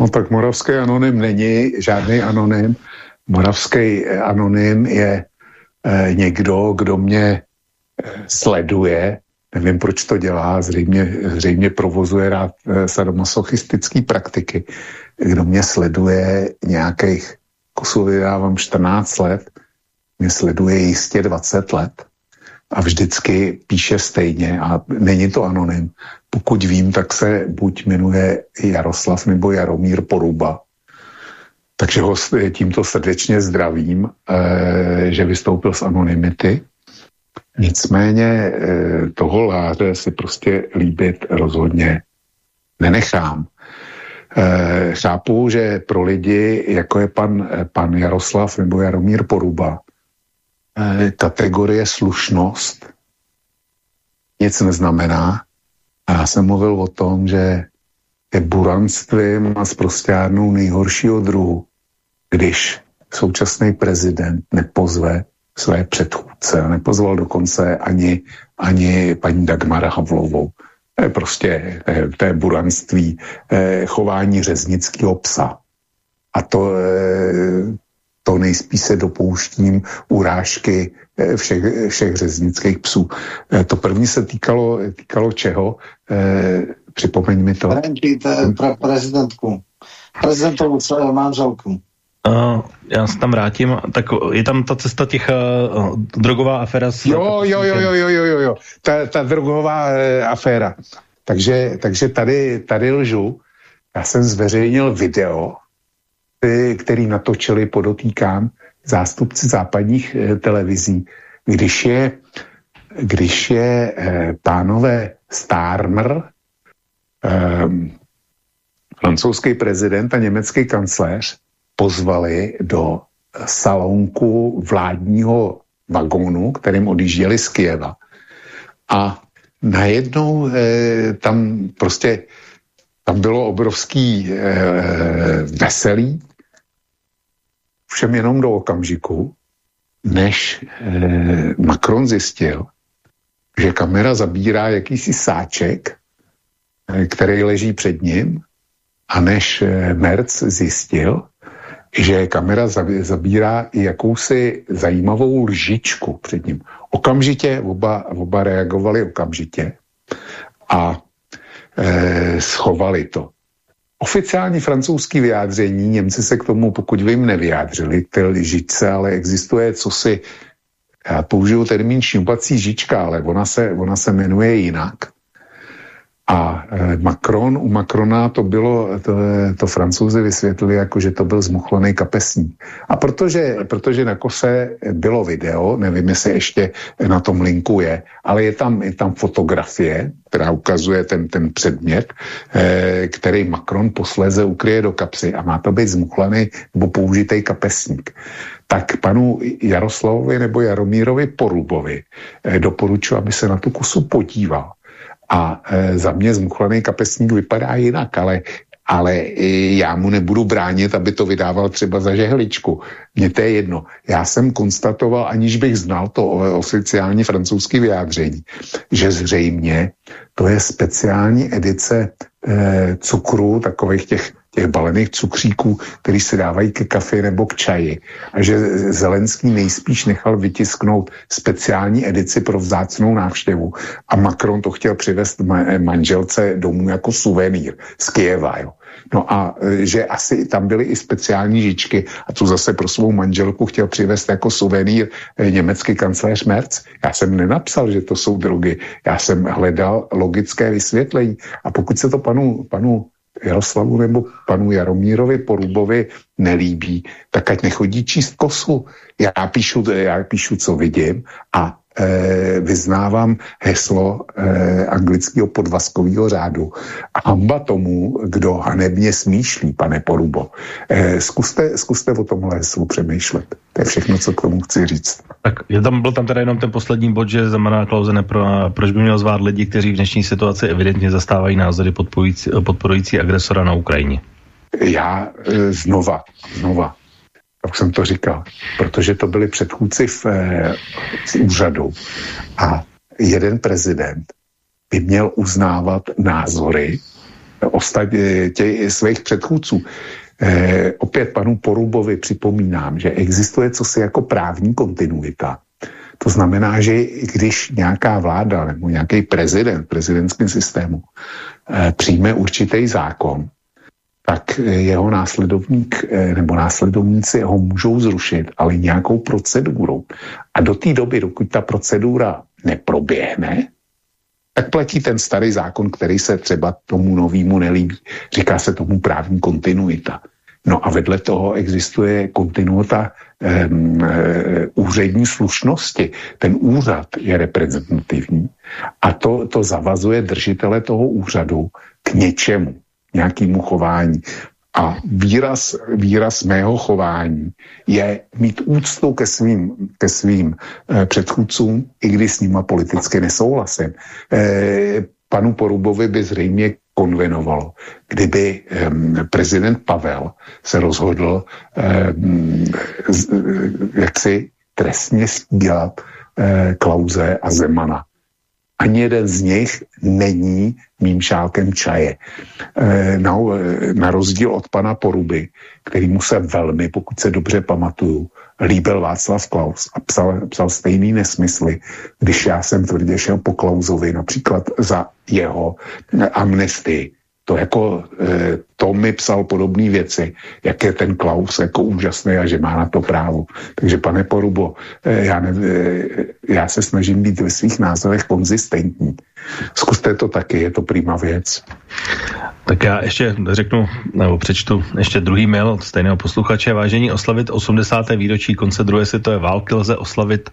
No tak Moravský anonym není žádný anonym. Moravský anonym je e, někdo, kdo mě e, sleduje, nevím, proč to dělá, zřejmě, zřejmě provozuje rád sadomasochistické praktiky, kdo mě sleduje nějakých, kusů vydávám 14 let, mě sleduje jistě 20 let a vždycky píše stejně a není to anonym. Pokud vím, tak se buď jmenuje Jaroslav nebo Jaromír Poruba. Takže ho tímto srdečně zdravím, eh, že vystoupil z anonymity. Nicméně eh, toho láře si prostě líbit rozhodně nenechám. Eh, chápu, že pro lidi, jako je pan, pan Jaroslav nebo Jaromír Poruba, kategorie slušnost nic neznamená. A já jsem mluvil o tom, že je buranstvím a zprostárnou nejhoršího druhu, když současný prezident nepozve své předchůdce nepozval dokonce ani, ani paní Dagmara Havlovou. To je prostě to je, to je buranství, eh, chování řeznického psa. A to, eh, to nejspíš se dopouštím urážky eh, všech, všech řeznických psů. Eh, to první se týkalo, týkalo čeho? Eh, připomeň mi to. Pre prezidentku. Prezidentovu manželku. Uh, já se tam vrátím, tak je tam ta cesta těch uh, drogová aféra s... Jo, jo, jo, jo, jo, jo, jo, ta, ta drogová uh, aféra. Takže, takže tady, tady lžu. Já jsem zveřejnil video, který natočili, podotýkám, zástupci západních eh, televizí, když je, když je eh, pánové Starmer, eh, francouzský prezident a německý kancléř pozvali do salonku vládního vagónu, kterým odjížděli z Kieva. A najednou eh, tam prostě tam bylo obrovský eh, veselí, všem jenom do okamžiku, než eh, Macron zjistil, že kamera zabírá jakýsi sáček, eh, který leží před ním, a než eh, Merc zjistil, že kamera zabírá i jakousi zajímavou lžičku před ním. Okamžitě oba, oba reagovali okamžitě a e, schovali to. Oficiální francouzský vyjádření, Němci se k tomu, pokud vím, nevyjádřili, té lžičce, ale existuje cosi, já použiju termín šňupací žička, ale ona se, ona se jmenuje jinak. A e, Macron, u Macrona to bylo, to, to francouzi vysvětlili, jako že to byl zmuchlený kapesník. A protože, protože na kose bylo video, nevím, jestli ještě na tom linku je, ale je tam, je tam fotografie, která ukazuje ten, ten předmět, eh, který Macron posléze ukryje do kapsy. A má to být zmuchlený nebo použitý kapesník. Tak panu Jaroslavovi nebo Jaromírovi Porubovi eh, doporučuji, aby se na tu kusu podíval a e, za mě zmuchlený kapesník vypadá jinak, ale ale já mu nebudu bránit, aby to vydával třeba za žehličku. Mně to je jedno. Já jsem konstatoval, aniž bych znal to oficiální francouzské vyjádření, že zřejmě to je speciální edice eh, cukru, takových těch těch balených cukříků, který se dávají ke kafe nebo k čaji. A že Zelenský nejspíš nechal vytisknout speciální edici pro vzácnou návštěvu a Macron to chtěl přivést manželce domů jako suvenýr z Kieva. Jo. No a že asi tam byly i speciální žičky a tu zase pro svou manželku chtěl přivést jako suvenýr e, německý kancléř Merz. Já jsem nenapsal, že to jsou drogy. Já jsem hledal logické vysvětlení. A pokud se to panu, panu Jaroslavu nebo panu Jaromírovi Porubovi nelíbí, tak ať nechodí číst kosu. Já píšu, já píšu co vidím a vyznávám heslo e, anglického podvazkového řádu. A hamba tomu, kdo hanebně smýšlí, pane Porubo. E, zkuste, zkuste o tomhle heslu přemýšlet. To je všechno, co k tomu chci říct. Tak je tam, byl tam teda jenom ten poslední bod, že znamená Klauze nepro, proč by měl zvát lidi, kteří v dnešní situaci evidentně zastávají názory podporující, podporující agresora na Ukrajině. Já znova, znova, jak jsem to říkal, protože to byli předchůdci v, e, v úřadu a jeden prezident by měl uznávat názory ostatně těch svých předchůdců. Eh, opět panu Porubovi připomínám, že existuje cosi jako právní kontinuita. To znamená, že když nějaká vláda nebo nějaký prezident v prezidentském systému eh, přijme určitý zákon, tak jeho následovník eh, nebo následovníci ho můžou zrušit, ale nějakou procedurou. A do té doby, dokud ta procedura neproběhne, tak platí ten starý zákon, který se třeba tomu novému nelíbí. Říká se tomu právní kontinuita. No a vedle toho existuje kontinuita um, úřední slušnosti. Ten úřad je reprezentativní a to, to zavazuje držitele toho úřadu k něčemu, nějakému chování. A výraz, výraz mého chování je mít úctu ke svým, ke svým eh, předchůdcům, i když s nima politicky nesouhlasím. Eh, panu Porubovi by zřejmě konvenovalo, kdyby um, prezident Pavel se rozhodl um, jak si trestně stíhat uh, Klauze a Zemana ani jeden z nich není mým šálkem čaje. E, na, na rozdíl od pana Poruby, který mu se velmi, pokud se dobře pamatuju, líbil Václav Klaus a psal, psal stejný nesmysly, když já jsem tvrdě šel po Klausovi například za jeho amnestii to jako e, to mi psal podobné věci, jak je ten Klaus jako úžasný a že má na to právo. Takže pane Porubo, e, já, ne, e, já se snažím být ve svých názorech konzistentní. Zkuste to taky, je to prýma věc. Tak já ještě řeknu, nebo přečtu ještě druhý mail od stejného posluchače. Vážení, oslavit 80. výročí konce druhé světové války lze oslavit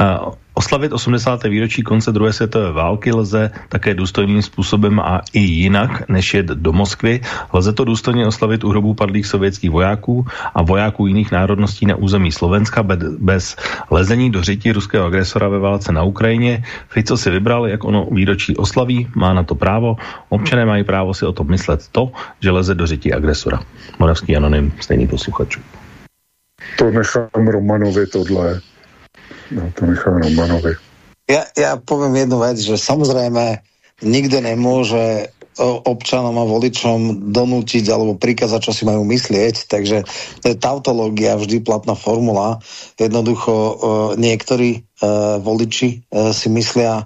uh, Oslavit 80. výročí konce druhé světové války lze také důstojným způsobem a i jinak, než jet do Moskvy. Lze to důstojně oslavit u hrobů padlých sovětských vojáků a vojáků jiných národností na území Slovenska bez lezení do řití ruského agresora ve válce na Ukrajině. Fico si vybral, jak ono výročí oslaví, má na to právo. Občané mají právo si o tom myslet to, že leze do řití agresora. Moravský anonym, stejný posluchač. To nechám Romanovi tohle. No, to nechám Romanovi. Ja, ja poviem jednu vec, že samozrejme nikto nemôže občanom a voličom donútiť alebo prikázať, čo si majú myslieť, takže to je tautológia, vždy platná formula. Jednoducho uh, niektorí uh, voliči uh, si myslia,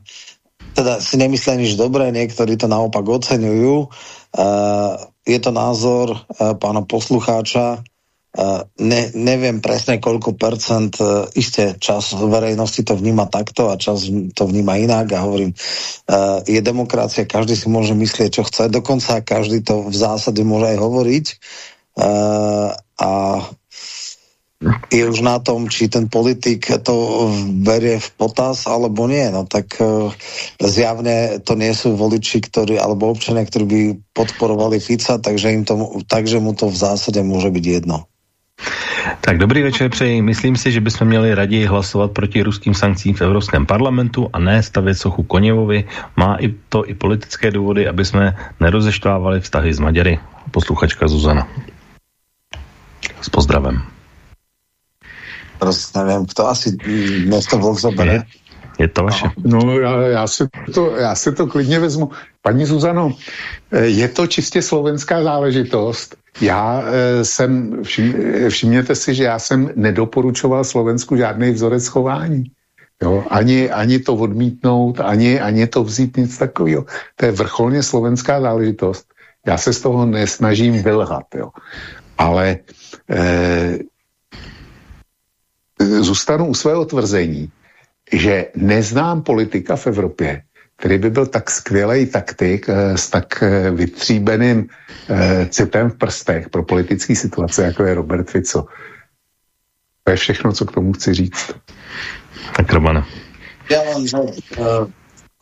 teda si nemyslia nič dobré, niektorí to naopak oceňujú. Uh, je to názor uh, pána poslucháča, ne, neviem presne koľko percent, isté čas verejnosti to vníma takto a čas to vníma inak. A hovorím, je demokracia, každý si môže myslieť, čo chce, dokonca každý to v zásade môže aj hovoriť. A je už na tom, či ten politik to berie v potaz alebo nie. No tak uh, zjavne to nie sú voliči, ktorí, alebo občania, ktorí by podporovali Fica, takže, im to, takže mu to v zásade môže byť jedno. Tak dobrý večer přeji. Myslím si, že bychom měli raději hlasovat proti ruským sankcím v Evropském parlamentu a ne stavět sochu Koněvovi. Má i to i politické důvody, aby jsme nerozeštvávali vztahy s Maďary. Posluchačka Zuzana. S pozdravem. Prostě nevím, kto asi dnes to vlk zabere. Je, je to vaše. No, no já, já, si to, já si to klidně vezmu. Paní Zuzano, je to čistě slovenská záležitost já e, jsem, všim, všimněte si, že já jsem nedoporučoval Slovensku žádný vzorec chování. Jo? Ani, ani to odmítnout, ani, ani to vzít nic takového. To je vrcholně slovenská záležitost. Já se z toho nesnažím vylhat. Jo? Ale e, zůstanu u svého tvrzení, že neznám politika v Evropě, který by byl tak skvělý taktik eh, s tak eh, vytříbeným eh, citem v prstech pro politické situace, jako je Robert Fico. To je všechno, co k tomu chci říct. Tak Romane. Ja len, že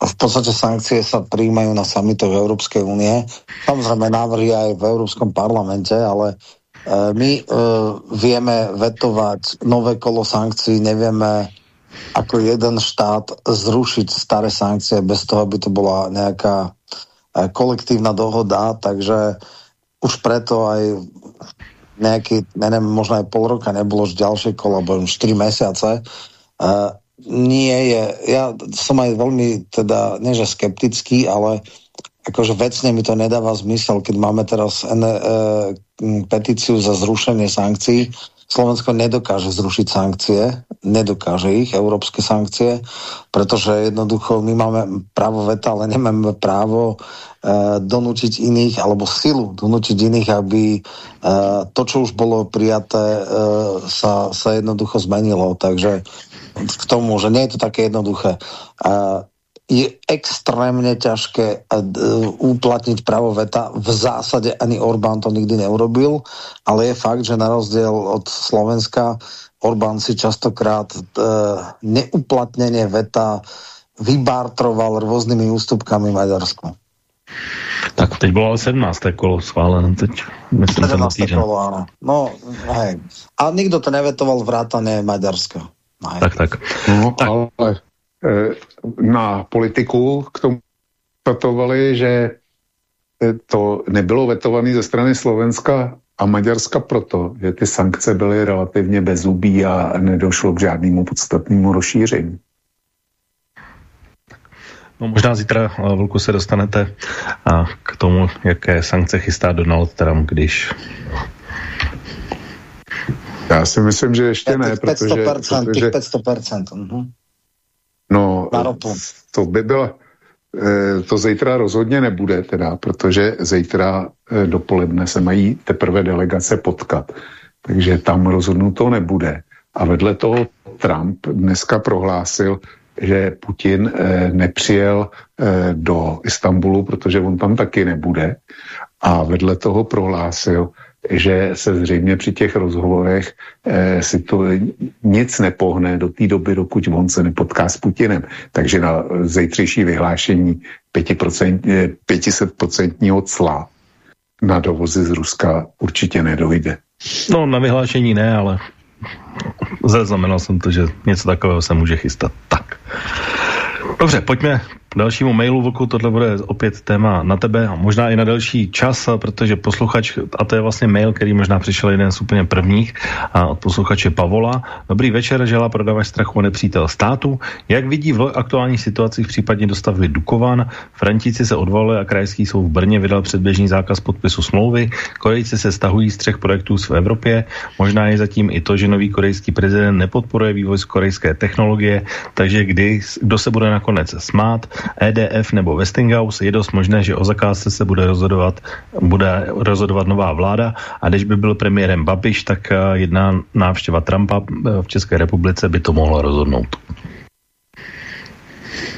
v podstate sankcie sa príjmajú na samitoch Európskej únie. Samozrejme návrhy aj v Európskom parlamente, ale my vieme vetovať nové kolo sankcií, nevieme ako jeden štát zrušiť staré sankcie bez toho, aby to bola nejaká eh, kolektívna dohoda, takže už preto aj nejaký, neviem, možno aj pol roka nebolo už ďalšie kolo, alebo 4 mesiace. Uh, nie je, ja som aj veľmi teda, nie že skeptický, ale akože vecne mi to nedáva zmysel, keď máme teraz uh, petíciu za zrušenie sankcií, Slovensko nedokáže zrušiť sankcie, nedokáže ich, európske sankcie, pretože jednoducho my máme právo veta, ale nemáme právo e, donútiť iných, alebo silu donútiť iných, aby e, to, čo už bolo prijaté, e, sa, sa jednoducho zmenilo. Takže k tomu, že nie je to také jednoduché. E, je extrémne ťažké eh, uplatniť právo veta. V zásade ani Orbán to nikdy neurobil, ale je fakt, že na rozdiel od Slovenska Orbán si častokrát e, neuplatnenie veta vybártroval rôznymi ústupkami Maďarsku. Tak teď bylo 17. kolo schválené, teď myslím 17. kolo, áno. No, hej. A nikto to nevetoval vrátane Maďarska. Hej. Tak, tak. No, tak. ale Eh, na politiku k tomu datovali, že eh, to nebylo vetované ze strany Slovenska a Maďarska proto, že ty sankce byly relativně bezubí a nedošlo k žádnému podstatnému rozšíření. No možná zítra, eh, Vlku, se dostanete a k tomu, jaké sankce chystá Donald Trump, když... Já si myslím, že ještě ne, protože... 500%, protože... 500%. Uh-huh. No, to by bylo, eh, to zítra rozhodně nebude teda, protože zítra eh, dopoledne se mají teprve delegace potkat. Takže tam rozhodnuto nebude. A vedle toho Trump dneska prohlásil, že Putin eh, nepřijel do Istanbulu, protože on tam taky nebude. A vedle toho prohlásil, že se zřejmě při těch rozhovorech eh, si to nic nepohne do té doby, dokud on se nepotká s Putinem. Takže na zejtřejší vyhlášení 5%, 500% cla na dovozy z Ruska určitě nedojde. No, na vyhlášení ne, ale zaznamenal jsem to, že něco takového se může chystat. Tak. Dobře, pojďme dalšímu mailu, Vlku, tohle bude opět téma na tebe a možná i na další čas, protože posluchač, a to je vlastně mail, který možná přišel jeden z úplně prvních, a od posluchače Pavola. Dobrý večer, žela prodavač strachu nepřítel státu. Jak vidí v aktuální situaci v případě dostavby Dukovan? Frantíci se odvolili a krajský soud v Brně vydal předběžný zákaz podpisu smlouvy. Korejci se stahují z třech projektů v Evropě. Možná je zatím i to, že nový korejský prezident nepodporuje vývoj z korejské technologie, takže kdy, kdo se bude nakonec smát? EDF nebo Westinghouse, je dost možné, že o zakázce se bude rozhodovat, bude rozhodovat nová vláda a když by byl premiérem Babiš, tak eh, jedna návštěva Trumpa eh, v České republice by to mohla rozhodnout.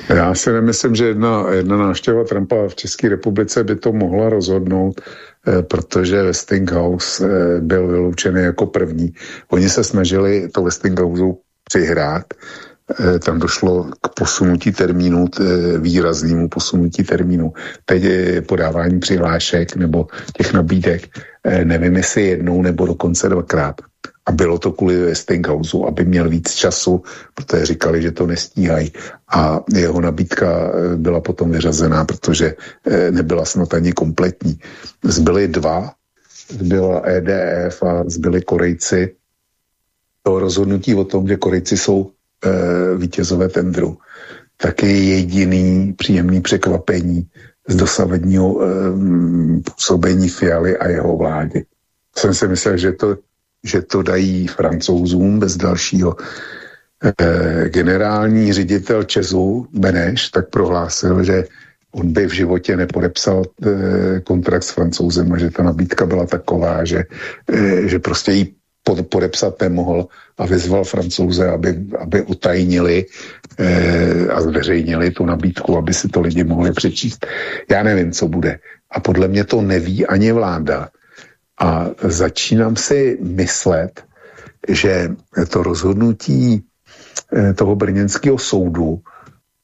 Já si nemyslím, že jedna, jedna návštěva Trumpa v České republice by to mohla rozhodnout, eh, protože Westinghouse byl vyloučený jako první. Oni se snažili to Westinghouse přihrát, tam došlo k posunutí termínu, výraznému posunutí termínu. Teď podávání přihlášek nebo těch nabídek, eh, nevím jestli jednou nebo dokonce dvakrát. A bylo to kvůli Westinghouse, aby měl víc času, protože říkali, že to nestíhají. A jeho nabídka eh, byla potom vyřazená, protože nebyla snad ani kompletní. Zbyly dva, zbyla EDF a zbyli Korejci. To rozhodnutí o tom, že Korejci jsou vítězové tendru, tak je jediný příjemný překvapení z dosavadního e, působení Fialy a jeho vlády. Jsem si myslel, že to, že to dají francouzům bez dalšího. E, generální ředitel Česu Beneš tak prohlásil, že on by v životě nepodepsal kontrakt s francouzem a že ta nabídka byla taková, že, že prostě ji podepsat nemohl a vyzval francouze, aby, aby utajnili eh, a zveřejnili tu nabídku, aby si to lidi mohli přečíst. Já nevím, co bude. A podle mě to neví ani vláda. A začínám si myslet, že to rozhodnutí eh, toho brněnského soudu,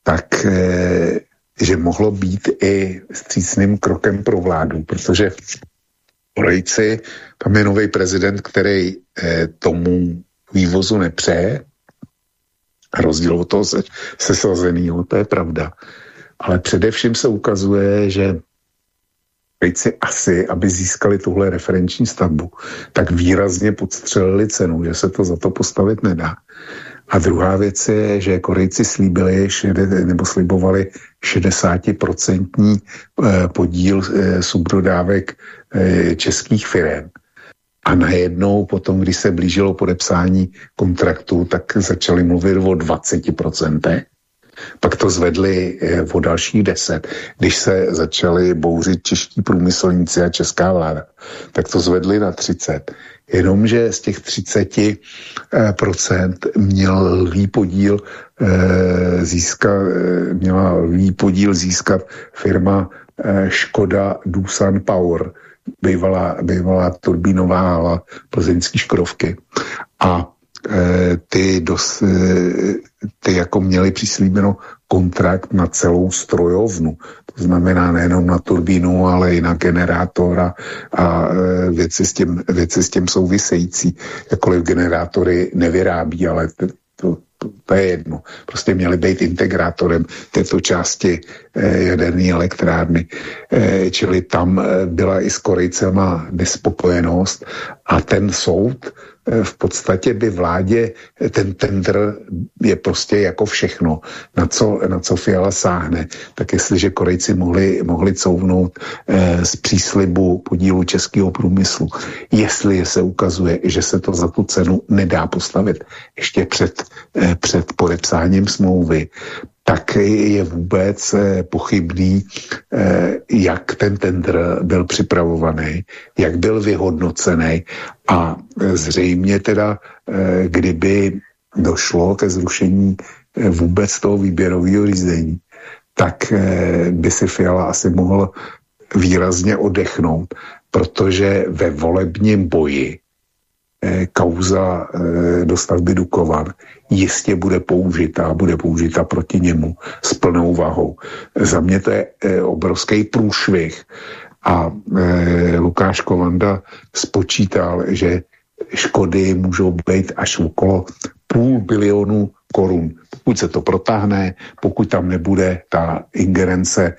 tak eh, že mohlo být i střícným krokem pro vládu, protože Korejci, tam je nový prezident, který eh, tomu vývozu nepřeje, rozdíl od toho se, sesazenýho, to je pravda. Ale především se ukazuje, že Korejci asi, aby získali tuhle referenční stavbu, tak výrazně podstřelili cenu, že se to za to postavit nedá. A druhá věc je, že Korejci slíbili nebo slibovali 60% eh, podíl eh, subdodávek eh, českých firm. A najednou potom, když se blížilo podepsání kontraktu, tak začali mluvit o 20%. Pak to zvedli o dalších 10. Když se začali bouřit čeští průmyslníci a česká vláda, tak to zvedli na 30 jenomže z těch 30% eh, měl podíl eh, získat, eh, měla podíl získat firma Škoda Dusan Power, bývalá, bývalá turbínová hala plzeňský Škodovky. A ty, dos, ty jako měli přislíbeno kontrakt na celou strojovnu. To znamená nejenom na turbínu, ale i na generátora a e, věci s tím, věci s tím související. Jakkoliv generátory nevyrábí, ale to, to, to je jedno. Prostě měli být integrátorem této části eh, jaderné elektrárny. Eh, čili tam eh, byla i s Korejcema nespokojenost a ten soud v podstatě by vládě eh, ten tender je prostě jako všechno, na co, na co Fiala sáhne. Tak jestliže Korejci mohli, mohli couvnout eh, z příslibu podílu českého průmyslu, jestli se ukazuje, že se to za tu cenu nedá postavit ještě před, eh, před podepsáním smlouvy, tak je vůbec eh, pochybný, eh, jak ten tender byl připravovaný, jak byl vyhodnocený a eh, zřejmě teda, kdyby došlo ke zrušení vůbec toho výběrového řízení, tak by si Fiala asi mohl výrazně odechnout, protože ve volebním boji kauza dostavby Dukovan jistě bude použitá, bude použita proti němu s plnou vahou. Za mě to je eh, obrovský průšvih a Lukáš Kovanda spočítal, že škody můžou být až okolo půl bilionu korun. Pokud se to protáhne, pokud tam nebude ta ingerence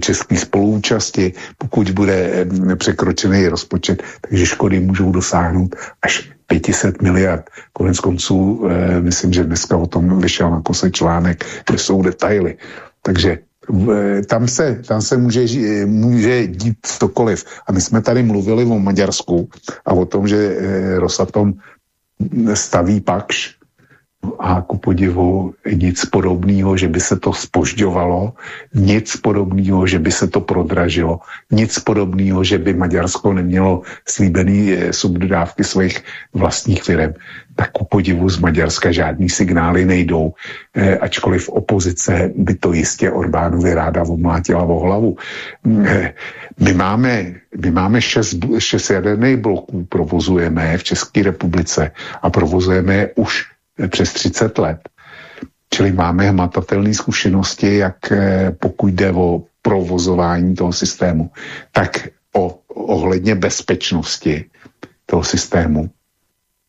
české spoluúčasti, pokud bude eh, překročený rozpočet, takže škody můžou dosáhnout až 500 miliard. Konec konců, eh, myslím, že dneska o tom vyšel na kose článek, kde jsou detaily. Takže tam se, tam se může, může dít cokoliv. A my jsme tady mluvili o Maďarsku a o tom, že Rosatom staví pakš a ku podivu nic podobného, že by se to spožďovalo, nic podobného, že by se to prodražilo, nic podobného, že by Maďarsko nemělo slíbený eh, subdodávky svých vlastních firm. Tak ku podivu z Maďarska žádný signály nejdou, eh, ačkoliv opozice by to jistě Orbánovi ráda omlátila o hlavu. Eh, my máme, my máme šest, šest jaderných bloků, provozujeme v České republice a provozujeme už přes 30 let. Čili máme hmatatelné zkušenosti, jak eh, pokud jde o provozování toho systému, tak o ohledně bezpečnosti toho systému.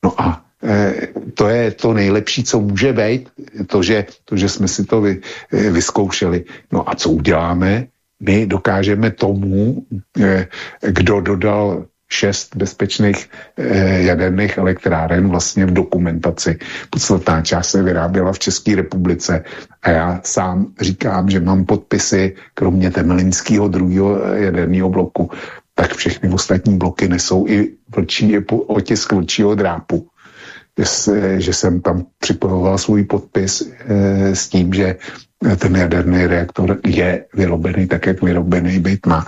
No a e, to je to nejlepší, co může být, to, že, to, že jsme si to vy, e, vyzkoušeli. No a co uděláme? My dokážeme tomu, e, kdo dodal šest bezpečných eh, jaderných elektráren vlastně v dokumentaci. Podstatná část se vyráběla v České republice a já sám říkám, že mám podpisy, kromě Temelinského druhého eh, jaderného bloku, tak všechny ostatní bloky nesou i vlčí, otisk vlčího drápu. Že, jsem tam připojoval svůj podpis e, s tím, že ten jaderný reaktor je vyrobený tak, jak vyrobený být má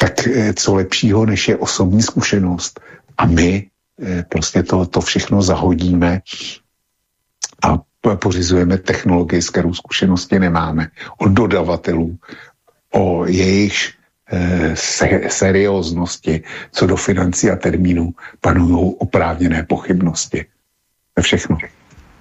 tak eh, co lepšího, než je osobní zkušenost. A my eh, prostě to, to všechno zahodíme a pořizujeme technologii, s kterou zkušenosti nemáme. Od dodavatelů, o jejich eh, se, serióznosti, co do financí a termínů, panují oprávněné pochybnosti. To všechno.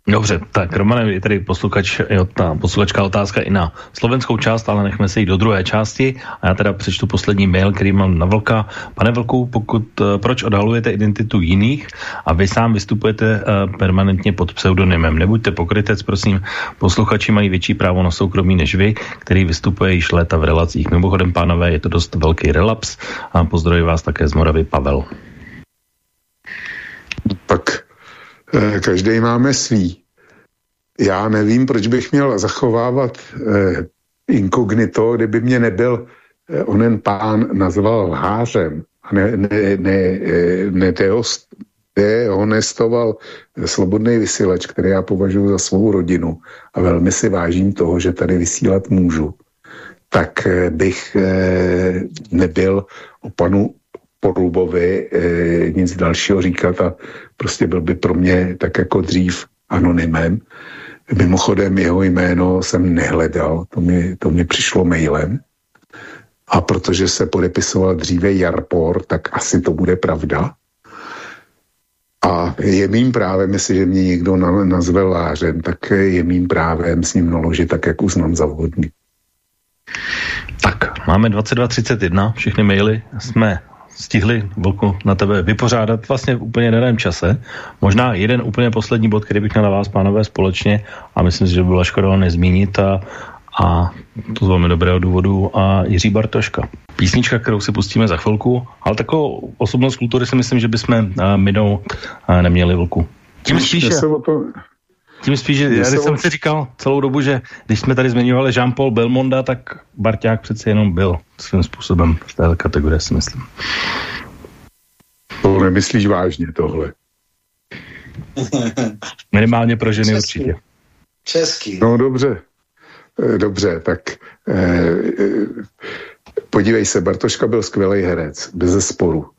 Dobře, tak Romane, je tady posluchač, jo, ta posluchačká otázka i na slovenskou část, ale nechme se jít do druhé části a já teda přečtu poslední mail, který mám na Vlka. Pane Vlku, pokud, eh, proč odhalujete identitu jiných a vy sám vystupujete uh, permanentně pod pseudonymem? Nebuďte pokrytec, prosím, posluchači mají větší právo na soukromí než vy, který vystupuje již léta v relacích. Mimochodem, pánové, je to dost velký relaps a pozdravuji vás také z Moravy Pavel. Tak Eh, každý máme svý. Já nevím, proč bych měl zachovávat eh, inkognito, kdyby mě nebyl eh, onen pán nazval lhářem. A ne, ne, ne, eh, ne dehost, dehonestoval slobodný vysílač, který já považuji za svou rodinu. A velmi si vážím toho, že tady vysílat můžu, tak eh, bych eh, nebyl o panu Porubovi e, nic dalšího říkat a prostě byl by pro mě tak jako dřív anonymem. Mimochodem jeho jméno jsem nehledal, to mi, to mi přišlo mailem. A protože se podepisoval dříve Jarpor, tak asi to bude pravda. A je mým právem, jestliže mě někdo nazve lářem, tak je mým právem s ním naložit tak, jak uznám za vhodný. Tak, máme 22.31, všechny maily jsme stihli Vlku na tebe vypořádat vlastně v úplně daném čase. Možná jeden úplně poslední bod, který bych měl na vás, pánové, společně a myslím si, že by byla škoda ho nezmínit a, a to z velmi dobrého důvodu a Jiří Bartoška. Písnička, kterou si pustíme za chvilku, ale takovou osobnost kultury si myslím, že bychom minou neměli Vlku. Tím spíše... Tím spíš, že já jsem si říkal celou dobu, že když jsme tady zmiňovali Jean-Paul Belmonda, tak Barťák přece jenom byl svým způsobem v této kategorii, si myslím. To nemyslíš vážně tohle? Minimálně pro ženy Český. určitě. Český. No dobře, eh, dobře, tak eh, eh, podívej se, Bartoška byl skvělý herec, bez sporu.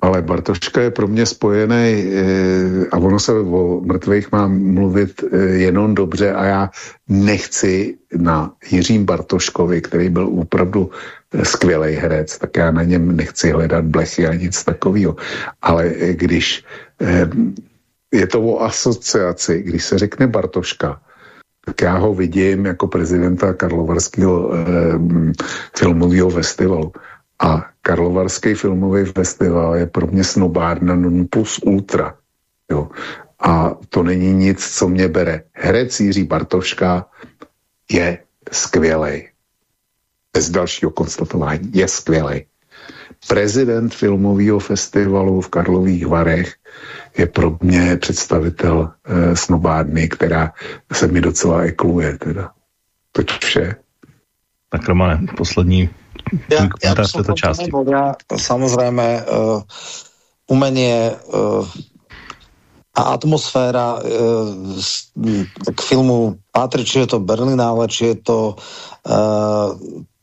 Ale Bartoška je pro mě spojený eh, a ono se o mrtvých má mluvit eh, jenom dobře a já nechci na Jiřím Bartoškovi, který byl opravdu eh, skvělý herec, tak já na něm nechci hledat blechy a nic takového. Ale když je to o asociaci, když se řekne Bartoška, tak já ho vidím jako prezidenta Karlovarského filmového festivalu. A Karlovarský filmový festival je pro mě snobárna non plus ultra. Jo. A to není nic, co mě bere. Herec Jiří Bartoška je skvělej. Bez dalšího konstatování je skvělej. Prezident filmového festivalu v Karlových Varech je pro mě představitel e, snobárny, která se mi docela ekluje. Teda. To vše. Tak Romane, poslední ja, ja v této části. Ja, samozrejme, uh, umenie uh, a atmosféra uh, k filmu patrí, či je to Berlinále, či je to uh,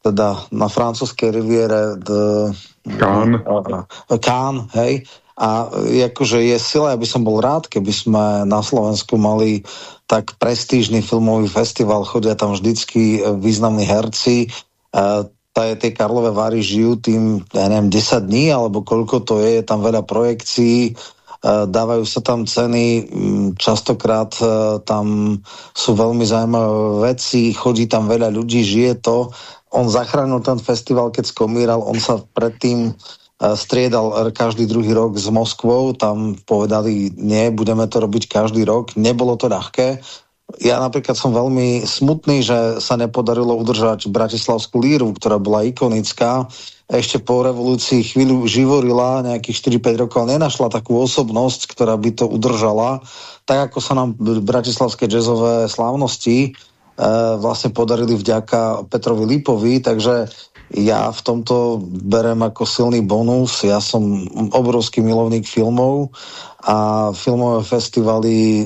teda na francúzskej riviere the, Cannes. Uh, Cannes, hej. A akože je sila, aby som bol rád, keby sme na Slovensku mali tak prestížny filmový festival, chodia tam vždycky významní herci, tie Karlové Vary žijú tým, ja neviem, 10 dní, alebo koľko to je, je tam veľa projekcií, e, dávajú sa tam ceny, častokrát e, tam sú veľmi zaujímavé veci, chodí tam veľa ľudí, žije to. On zachránil ten festival, keď skomíral, on sa predtým e, striedal každý druhý rok s Moskvou, tam povedali, nie, budeme to robiť každý rok. Nebolo to ľahké, ja napríklad som veľmi smutný, že sa nepodarilo udržať Bratislavskú líru, ktorá bola ikonická. Ešte po revolúcii chvíľu živorila, nejakých 4-5 rokov, nenašla takú osobnosť, ktorá by to udržala. Tak ako sa nám bratislavské jazzové slávnosti e, vlastne podarili vďaka Petrovi Lipovi, takže ja v tomto berem ako silný bonus. Ja som obrovský milovník filmov a filmové festivaly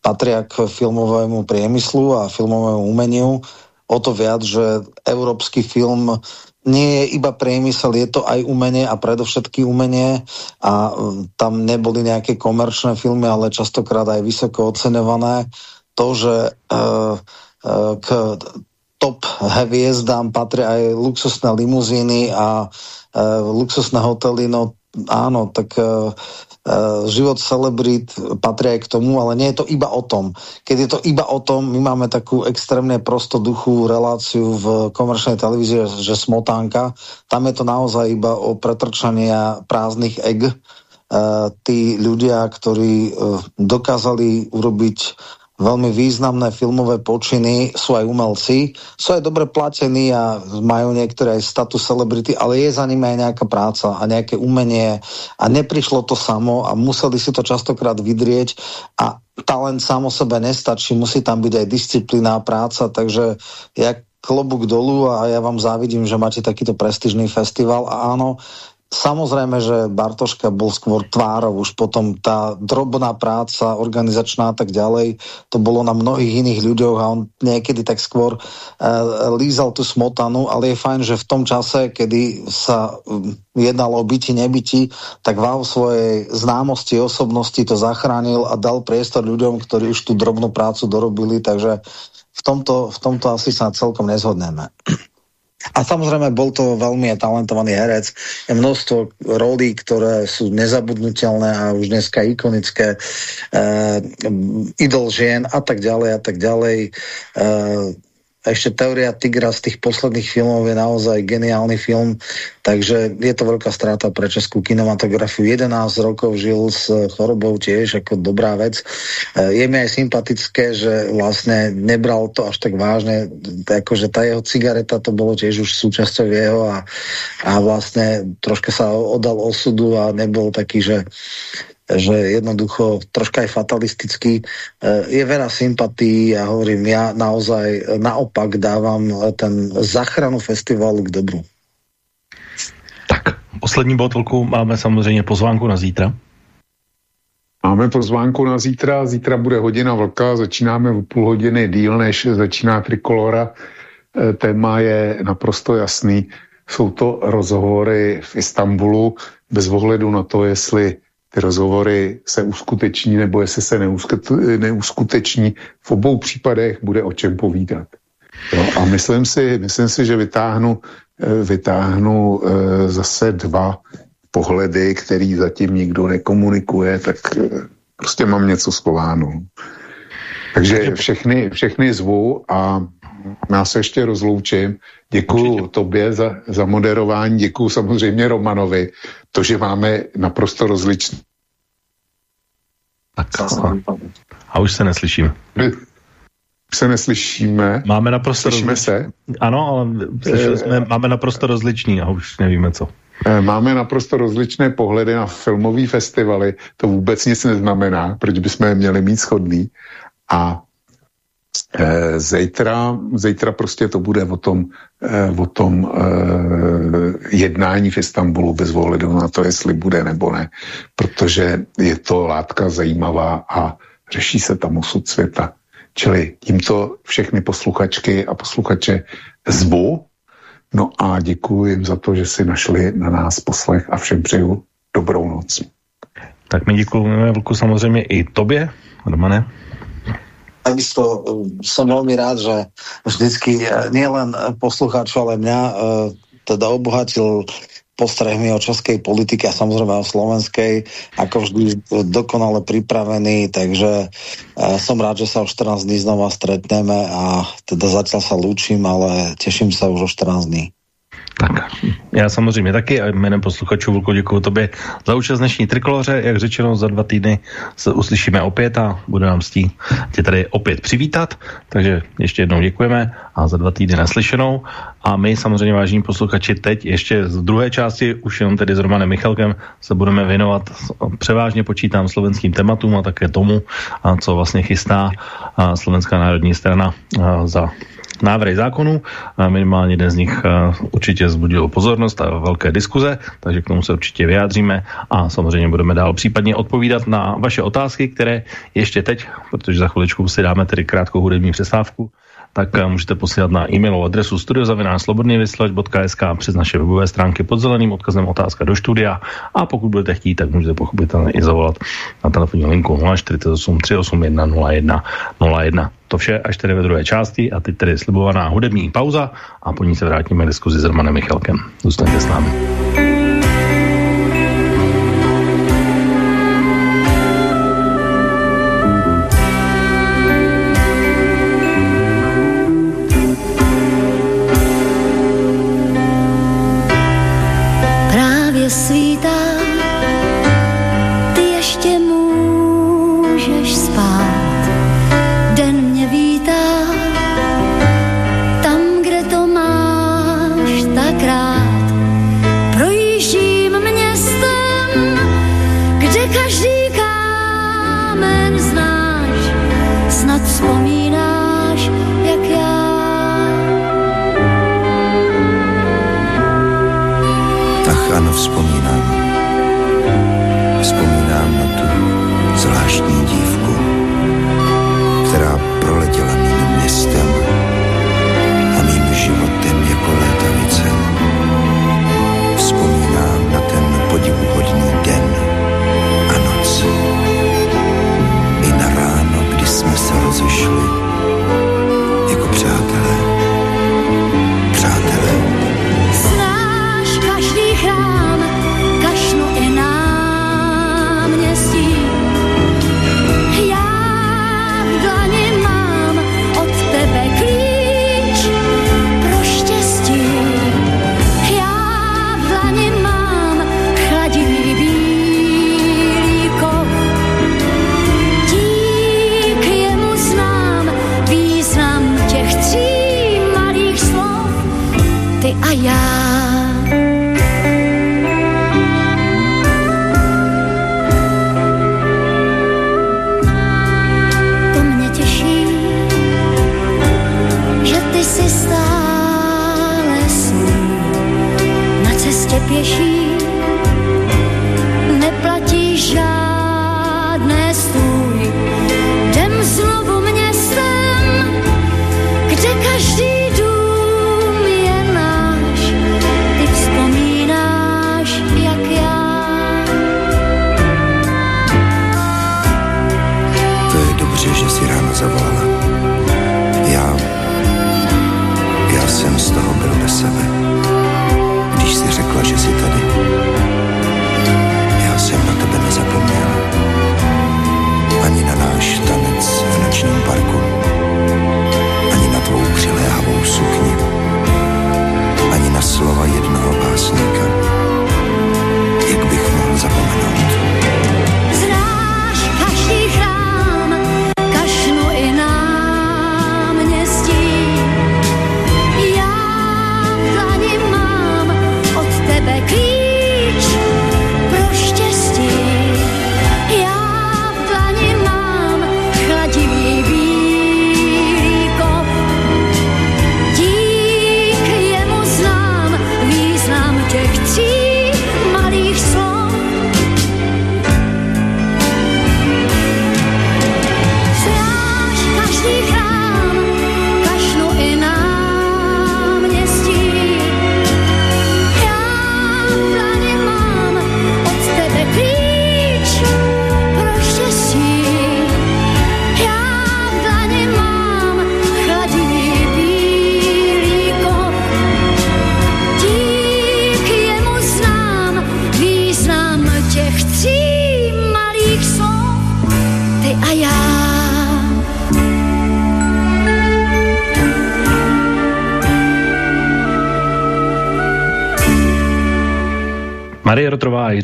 patria k filmovému priemyslu a filmovému umeniu. O to viac, že európsky film nie je iba priemysel, je to aj umenie a predovšetky umenie a tam neboli nejaké komerčné filmy, ale častokrát aj vysoko oceňované. To, že uh, k top hviezdám patria aj luxusné limuzíny a uh, luxusné hotely, no áno, tak uh, uh, život celebrit patrí aj k tomu, ale nie je to iba o tom. Keď je to iba o tom, my máme takú extrémne prostoduchú reláciu v komerčnej televízii, že smotánka, tam je to naozaj iba o pretrčania prázdnych eg. Uh, tí ľudia, ktorí uh, dokázali urobiť veľmi významné filmové počiny, sú aj umelci, sú aj dobre platení a majú niektoré aj status celebrity, ale je za nimi aj nejaká práca a nejaké umenie. A neprišlo to samo a museli si to častokrát vydrieť a talent sám o sebe nestačí, musí tam byť aj disciplína a práca, takže jak klobuk dolu a ja vám závidím, že máte takýto prestižný festival. A áno, Samozrejme, že Bartoška bol skôr tvárov, už potom tá drobná práca, organizačná a tak ďalej, to bolo na mnohých iných ľuďoch a on niekedy tak skôr uh, lízal tú smotanu, ale je fajn, že v tom čase, kedy sa um, jednalo o byti, nebyti, tak váhu svojej známosti, osobnosti to zachránil a dal priestor ľuďom, ktorí už tú drobnú prácu dorobili, takže v tomto, v tomto asi sa celkom nezhodneme. A samozrejme bol to veľmi talentovaný herec. Je množstvo rolí, ktoré sú nezabudnutelné a už dneska ikonické. Uh, idol žien a tak ďalej a tak ďalej. Uh, ešte Teória Tigra z tých posledných filmov je naozaj geniálny film, takže je to veľká strata pre českú kinematografiu. 11 rokov žil s chorobou tiež ako dobrá vec. E, je mi aj sympatické, že vlastne nebral to až tak vážne, akože tá jeho cigareta to bolo tiež už súčasťou jeho a, a vlastne troška sa oddal osudu a nebol taký, že že jednoducho troška aj fatalisticky. E, je veľa sympatí a hovorím, ja naozaj naopak dávam ten zachranu festivalu k dobru. Tak, poslední botulku máme samozřejmě pozvánku na zítra. Máme pozvánku na zítra, zítra bude hodina vlka, začínáme o půl hodiny díl, než začíná Trikolora. E, téma je naprosto jasný, jsou to rozhovory v Istanbulu bez ohledu na to, jestli ty rozhovory se uskuteční nebo jestli se neuskuteční, v obou případech bude o čem povídat. Jo, a myslím si, myslím si, že vytáhnu, eh, vytáhnu e, zase dva pohledy, který zatím nikdo nekomunikuje, tak e, prostě mám něco schováno. Takže všechny, všechny zvu a já se ještě rozloučím. Děkuju Určitě. tobě za, za moderování, děkuju samozřejmě Romanovi. To, že máme naprosto rozličné. Tak, a už se neslyšíme. Už se neslyšíme. Máme naprosto Slyšíme se? Ano, ale slyšeli jsme, máme naprosto rozličný a už nevíme co. Eh, máme naprosto rozličné pohledy na filmové festivaly. To vůbec nic neznamená, proč bychom je měli mít schodný. A zítra, zítra prostě to bude o tom, e, o tom e, jednání v Istanbulu bez ohledu na to, jestli bude nebo ne. Protože je to látka zajímavá a řeší se tam osud světa. Čili tímto všechny posluchačky a posluchače zvu No a děkuji jim za to, že si našli na nás poslech a všem přeju dobrou noc. Tak my děkujeme, Vlku, samozřejmě i tobě, Romane. Takisto eh, som veľmi rád, že vždycky eh, nielen poslucháčov, ale mňa eh, teda obohatil postrehmi o českej politike a samozrejme o slovenskej, ako vždy dokonale pripravený, takže som rád, že sa o 14 dní znova stretneme a teda zatiaľ sa lúčim, ale teším sa už o 14 dní. Tak, já samozřejmě taky a jménem posluchačů Vlku děkuji tobě za účast dnešní trikoloře. Jak řečeno, za dva týdny se uslyšíme opět a bude nám stí tě tady opět přivítat. Takže ještě jednou děkujeme a za dva týdny naslyšenou. A my samozřejmě, vážení posluchači, teď ještě z druhé části, už jenom tedy s Romanem Michalkem, se budeme věnovat převážně počítám slovenským tématům a také tomu, co vlastně chystá Slovenská národní strana za návrhy zákonů. Minimálně jeden z nich určitě zbudil pozornost a velké diskuze, takže k tomu se určitě vyjádříme a samozřejmě budeme dál případně odpovídat na vaše otázky, které ještě teď, protože za chviličku si dáme tedy krátkou hudební přestávku, tak eh, můžete posílat na e-mailovou adresu studiozavinářslobodnývysílač.sk přes naše webové stránky pod zeleným odkazem otázka do studia a pokud budete chtít, tak můžete pochopitelně i zavolat na telefonní linku 048 381 01 01. To vše až tedy ve druhé části a teď tedy slibovaná hudební pauza a po ní se vrátíme k diskuzi s Romanem Michalkem. Zůstaňte s námi. vzpomínám. Vzpomínám na tu zvláštní díl.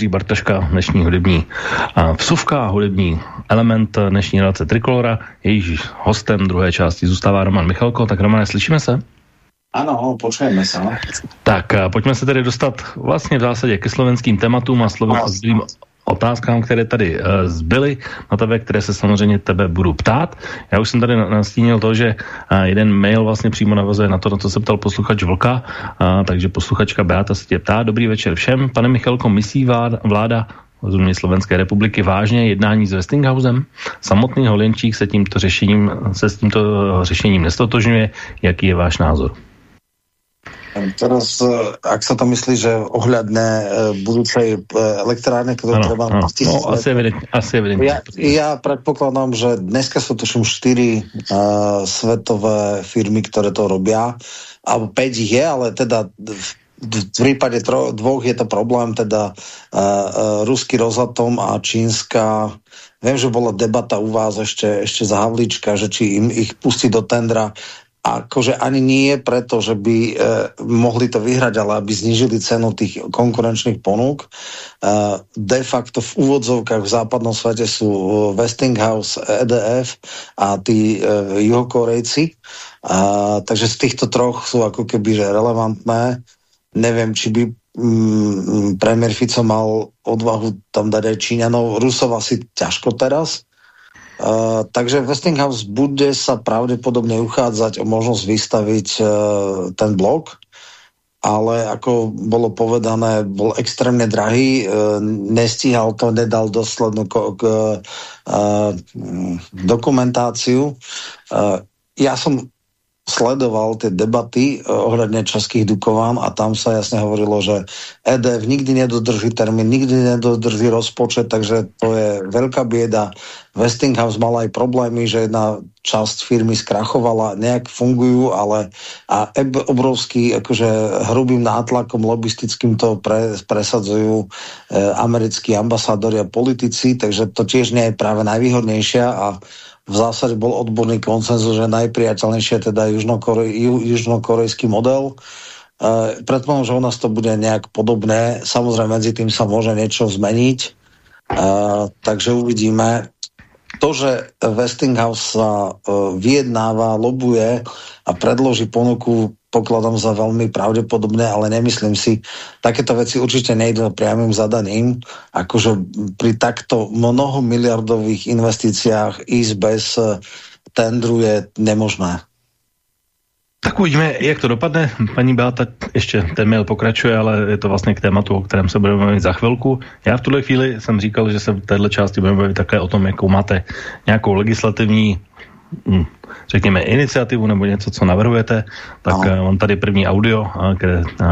Jiří Bartaška, dnešní hudební vsuvka, hudební element dnešní relace Trikolora. Jejíž hostem druhé části zůstává Roman Michalko. Tak Romane, slyšíme se? Ano, počujeme se. No. Tak pojďme se tedy dostat vlastně v zásadě ke slovenským tématům a slovenským otázkám, které tady uh, zbyly na tebe, které se samozřejmě tebe budu ptát. Já už jsem tady nastínil to, že jeden mail vlastně přímo navazuje na to, na co se ptal posluchač Vlka, uh, takže posluchačka Beata se tě ptá. Dobrý večer všem. Pane Michalko, myslí vláda, vláda rozumě Slovenské republiky vážně jednání s Westinghousem. Samotný Holenčík se tímto řešením, se s tímto řešením nestotožňuje. Jaký je váš názor? Teraz, eh, ak sa to myslí, že ohľadne budúcej eh, elektrárne, ktoré treba... Ano. No, asi evidentne. Asi evidentne. Ja, ja predpokladám, že dneska sú tuším 4 uh, svetové firmy, ktoré to robia, alebo 5 ich je, ale teda v, v prípade tro, dvoch je to problém, teda uh, uh, ruský Rosatom a čínska Viem, že bola debata u vás ešte, ešte za Havlička, že či im ich pustí do tendra akože ani nie preto, že by e, mohli to vyhrať, ale aby znižili cenu tých konkurenčných ponúk. E, de facto v úvodzovkách v západnom svete sú Westinghouse, EDF a tí e, juhokorejci. E, takže z týchto troch sú ako keby že relevantné. Neviem, či by mm, premiér Fico mal odvahu tam dať aj Číňanov. Rusov asi ťažko teraz Uh, takže Westinghouse bude sa pravdepodobne uchádzať o možnosť vystaviť uh, ten blok, ale ako bolo povedané, bol extrémne drahý, uh, nestíhal to, nedal doslednú k, dokumentáciu. Ja som sledoval tie debaty eh, ohľadne českých Dukován a tam sa jasne hovorilo, že EDF nikdy nedodrží termín, nikdy nedodrží rozpočet, takže to je veľká bieda. Westinghouse mal aj problémy, že jedna časť firmy skrachovala, nejak fungujú, ale a obrovský, akože hrubým nátlakom lobistickým to pre, presadzujú e, americkí ambasádori a politici, takže to tiež nie je práve najvýhodnejšia a v zásade bol odborný koncenzus, že najpriateľnejšie je teda južnokorej, ju, južnokorejský model. Uh, predpokladám, že u nás to bude nejak podobné. Samozrejme, medzi tým sa môže niečo zmeniť. Uh, takže uvidíme. To, že Westinghouse sa uh, vyjednáva, lobuje a predloží ponuku pokladám za veľmi pravdepodobné, ale nemyslím si, takéto veci určite nejdu priamým zadaním, akože pri takto mnoho miliardových investíciách ísť bez eh, tendru je nemožné. Tak uvidíme, jak to dopadne. Paní Beata ještě ten mail pokračuje, ale je to vlastně k tématu, o kterém se budeme mluvit za chvilku. Já v tuhle chvíli jsem říkal, že se v této části budeme mluvit také o tom, jakou máte nějakou legislativní řekněme, iniciativu nebo něco, co navrhujete, tak no. mám tady první audio, eh, které eh,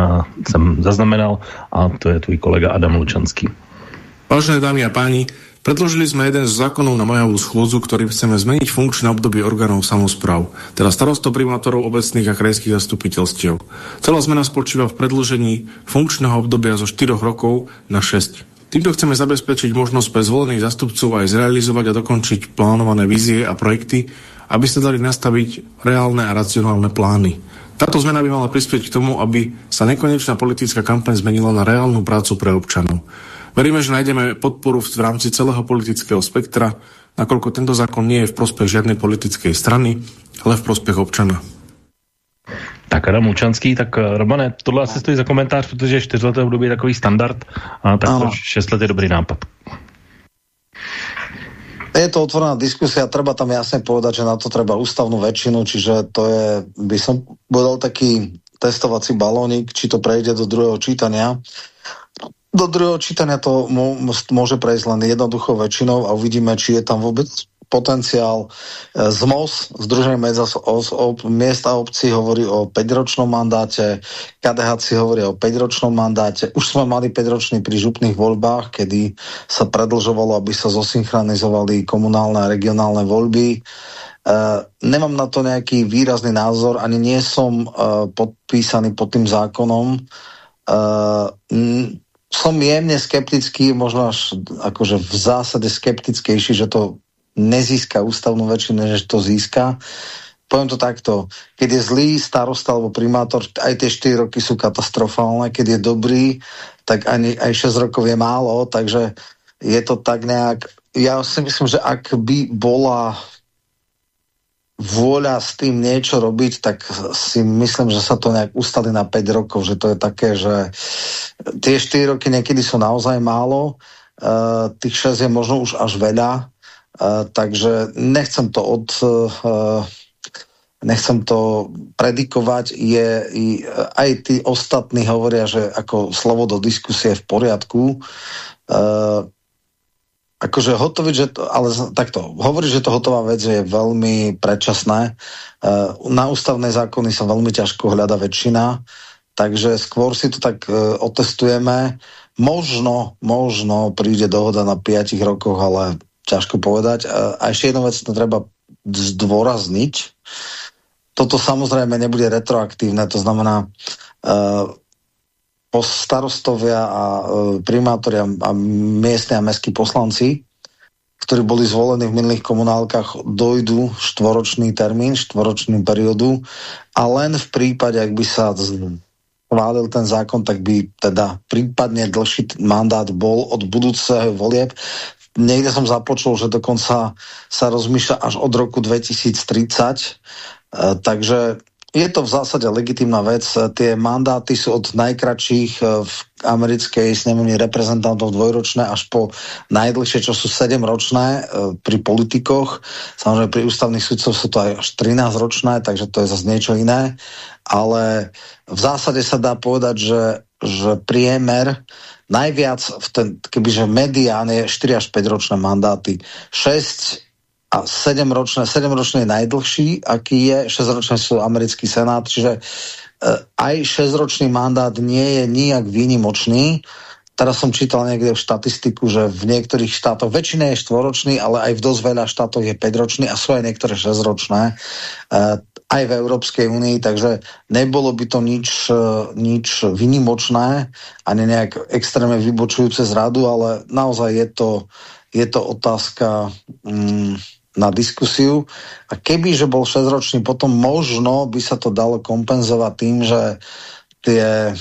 jsem zaznamenal a to je tvůj kolega Adam Lučanský. Vážené dámy a páni, predložili sme jeden z zákonov na mojavú schôdzu, ktorý chceme zmeniť funkčné obdobie orgánov samozpráv, teda starosto primátorov obecných a krajských zastupiteľstiev. Celá zmena spočíva v predložení funkčného obdobia zo 4 rokov na 6. Týmto chceme zabezpečiť možnosť pre zvolených zastupcov aj zrealizovať a dokončiť plánované vízie a projekty, aby sa dali nastaviť reálne a racionálne plány. Táto zmena by mala prispieť k tomu, aby sa nekonečná politická kampaň zmenila na reálnu prácu pre občanov. Veríme, že nájdeme podporu v rámci celého politického spektra, nakoľko tento zákon nie je v prospech žiadnej politickej strany, ale v prospech občana. Tak Adam Lučanský, tak eh, Romane, tohle asi stojí za komentář, protože čtyřleté období je takový standard, a tak to šest let je dobrý nápad je to otvorená diskusia, treba tam jasne povedať, že na to treba ústavnú väčšinu, čiže to je, by som povedal taký testovací balónik, či to prejde do druhého čítania. Do druhého čítania to môže prejsť len jednoduchou väčšinou a uvidíme, či je tam vôbec potenciál. E, ZMOS, Združenie medza miesta obcí hovorí o 5-ročnom mandáte, KDH si hovorí o 5-ročnom mandáte. Už sme mali 5-ročný pri župných voľbách, kedy sa predlžovalo, aby sa zosynchronizovali komunálne a regionálne voľby. Uh, nemám na to nejaký výrazný názor, ani nie som uh, podpísaný pod tým zákonom. Uh, som jemne skeptický, možno až akože v zásade skeptickejší, že to nezíska ústavnú väčšinu, než to získa. poviem to takto, keď je zlý starosta alebo primátor, aj tie 4 roky sú katastrofálne, keď je dobrý, tak ani, aj 6 rokov je málo, takže je to tak nejak, ja si myslím, že ak by bola vôľa s tým niečo robiť, tak si myslím, že sa to nejak ustali na 5 rokov, že to je také, že tie 4 roky niekedy sú naozaj málo, uh, tých 6 je možno už až veľa, takže nechcem to od... Uh, nechcem to predikovať, je, i, aj tí ostatní hovoria, že ako slovo do diskusie je v poriadku. Uh, akože hotoviť, že to, ale takto, hovoriť, že to hotová vec je veľmi predčasné. Na ústavné zákony sa veľmi ťažko hľada väčšina, takže skôr si to tak otestujeme. Možno, možno príde dohoda na 5 rokoch, ale ťažko povedať. A ešte jednu vec to treba zdôrazniť. Toto samozrejme nebude retroaktívne, to znamená, uh, starostovia a uh, primátori a, miestne a mestskí poslanci, ktorí boli zvolení v minulých komunálkach, dojdú štvoročný termín, štvoročnú periodu a len v prípade, ak by sa schválil ten zákon, tak by teda prípadne dlhší mandát bol od budúceho volieb. Niekde som započul, že dokonca sa rozmýšľa až od roku 2030 Eh, takže je to v zásade legitimná vec. Tie mandáty sú od najkračších eh, v americkej snemovni reprezentantov dvojročné až po najdlhšie, čo sú 7-ročné eh, pri politikoch. Samozrejme pri ústavných sudcov sú to aj až 13-ročné, takže to je zase niečo iné. Ale v zásade sa dá povedať, že, že priemer najviac, v ten, kebyže medián je 4 až 5 ročné mandáty. 6 a 7 ročné, 7 ročné je najdlhší, aký je, 6 ročné sú americký senát, čiže e, aj 6 ročný mandát nie je nijak výnimočný. Teraz som čítal niekde v štatistiku, že v niektorých štátoch, väčšina je štvoročný, ale aj v dosť veľa štátoch je 5 ročný a sú aj niektoré 6 ročné. E, aj v Európskej únii, takže nebolo by to nič, e, nič výnimočné, ani nejak extrémne vybočujúce z radu, ale naozaj je to, je to otázka mm, na diskusiu. A keby, že bol 6-ročný, potom možno by sa to dalo kompenzovať tým, že tie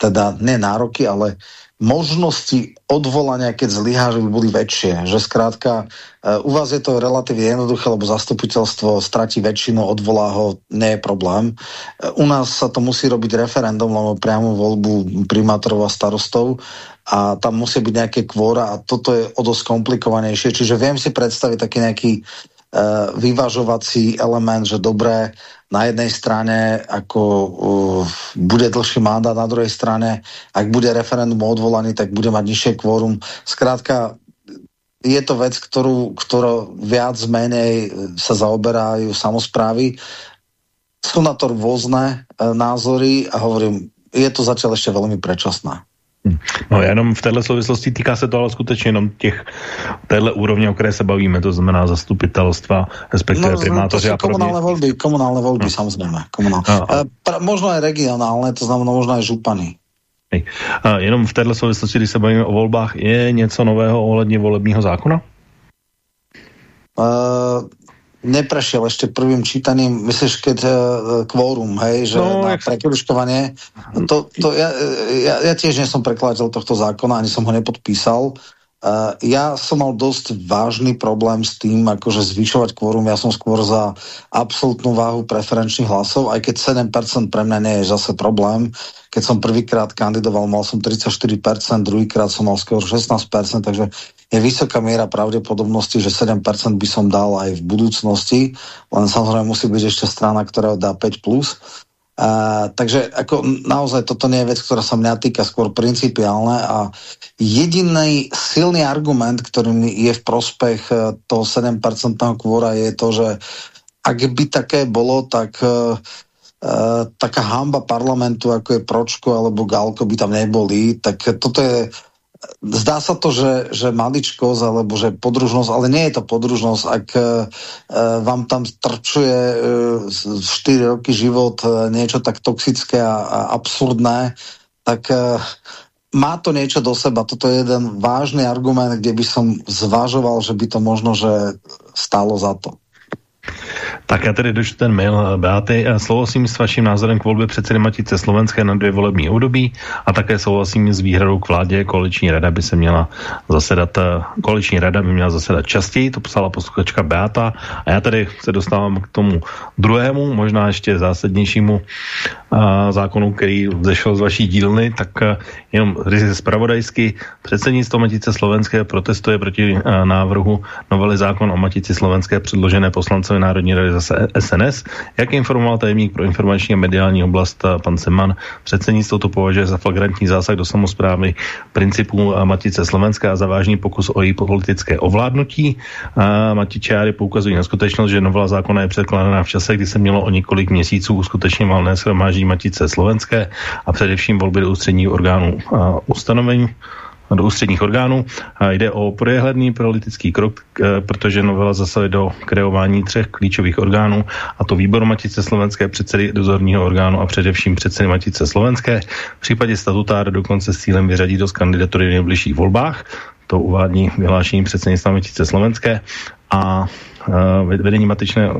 teda ne nároky, ale možnosti odvolania, keď zlyhá, že by boli väčšie. Že skrátka, uh, u vás je to relatívne jednoduché, lebo zastupiteľstvo stratí väčšinu, odvolá ho, nie je problém. Uh, u nás sa to musí robiť referendum, lebo priamo voľbu primátorov a starostov a tam musí byť nejaké kvóra a toto je o dosť komplikovanejšie. Čiže viem si predstaviť taký nejaký uh, vyvažovací element, že dobré, na jednej strane ako uh, bude dlhší mandát, na druhej strane, ak bude referendum odvolaný, tak bude mať nižšie kvórum. Skrátka, je to vec, ktorú, ktorú viac menej sa zaoberajú samozprávy. Sú na to rôzne uh, názory a hovorím, je to zatiaľ ešte veľmi predčasné. No jenom v této souvislosti týká se to ale skutečně jenom těch téhle úrovně, o které se bavíme, to znamená zastupitelstva, respektive no, primátoři a komunálne voľby, komunálne voľby no. samozrejme. Komunál. No. E, možno aj regionálne, to znamená možno aj župany. A jenom v této souvislosti, když se bavíme o volbách, je něco nového ohledně volebního zákona? Uh, neprešiel ešte prvým čítaním, myslíš, keď uh, kvórum, hej, že no, na prekruškovanie, to, to ja, ja, ja tiež nie som prekladateľ tohto zákona, ani som ho nepodpísal, Uh, ja som mal dosť vážny problém s tým, akože zvyšovať kvórum. Ja som skôr za absolútnu váhu preferenčných hlasov, aj keď 7% pre mňa nie je zase problém. Keď som prvýkrát kandidoval, mal som 34%, druhýkrát som mal skôr 16%, takže je vysoká miera pravdepodobnosti, že 7% by som dal aj v budúcnosti, len samozrejme musí byť ešte strana, ktorá dá 5+. Plus. Uh, takže ako naozaj toto nie je vec, ktorá sa mňa týka skôr principiálne a jediný silný argument, ktorý je v prospech uh, toho 7% kvóra je to, že ak by také bolo, tak uh, taká hamba parlamentu, ako je Pročko alebo Galko by tam neboli, tak toto je zdá sa to, že, že maličkosť alebo že podružnosť, ale nie je to podružnosť, ak e, vám tam trčuje e, 4 roky život e, niečo tak toxické a, a absurdné, tak e, má to niečo do seba. Toto je jeden vážný argument, kde by som zvažoval, že by to možno, že stálo za to. Tak já tedy došlu ten mail eh, Beaty. Eh, souhlasím s vaším názorem k volbě předsedy Matice Slovenské na dvě volební období a také souhlasím s výhradou k vládě. Koaliční rada by se měla zasedat, eh, koaliční rada by měla zasedat častěji, to psala posluchačka Beata. A já tady se dostávám k tomu druhému, možná ještě zásadnějšímu zákonu, který zešel z vaší dílny, tak jenom ryze zpravodajsky. Předsednictvo Matice Slovenské protestuje proti návrhu novely zákon o Matici Slovenské předložené poslancovi Národní rady zase SNS. Jak informoval tajemník pro informační a mediální oblast eh, pan Seman, předsednictvo to považuje za flagrantní zásah do samozprávy principů eh, Matice Slovenské a za vážný pokus o její politické ovládnutí. Matičáry poukazují na skutečnost, že novela zákona je předkládaná v čase, kdy se mělo o několik měsíců uskutečně valné shromáždění Matice Slovenské a především volby do ústředních orgánů a ustanovení do ústředních orgánů. A jde o projehledný politický krok, protože novela zasahuje do kreování třech klíčových orgánů, a to výboru Matice Slovenské, předsedy dozorního orgánu a především předsedy Matice Slovenské. V případě statutára dokonce s cílem vyřadit do kandidatury v nejbližších volbách. To uvádí vyhlášení předsednictva Matice Slovenské a vedení Matičné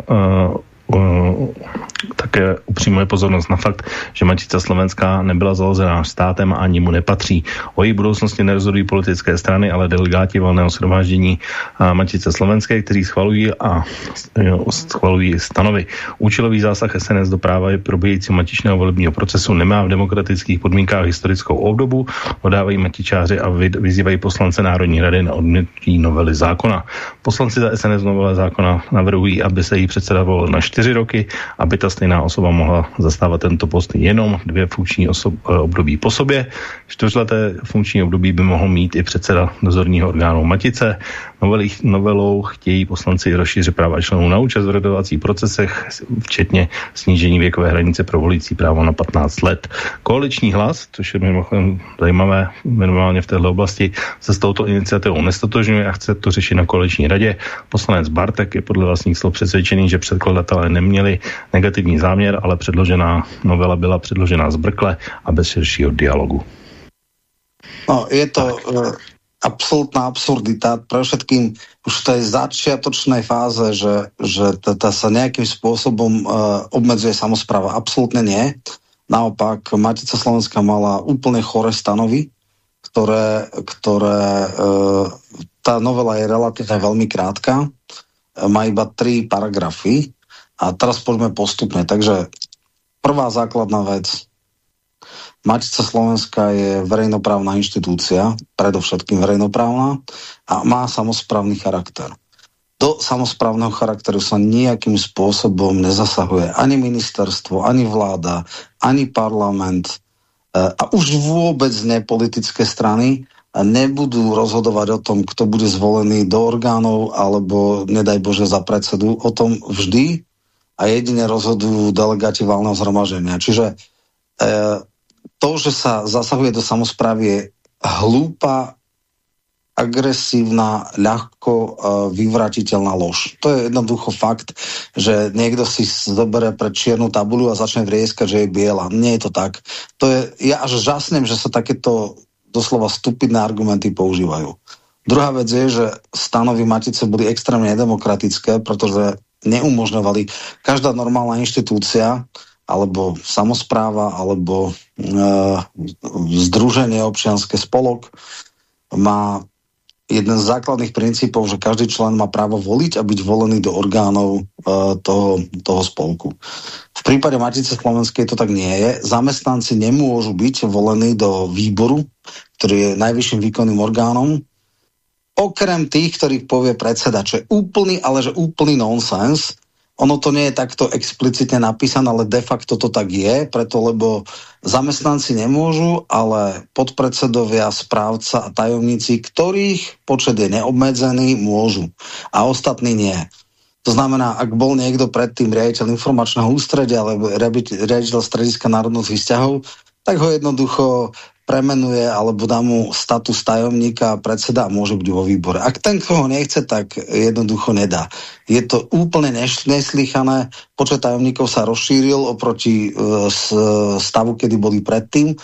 také upřímuje pozornost na fakt, že Matice Slovenská nebyla založena státem a ani mu nepatří. O její budoucnosti nerozhodují politické strany, ale delegáti valného shromáždění Matice Slovenské, kteří schvalují a schvalují stanovy. Účelový zásah SNS do práva je probíhající matičného volebního procesu nemá v demokratických podmínkách historickou obdobu, dodávají matičáři a vyzývají poslance Národní rady na odmětní novely zákona. Poslanci za SNS novele zákona navrhují, aby se jí předseda volil na čtyři roky, aby ta stejná osoba mohla zastávat tento post jenom dvě funkční osob, eh, období po sobě. Čtyřleté funkční období by mohl mít i předseda dozorního orgánu Matice. Novelí, novelou chtějí poslanci rozšířit práva členů na účast v rozhodovacích procesech, včetně snížení věkové hranice pro volící právo na 15 let. Koaliční hlas, což je mimochodem zajímavé minimálně v této oblasti, se s touto iniciativou nestotožňuje a chce to řešit na koaliční radě. Poslanec Bartek je podle vlastních slov přesvědčený, že předkladatelé neměli negativní záměr, ale předložená novela byla předložená zbrkle a bez širšího dialogu. No, je to uh, absolútna absurdita. Pre všetkým už v tej začiatočnej fáze, že, že ta sa nejakým spôsobom uh, obmedzuje samozpráva. Absolútne nie. Naopak, Matica Slovenská mala úplne chore stanovy, ktoré, ktoré uh, tá novela je relatívne veľmi krátka. Má iba tri paragrafy a teraz poďme postupne. Takže prvá základná vec. Matica Slovenska je verejnoprávna inštitúcia, predovšetkým verejnoprávna a má samozprávny charakter. Do samozprávneho charakteru sa nejakým spôsobom nezasahuje ani ministerstvo, ani vláda, ani parlament e, a už vôbec ne politické strany nebudú rozhodovať o tom, kto bude zvolený do orgánov alebo, nedaj Bože, za predsedu. O tom vždy a jedine rozhodujú delegáti valného zhromaženia. Čiže e, to, že sa zasahuje do samozprávy je hlúpa, agresívna, ľahko uh, vyvratiteľná lož. To je jednoducho fakt, že niekto si zobere pred čiernu tabulu a začne vrieskať, že je biela. Nie je to tak. To je, ja až žasnem, že sa takéto doslova stupidné argumenty používajú. Druhá vec je, že stanovy Matice boli extrémne nedemokratické, pretože neumožňovali. Každá normálna inštitúcia alebo samozpráva, alebo e, združenie občianske spolok má jeden z základných princípov, že každý člen má právo voliť a byť volený do orgánov e, toho, toho spolku. V prípade Matice Slovenskej to tak nie je. Zamestnanci nemôžu byť volení do výboru, ktorý je najvyšším výkonným orgánom, okrem tých, ktorých povie predseda, čo je úplný, ale že úplný nonsens. Ono to nie je takto explicitne napísané, ale de facto to tak je, preto lebo zamestnanci nemôžu, ale podpredsedovia, správca a tajomníci, ktorých počet je neobmedzený, môžu. A ostatní nie. To znamená, ak bol niekto predtým riaditeľ informačného ústredia alebo riaditeľ strediska národných vzťahov, tak ho jednoducho premenuje alebo dá mu status tajomníka a predseda a môže byť vo výbore. Ak ten, koho nechce, tak jednoducho nedá. Je to úplne neslychané. Počet tajomníkov sa rozšíril oproti uh, stavu, kedy boli predtým.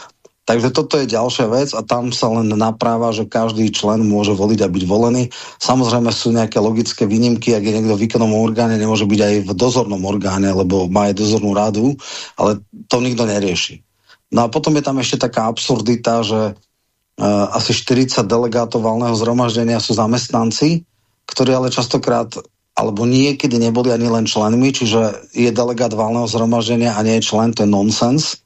Takže toto je ďalšia vec a tam sa len napráva, že každý člen môže voliť a byť volený. Samozrejme sú nejaké logické výnimky, ak je niekto v výkonnom orgáne, nemôže byť aj v dozornom orgáne, lebo má aj dozornú radu, ale to nikto nerieši. No a potom je tam ešte taká absurdita, že uh, asi 40 delegátov valného zhromaždenia sú zamestnanci, ktorí ale častokrát alebo niekedy neboli ani len členmi, čiže je delegát valného zhromaždenia a nie je člen, to je nonsens.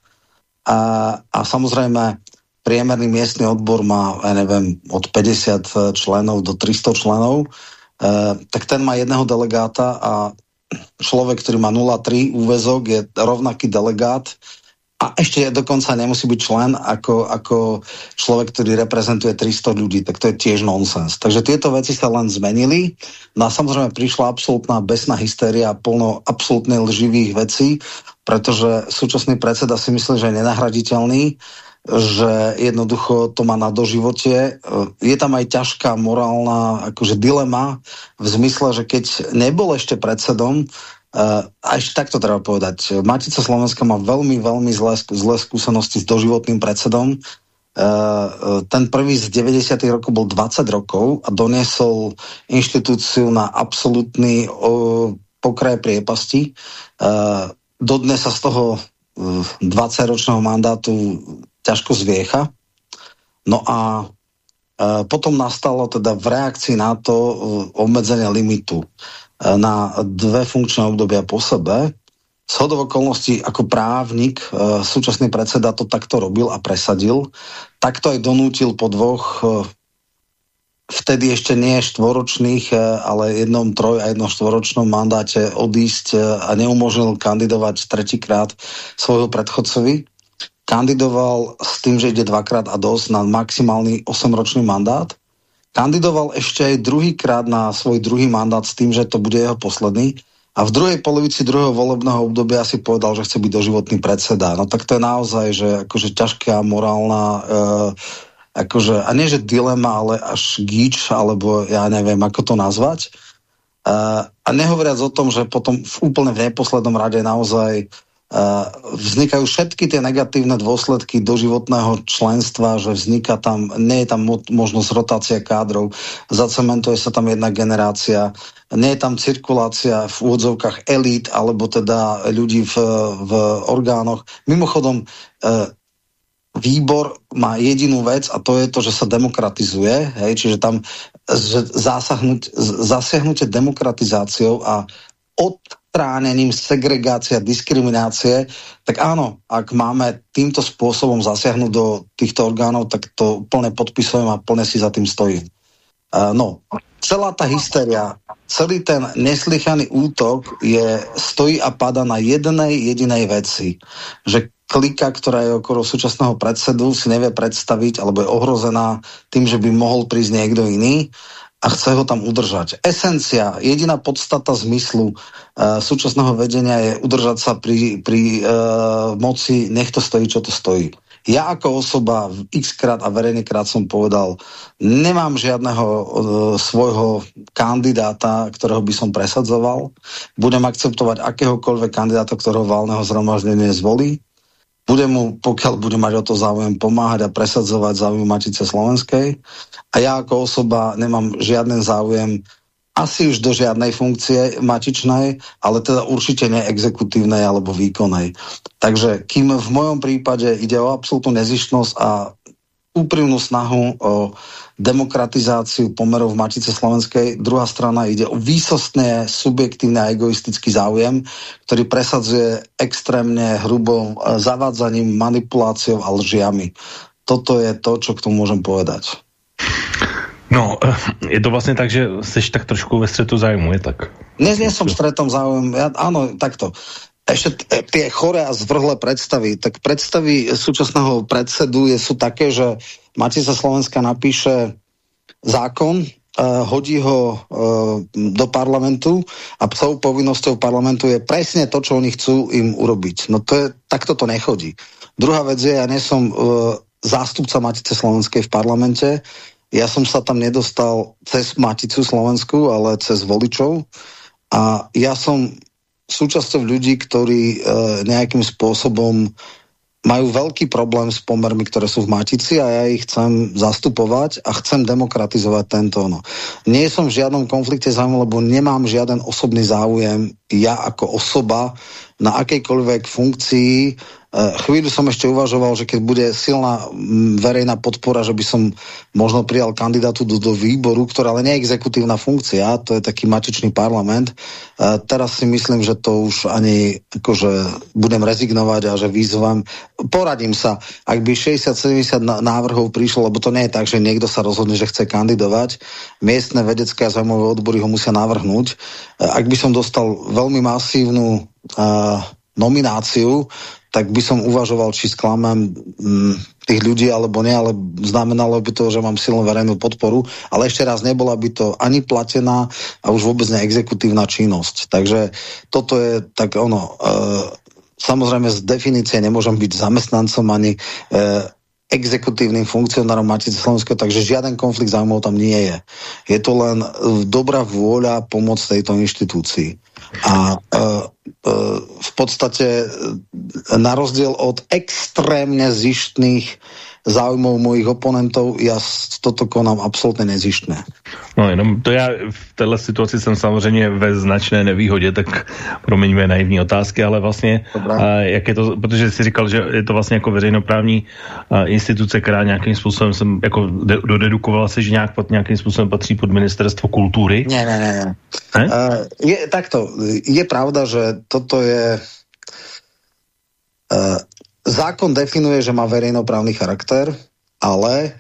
A, a samozrejme priemerný miestny odbor má, ja neviem, od 50 členov do 300 členov, e, tak ten má jedného delegáta a človek, ktorý má 0,3 úvezok, je rovnaký delegát a ešte dokonca nemusí byť člen ako, ako človek, ktorý reprezentuje 300 ľudí, tak to je tiež nonsens. Takže tieto veci sa len zmenili. No a samozrejme prišla absolútna besná hysteria, plno absolútne lživých vecí, pretože súčasný predseda si myslí, že je nenahraditeľný, že jednoducho to má na doživote. Je tam aj ťažká morálna akože dilema v zmysle, že keď nebol ešte predsedom, Uh, až takto treba povedať. Matica Slovenska má veľmi, veľmi zlé, zlé skúsenosti s doživotným predsedom. Uh, ten prvý z 90. rokov bol 20 rokov a doniesol inštitúciu na absolútny uh, pokraj priepasti. Uh, dodnes sa z toho uh, 20-ročného mandátu ťažko zviecha. No a uh, potom nastalo teda v reakcii na to uh, obmedzenie limitu na dve funkčné obdobia po sebe. Z okolností ako právnik e, súčasný predseda to takto robil a presadil. Takto aj donútil po dvoch e, vtedy ešte nie štvoročných, ale jednom troj a jednom štvoročnom mandáte odísť a neumožnil kandidovať tretíkrát svojho predchodcovi. Kandidoval s tým, že ide dvakrát a dosť na maximálny 8-ročný mandát Kandidoval ešte aj druhýkrát na svoj druhý mandát s tým, že to bude jeho posledný. A v druhej polovici druhého volebného obdobia si povedal, že chce byť doživotný predseda. No tak to je naozaj, že akože ťažká morálna, e, akože, a nie že dilema, ale až gíč, alebo ja neviem, ako to nazvať. E, a nehovoriac o tom, že potom v úplne v neposlednom rade naozaj vznikajú všetky tie negatívne dôsledky doživotného členstva, že vzniká tam, nie je tam mo možnosť rotácia kádrov, zacementuje sa tam jedna generácia, nie je tam cirkulácia v úvodzovkách elít alebo teda ľudí v, v orgánoch. Mimochodom, uh, výbor má jedinú vec a to je to, že sa demokratizuje, hej, čiže tam zasiahnutie demokratizáciou a od odstránením segregácie a diskriminácie, tak áno, ak máme týmto spôsobom zasiahnuť do týchto orgánov, tak to plne podpisujem a plne si za tým stojím. Uh, no, celá tá hysteria, celý ten neslychaný útok je, stojí a pada na jednej jedinej veci, že klika, ktorá je okolo súčasného predsedu, si nevie predstaviť, alebo je ohrozená tým, že by mohol prísť niekto iný a chce ho tam udržať. Esencia, jediná podstata zmyslu uh, súčasného vedenia je udržať sa pri, pri uh, moci, nech to stojí, čo to stojí. Ja ako osoba x krát a verejne krát som povedal, nemám žiadneho uh, svojho kandidáta, ktorého by som presadzoval. Budem akceptovať akéhokoľvek kandidáta, ktorého valného zhromaždenie zvolí bude mu, pokiaľ bude mať o to záujem, pomáhať a presadzovať záujem Matice Slovenskej. A ja ako osoba nemám žiaden záujem asi už do žiadnej funkcie matičnej, ale teda určite ne exekutívnej alebo výkonnej. Takže kým v mojom prípade ide o absolútnu nezištnosť a úprimnú snahu o demokratizáciu pomerov v Matice Slovenskej. Druhá strana ide o výsostne subjektívny a egoistický záujem, ktorý presadzuje extrémne hrubou e, zavádzaním, manipuláciou a lžiami. Toto je to, čo k tomu môžem povedať. No, e, je to vlastně tak, že jsi tak trošku ve střetu zájmu, je tak? Nie, nie som stretom záujem. Ja, áno, takto. Ešte tie chore a zvrhlé predstavy, tak predstavy súčasného predsedu je, sú také, že Matica Slovenska napíše zákon, uh, hodí ho uh, do parlamentu a celou povinnosťou parlamentu je presne to, čo oni chcú im urobiť. No to je, takto to nechodí. Druhá vec je, ja nie som uh, zástupca Matice Slovenskej v parlamente, ja som sa tam nedostal cez Maticu Slovensku, ale cez voličov a ja som súčasťou ľudí, ktorí e, nejakým spôsobom majú veľký problém s pomermi, ktoré sú v Matici a ja ich chcem zastupovať a chcem demokratizovať tento. No. Nie som v žiadnom konflikte záujmu, lebo nemám žiaden osobný záujem ja ako osoba na akejkoľvek funkcii Eh, chvíľu som ešte uvažoval, že keď bude silná verejná podpora, že by som možno prijal kandidátu do, do výboru, ktorá ale nie je exekutívna funkcia, to je taký matičný parlament. E, teraz si myslím, že to už ani akože budem rezignovať a že výzvam. Poradím sa, ak by 60-70 návrhov prišlo, lebo to nie je tak, že niekto sa rozhodne, že chce kandidovať. Miestne vedecké a zaujímavé odbory ho musia navrhnúť. E, ak by som dostal veľmi masívnu nomináciu, tak by som uvažoval, či sklamám mm, tých ľudí alebo nie, ale znamenalo by to, že mám silnú verejnú podporu, ale ešte raz nebola by to ani platená a už vôbec neexekutívna činnosť. Takže toto je tak ono, e, samozrejme z definície nemôžem byť zamestnancom ani e, exekutívnym funkcionárom Matice Slovenského, takže žiaden konflikt záujmov tam nie je. Je to len dobrá vôľa pomôcť tejto inštitúcii. A uh, uh, v podstate na rozdiel od extrémne zištných záujmov mojich oponentov, já toto konám absolutně nezištné. No jenom to já v této situaci jsem samozřejmě ve značné nevýhodě, tak promiňme naivní otázky, ale vlastně, a, jak je to, protože jsi říkal, že je to vlastně jako veřejnoprávní instituce, která nějakým způsobem jsem jako de, dodedukovala se, že nějak pod nějakým způsobem patří pod ministerstvo kultury. Ne, ne, ne. ne. Uh, je, takto, je pravda, že toto je uh, zákon definuje, že má verejnoprávny charakter, ale e,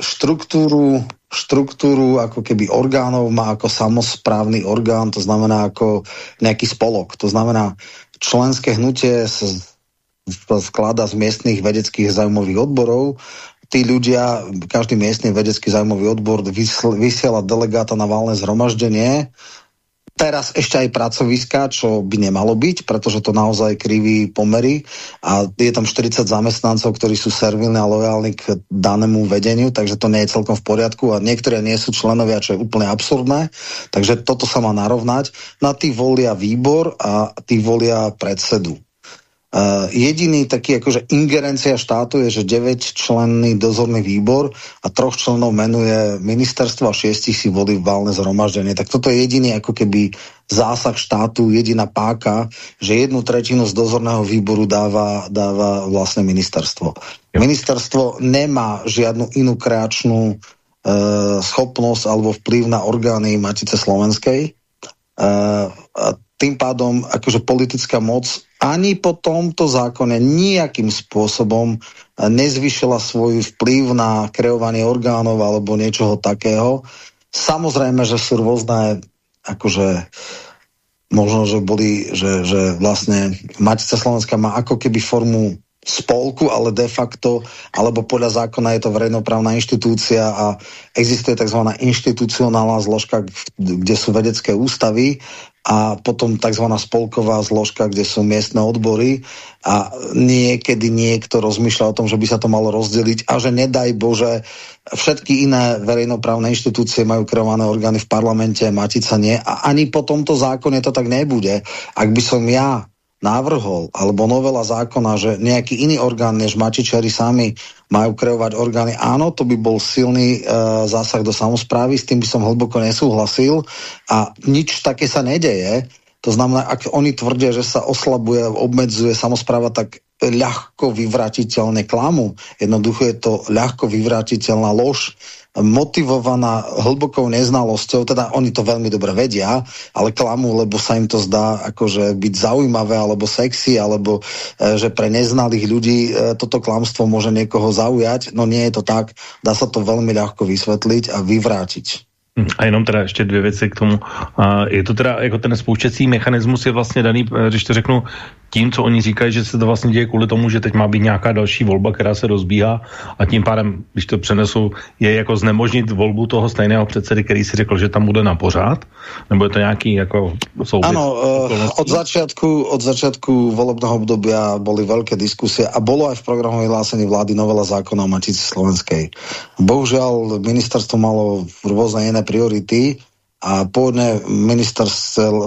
štruktúru, štruktúru ako keby orgánov má ako samozprávny orgán, to znamená ako nejaký spolok. To znamená, členské hnutie sa sklada z miestných vedeckých zaujímavých odborov. Tí ľudia, každý miestny vedecký zaujímavý odbor vysiela delegáta na valné zhromaždenie, teraz ešte aj pracoviska, čo by nemalo byť, pretože to naozaj kriví pomery a je tam 40 zamestnancov, ktorí sú servilní a lojálni k danému vedeniu, takže to nie je celkom v poriadku a niektoré nie sú členovia, čo je úplne absurdné, takže toto sa má narovnať. Na tí volia výbor a tí volia predsedu. Uh, jediný taký akože ingerencia štátu je, že 9 členný dozorný výbor a troch členov menuje ministerstvo a šiestich si volí valné zhromaždenie. Tak toto je jediný ako keby zásah štátu, jediná páka, že jednu tretinu z dozorného výboru dáva, dáva vlastne ministerstvo. Jo. Ministerstvo nemá žiadnu inú kreačnú uh, schopnosť alebo vplyv na orgány Matice Slovenskej. Uh, a tým pádom akože politická moc ani po tomto zákone nejakým spôsobom nezvyšila svoj vplyv na kreovanie orgánov alebo niečoho takého. Samozrejme, že sú rôzne akože možno, že boli, že, že vlastne Matica Slovenska má ako keby formu spolku, ale de facto, alebo podľa zákona je to verejnoprávna inštitúcia a existuje tzv. inštitucionálna zložka, kde sú vedecké ústavy a potom tzv. spolková zložka, kde sú miestne odbory a niekedy niekto rozmýšľa o tom, že by sa to malo rozdeliť a že nedaj Bože, všetky iné verejnoprávne inštitúcie majú kreované orgány v parlamente, Matica nie a ani po tomto zákone to tak nebude. Ak by som ja návrhol, alebo novela zákona, že nejaký iný orgán než Mačičari sami majú kreovať orgány, áno, to by bol silný e, zásah do samozprávy, s tým by som hlboko nesúhlasil a nič také sa nedeje. To znamená, ak oni tvrdia, že sa oslabuje, obmedzuje samozpráva, tak ľahko vyvratiteľne klamu. Jednoducho je to ľahko vyvratiteľná lož motivovaná hlbokou neznalosťou, teda oni to veľmi dobre vedia, ale klamú, lebo sa im to zdá akože byť zaujímavé, alebo sexy, alebo e, že pre neznalých ľudí e, toto klamstvo môže niekoho zaujať. No nie je to tak. Dá sa to veľmi ľahko vysvetliť a vyvrátiť. Hm, a jenom teda ještě dvě věci k tomu. Je to teda, jako ten spouštěcí mechanismus je vlastně daný, e, když to řeknu, tím, co oni říkají, že se to vlastně děje kvůli tomu, že teď má být nějaká další volba, která se rozbíhá a tím pádem, když to přenesu, je jako znemožnit volbu toho stejného předsedy, který si řekl, že tam bude na pořád? Nebo je to nějaký jako souběh? Ano, uh, od začátku, od začátku volebného obdobia boli velké diskusie a bolo aj v programu vyhlásení vlády novela zákona o Matici Slovenskej. Bohužiaľ, ministerstvo malo rôzne iné priority, a pôvodne minister,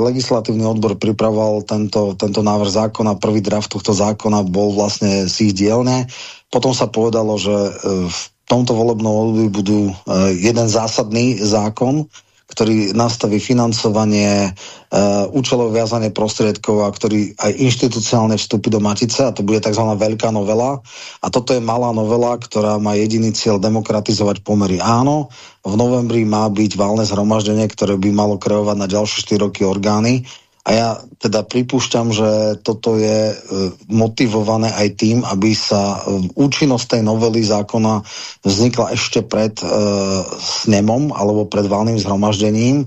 legislatívny odbor pripravoval tento, tento návrh zákona, prvý draft tohto zákona bol vlastne z ich dielne. Potom sa povedalo, že e, v tomto volebnom období budú e, jeden zásadný zákon, ktorý nastaví financovanie, uh, účelové viazanie prostriedkov a ktorý aj inštitucionálne vstupí do Matice a to bude tzv. veľká novela. A toto je malá novela, ktorá má jediný cieľ demokratizovať pomery. Áno, v novembri má byť valné zhromaždenie, ktoré by malo kreovať na ďalšie 4 roky orgány, a ja teda pripúšťam, že toto je e, motivované aj tým, aby sa e, účinnosť tej novely zákona vznikla ešte pred e, snemom alebo pred valným zhromaždením, e,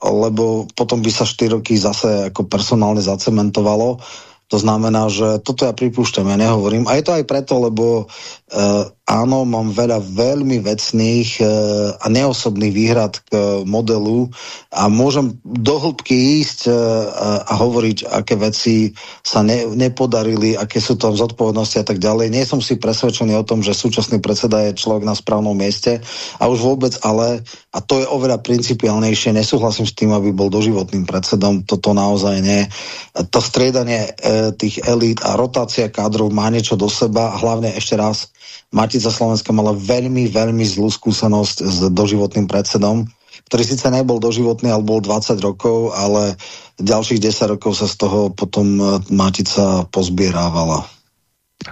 lebo potom by sa 4 roky zase ako personálne zacementovalo. To znamená, že toto ja pripúšťam, ja nehovorím. A je to aj preto, lebo uh, áno, mám veľa veľmi vecných uh, a neosobných výhrad k uh, modelu a môžem do hĺbky ísť uh, a hovoriť, aké veci sa ne, nepodarili, aké sú tam zodpovednosti a tak ďalej. Nie som si presvedčený o tom, že súčasný predseda je človek na správnom mieste a už vôbec ale, a to je oveľa principiálnejšie, nesúhlasím s tým, aby bol doživotným predsedom, toto naozaj nie. To striedanie uh, tých elít a rotácia kádrov má niečo do seba a hlavne ešte raz Matica Slovenska mala veľmi, veľmi zlú skúsenosť s doživotným predsedom, ktorý síce nebol doživotný, ale bol 20 rokov, ale ďalších 10 rokov sa z toho potom e, Matica pozbierávala.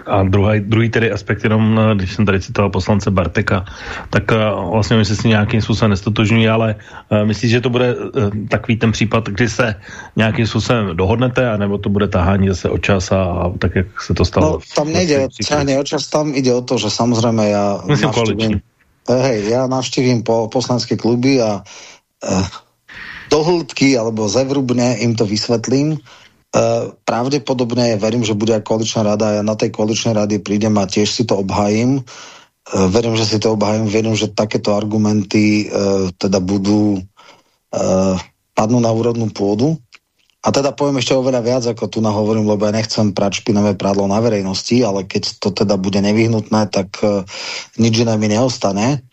A druhý, druhý tedy aspekt, jenom eh, když jsem tady citoval poslance Barteka, tak uh, vlastně oni se s tím nějakým způsobem nestotožňují, ale uh, myslíš, že to bude uh, takový ten případ, kdy se nějakým způsobem dohodnete, anebo to bude tahání zase o čas a, a tak, jak se to stalo? No, tam nejde tahání o čas, tam ide o to, že samozřejmě já Myslím navštívím, hej, já navštívím po poslanské kluby a uh, do hĺbky alebo zevrubne im to vysvetlím Uh, pravdepodobne verím, že bude koaličná rada a ja na tej koaličnej rady prídem a tiež si to obhájim. Uh, verím, že si to obhájim, verím, že takéto argumenty uh, teda budú padnú na úrodnú pôdu. A teda poviem ešte oveľa viac, ako tu nahovorím, lebo ja nechcem prať špinavé prádlo na verejnosti, ale keď to teda bude nevyhnutné, tak nič iné mi neostane.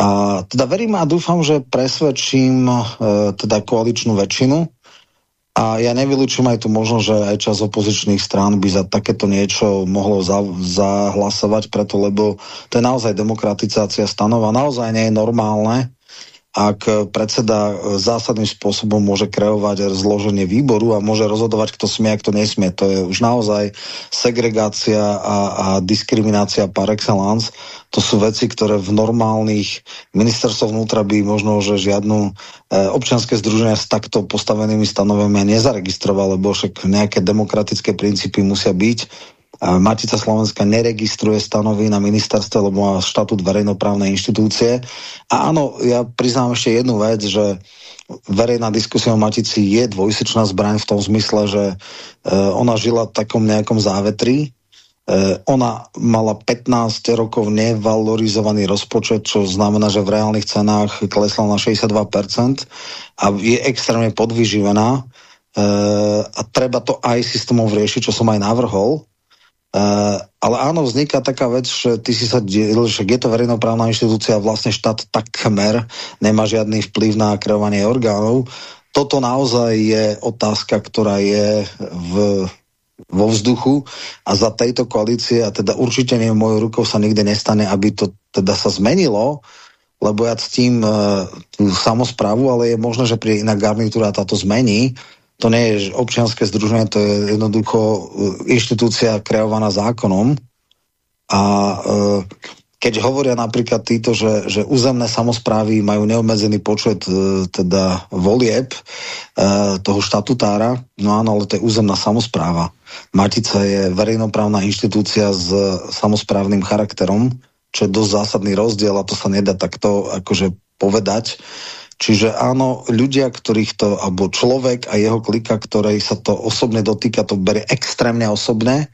A teda verím a dúfam, že presvedčím teda koaličnú väčšinu, a ja nevylučujem aj tu možno, že aj čas opozičných strán by za takéto niečo mohlo za, zahlasovať, preto lebo to je naozaj demokratizácia stanova. Naozaj nie je normálne, ak predseda zásadným spôsobom môže kreovať zloženie výboru a môže rozhodovať, kto smie a kto nesmie. To je už naozaj segregácia a, a diskriminácia par excellence. To sú veci, ktoré v normálnych ministerstvoch vnútra by možno, že žiadnu e, občanské združenia s takto postavenými stanovami nezaregistroval, lebo však nejaké demokratické princípy musia byť Matica Slovenska neregistruje stanovy na ministerstve, lebo má štatút verejnoprávnej inštitúcie. A áno, ja priznám ešte jednu vec, že verejná diskusia o Matici je dvojsečná zbraň v tom zmysle, že e, ona žila v takom nejakom závetri, e, ona mala 15 rokov nevalorizovaný rozpočet, čo znamená, že v reálnych cenách klesla na 62% a je extrémne podvyživená e, a treba to aj systémov riešiť, čo som aj navrhol. Uh, ale áno, vzniká taká vec, že ty si sa diel, že je to verejnoprávna inštitúcia, vlastne štát takmer nemá žiadny vplyv na kreovanie orgánov. Toto naozaj je otázka, ktorá je v, vo vzduchu a za tejto koalície, a teda určite nie mojou rukou sa nikdy nestane, aby to teda sa zmenilo, lebo ja ctím uh, tú samozprávu, ale je možné, že pri iná garnitúra táto zmení to nie je občianské združenie, to je jednoducho e, inštitúcia kreovaná zákonom. A e, keď hovoria napríklad títo, že, že územné samozprávy majú neobmedzený počet e, teda volieb toho štatutára, no áno, ale to je územná samozpráva. Matica je verejnoprávna inštitúcia s samozprávnym charakterom, čo je dosť zásadný rozdiel a to sa nedá takto akože povedať. Čiže áno, ľudia, ktorých to, alebo človek a jeho klika, ktorej sa to osobne dotýka, to berie extrémne osobné.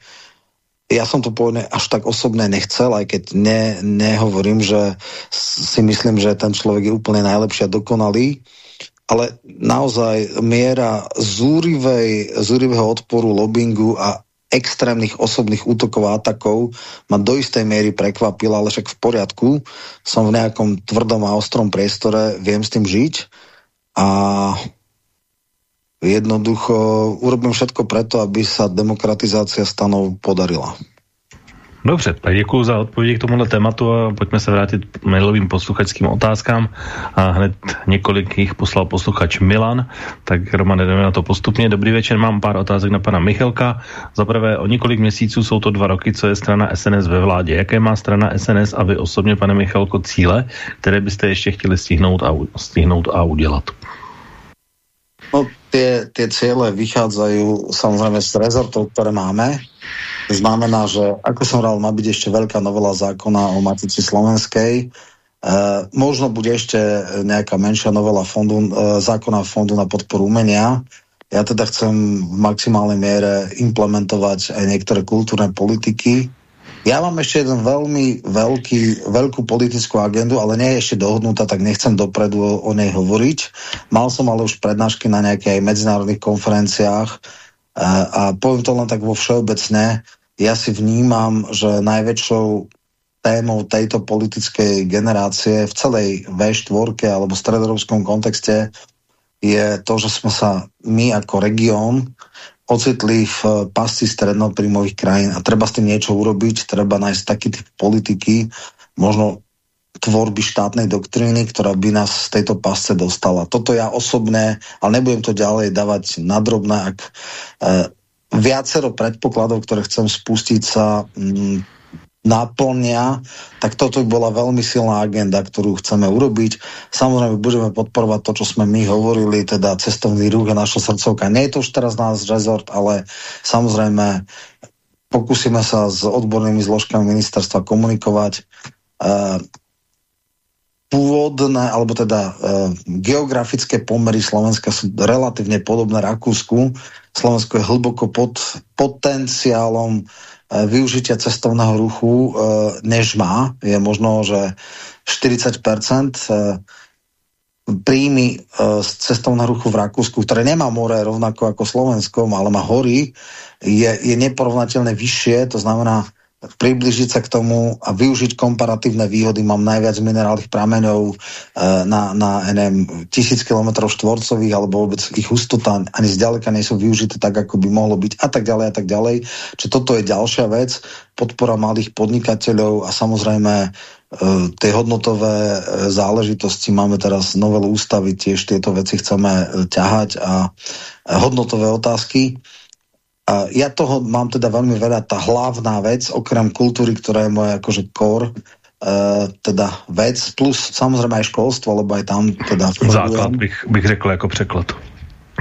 Ja som to pôvodne až tak osobné nechcel, aj keď ne, nehovorím, že si myslím, že ten človek je úplne najlepší a dokonalý, ale naozaj miera zúrivej, zúrivého odporu, lobbingu a extrémnych osobných útokov a atakov ma do istej miery prekvapila, ale však v poriadku. Som v nejakom tvrdom a ostrom priestore, viem s tým žiť a jednoducho urobím všetko preto, aby sa demokratizácia stanov podarila. Dobře, tak děkuji za odpovědi k tomuhle tématu a pojďme se vrátit k mailovým posluchačským otázkám. A hned několik jich poslal posluchač Milan, tak Roman, jdeme na to postupně. Dobrý večer, mám pár otázek na pana Michelka. Za prvé, o několik měsíců jsou to dva roky, co je strana SNS ve vládě. Jaké má strana SNS a vy osobně, pane Michelko, cíle, které byste ještě chtěli stihnout a, stihnout a udělat? No, tie, tie ciele vychádzajú samozrejme z rezortov, ktoré máme. Znamená, že ako som hovoril, má byť ešte veľká novela zákona o Matici Slovenskej. E, možno bude ešte nejaká menšia novela fondu, e, zákona fondu na podporu umenia. Ja teda chcem v maximálnej miere implementovať aj niektoré kultúrne politiky, ja mám ešte jeden veľmi veľký, veľkú politickú agendu, ale nie je ešte dohodnutá, tak nechcem dopredu o, nej hovoriť. Mal som ale už prednášky na nejakých medzinárodných konferenciách a, a poviem to len tak vo všeobecne. Ja si vnímam, že najväčšou témou tejto politickej generácie v celej V4 alebo stredorovskom kontexte je to, že sme sa my ako región ocitli v eh, pasci strednoprímových krajín a treba s tým niečo urobiť, treba nájsť taký typ politiky, možno tvorby štátnej doktríny, ktorá by nás z tejto pasce dostala. Toto ja osobne, ale nebudem to ďalej dávať nadrobné, ak e, viacero predpokladov, ktoré chcem spustiť sa mm, naplnia, tak toto by bola veľmi silná agenda, ktorú chceme urobiť. Samozrejme, budeme podporovať to, čo sme my hovorili, teda cestovný ruch a naša srdcovka. Nie je to už teraz náš rezort, ale samozrejme pokúsime sa s odbornými zložkami ministerstva komunikovať. Uh, pôvodné, alebo teda uh, geografické pomery Slovenska sú relatívne podobné Rakúsku. Slovensko je hlboko pod potenciálom Eh, využitia cestovného ruchu eh, než má. Je možno, že 40 eh, príjmy z cestovného ruchu v Rakúsku, ktoré nemá more rovnako ako Slovensko, ale má hory, je, je neporovnateľne vyššie, to znamená, približiť sa k tomu a využiť komparatívne výhody. Mám najviac minerálnych prameňov e, na, na neviem, tisíc kilometrov štvorcových alebo vôbec ich hustota ani zďaleka nie sú využité tak, ako by mohlo byť a tak ďalej a tak ďalej. Čiže toto je ďalšia vec, podpora malých podnikateľov a samozrejme e, tie hodnotové e, záležitosti. Máme teraz novelu ústavy, tiež tieto veci chceme ťahať a hodnotové otázky ja toho mám teda veľmi veľa, tá hlavná vec, okrem kultúry, ktorá je moja akože core, Uh, teda vec, plus samozrejme aj školstvo, lebo aj tam teda... Základ bych, bych řekl jako překlad.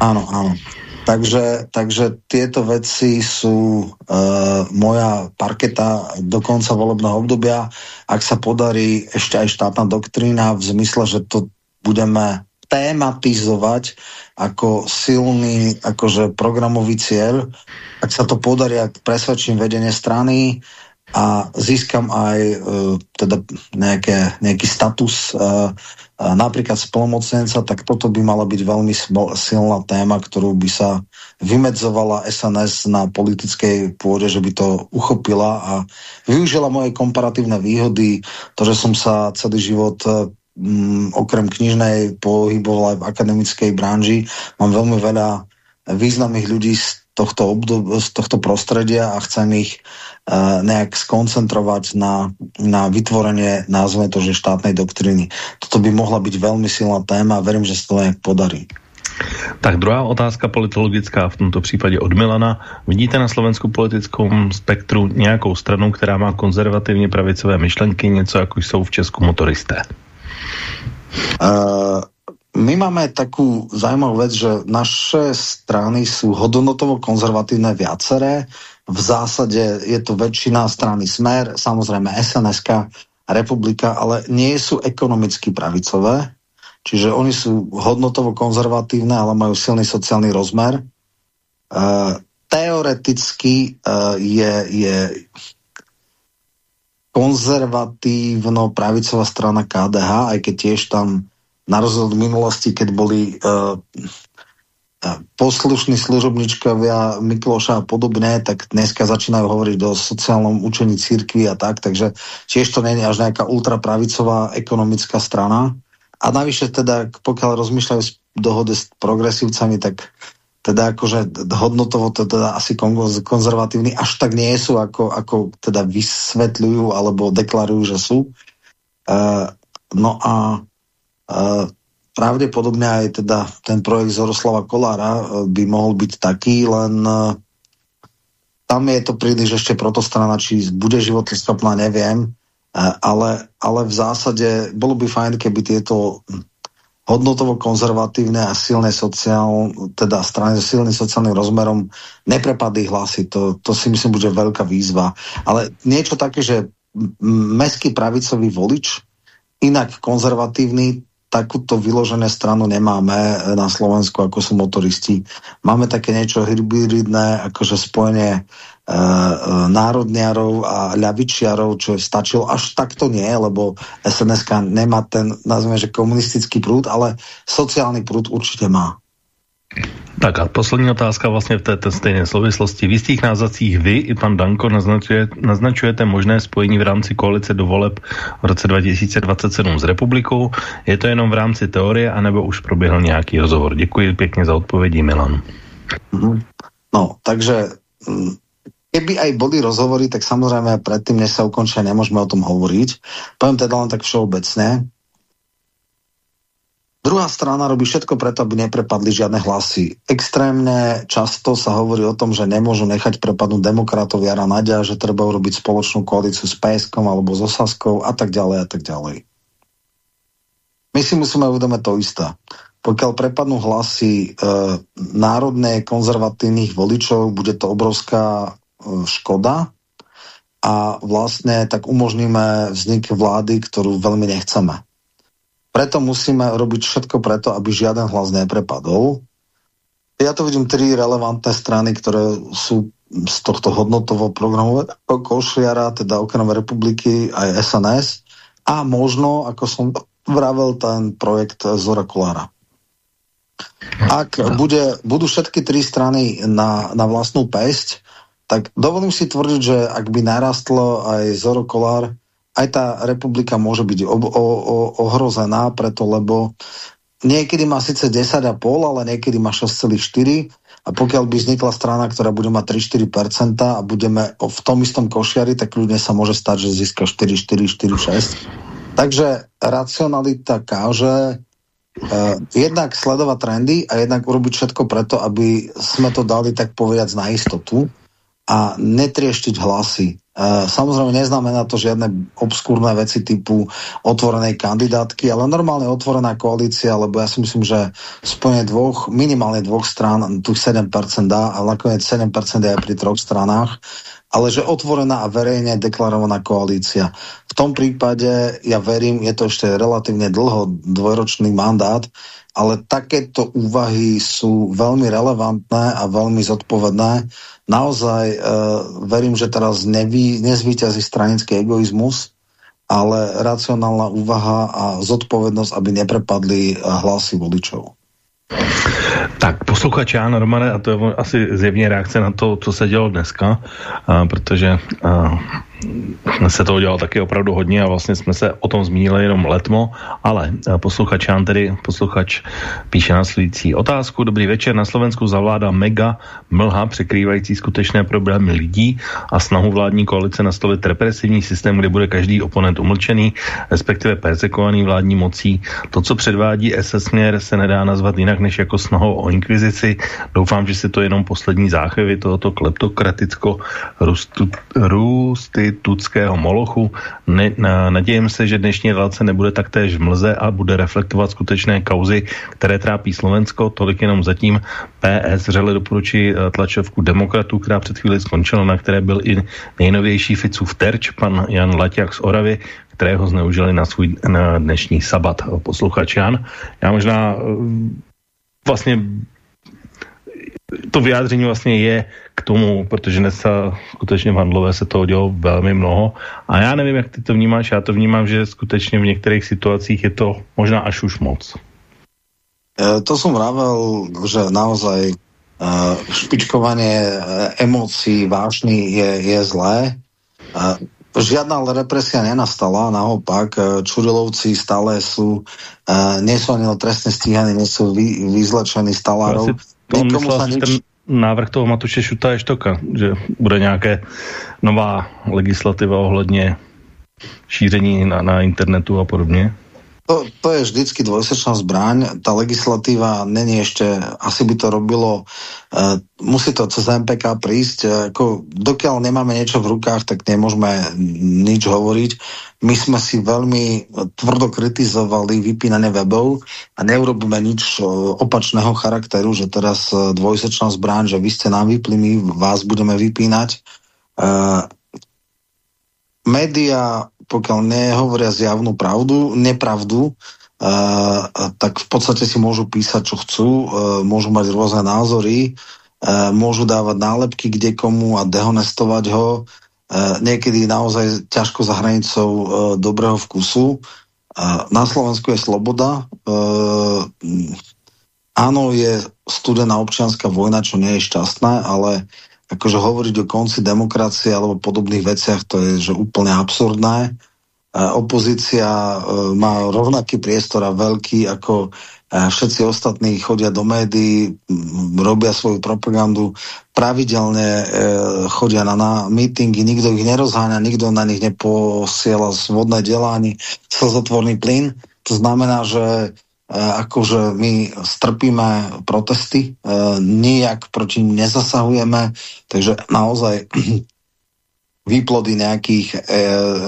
Áno, áno. Takže, takže tieto veci sú uh, moja parketa do konca volebného obdobia. Ak sa podarí ešte aj štátna doktrína v zmysle, že to budeme tématizovať ako silný akože programový cieľ. Ak sa to podarí, ak presvedčím vedenie strany a získam aj uh, teda nejaké, nejaký status uh, uh, napríklad splnomocnenca, tak toto by mala byť veľmi silná téma, ktorú by sa vymedzovala SNS na politickej pôde, že by to uchopila a využila moje komparatívne výhody, to, že som sa celý život mm, okrem knižnej pohyboval aj v akademickej branži. Mám veľmi veľa významných ľudí z tohto, obdob, z tohto prostredia a chcem ich uh, nejak skoncentrovať na, na vytvorenie, názveme to, že štátnej doktriny. Toto by mohla byť veľmi silná téma a verím, že sa to nejak podarí. Tak druhá otázka politologická, v tomto případě od Milana. Vidíte na slovensku politickom spektru nějakou stranu, která má konzervativně pravicové myšlenky, něco jako jsou v Česku motoristé? Uh, my máme takú zaujímavú vec, že naše strany sú hodnotovo konzervatívne viaceré. V zásade je to väčšina strany Smer, samozrejme SNSK, Republika, ale nie sú ekonomicky pravicové. Čiže oni sú hodnotovo konzervatívne, ale majú silný sociálny rozmer. Uh, teoreticky uh, je, je konzervatívno-pravicová strana KDH, aj keď tiež tam na od minulosti, keď boli uh, poslušní služobničkovia Mikloša a podobné, tak dneska začínajú hovoriť o sociálnom učení církvy a tak, takže tiež to není až nejaká ultrapravicová ekonomická strana. A navyše teda, pokiaľ rozmýšľajú z dohode s progresívcami, tak teda akože hodnotovo to teda asi konzervatívni až tak nie sú, ako, ako teda vysvetľujú alebo deklarujú, že sú. Uh, no a uh, pravdepodobne aj teda ten projekt Zoroslava Kolára e, by mohol byť taký, len e, tam je to príliš ešte protostrana, či bude schopná, neviem, e, ale, ale v zásade bolo by fajn, keby tieto hodnotovo konzervatívne a silné sociál, teda strany so silným sociálnym rozmerom neprepadli hlasy. To, to si myslím, bude veľká výzva. Ale niečo také, že mestský pravicový volič, inak konzervatívny, takúto vyložené stranu nemáme na Slovensku, ako sú motoristi. Máme také niečo hybridné, akože spojenie národniarov a ľavičiarov, čo je stačilo. Až takto nie, lebo SNS nemá ten, nazveme, že komunistický prúd, ale sociálny prúd určite má. Tak a poslední otázka vlastně v této stejné souvislosti. V jistých názacích vy i pan Danko naznačuje, naznačujete možné spojení v rámci koalice do voleb v roce 2027 s republikou. Je to jenom v rámci teorie, anebo už proběhl nějaký rozhovor? Děkuji pěkně za odpovědi, Milan. Mhm. No, takže mm, keby aj boli rozhovory, tak samozrejme predtým, než sa ukončia, nemôžeme o tom hovoriť. Poviem teda len tak všeobecne. Druhá strana robí všetko preto, aby neprepadli žiadne hlasy. Extrémne často sa hovorí o tom, že nemôžu nechať prepadnúť demokratov Jara Nadia, že treba urobiť spoločnú koalíciu s PSK alebo s Osaskou a tak ďalej a tak ďalej. My si musíme uvedomiť to isté. Pokiaľ prepadnú hlasy e, národné konzervatívnych voličov, bude to obrovská škoda a vlastne tak umožníme vznik vlády, ktorú veľmi nechceme. Preto musíme robiť všetko preto, aby žiaden hlas neprepadol. Ja to vidím tri relevantné strany, ktoré sú z tohto hodnotovo programu košiara, teda okrem republiky aj SNS a možno, ako som vravel, ten projekt Zora Kolára. Ak bude, budú všetky tri strany na, na vlastnú pesť, tak dovolím si tvrdiť, že ak by narastlo aj Zoro Kolár, aj tá republika môže byť o, o, o, ohrozená, preto lebo niekedy má sice 10,5, ale niekedy má 6,4 a pokiaľ by vznikla strana, ktorá bude mať 3-4% a budeme v tom istom košiari, tak ľudne sa môže stať, že získa 4-4-4-6. Takže racionalita káže uh, jednak sledovať trendy a jednak urobiť všetko preto, aby sme to dali tak povedať na istotu a netrieštiť hlasy. Eh, samozrejme neznamená to žiadne obskúrne veci typu otvorenej kandidátky, ale normálne otvorená koalícia, lebo ja si myslím, že spojenie dvoch, minimálne dvoch strán, tu 7% dá, ale nakoniec 7% je aj pri troch stranách, ale že otvorená a verejne deklarovaná koalícia. V tom prípade, ja verím, je to ešte relatívne dlho, dvojročný mandát, ale takéto úvahy sú veľmi relevantné a veľmi zodpovedné naozaj uh, verím, že teraz nevý, nezvýťazí stranický egoizmus, ale racionálna úvaha a zodpovednosť, aby neprepadli eh, hlasy voličov. Tak, posluchač Jan Romane, a to je asi zjevně reakce na to, co se dělo dneska, a, protože a, se to udělalo taky opravdu hodně a vlastně jsme se o tom zmínili jenom letmo, ale posluchač Jan tedy, posluchač píše následující otázku. Dobrý večer, na Slovensku zavládá mega mlha překrývající skutečné problémy lidí a snahu vládní koalice nastavit represivní systém, kde bude každý oponent umlčený, respektive persekovaný vládní mocí. To, co předvádí SS směr, se nedá nazvat jinak než jako snahou o inkvizici. Doufám, že se to jenom poslední záchvěvy tohoto kleptokraticko rusty tutského molochu. Ne, na, nadějím se, že dnešní relace nebude taktéž v mlze a bude reflektovat skutečné kauzy, které trápí Slovensko. Tolik jenom zatím PS řele doporučí eh, tlačovku demokratů, která před chvíli skončila, na které byl i nejnovější Ficův terč, pan Jan Laťák z Oravy, kterého zneužili na svůj na dnešní sabat posluchač Jan. Já možná eh, vlastně to vyjádření vlastně je k tomu, protože dnes skutečně v Handlové se toho dělo velmi mnoho a já nevím, jak ty to vnímáš, já to vnímám, že skutečně v některých situacích je to možná až už moc. to som vravel, že naozaj uh, špičkovanie emócií vážny je, je zlé. Žiadna represia nenastala, naopak Čurilovci stále sú, uh, nie sú ani trestne stíhaní, nie sú vy, vyzlečení z talárov. Nikomu sa nič... ten návrh toho Matuše Šuta je štoka, že bude nějaké nová legislativa ohledně šíření na, na internetu a podobně? To, to je vždycky dvojsečná zbraň. Ta legislatíva není ešte, asi by to robilo, uh, musí to cez MPK prísť. Uh, ako, dokiaľ nemáme niečo v rukách, tak nemôžeme nič hovoriť. My sme si veľmi tvrdo kritizovali vypínanie webov a neurobíme nič uh, opačného charakteru, že teraz dvojsečná zbraň, že vy ste nám vypli, my vás budeme vypínať. Uh, média pokiaľ nehovoria zjavnú pravdu, nepravdu, uh, tak v podstate si môžu písať, čo chcú, uh, môžu mať rôzne názory, uh, môžu dávať nálepky kde komu a dehonestovať ho. Niekedy naozaj ťažko za hranicou dobrého vkusu. Na Slovensku je sloboda. Áno, je studená občianská vojna, čo nie je šťastné, ale akože hovoriť o konci demokracie alebo podobných veciach, to je že úplne absurdné. Opozícia e, má rovnaký priestor a veľký ako e, všetci ostatní chodia do médií, robia svoju propagandu, pravidelne e, chodia na, na mítingy, nikto ich nerozháňa, nikto na nich neposiela svodné delání, slzotvorný plyn. To znamená, že akože my strpíme protesty, nijak proti nezasahujeme, takže naozaj výplody nejakých e,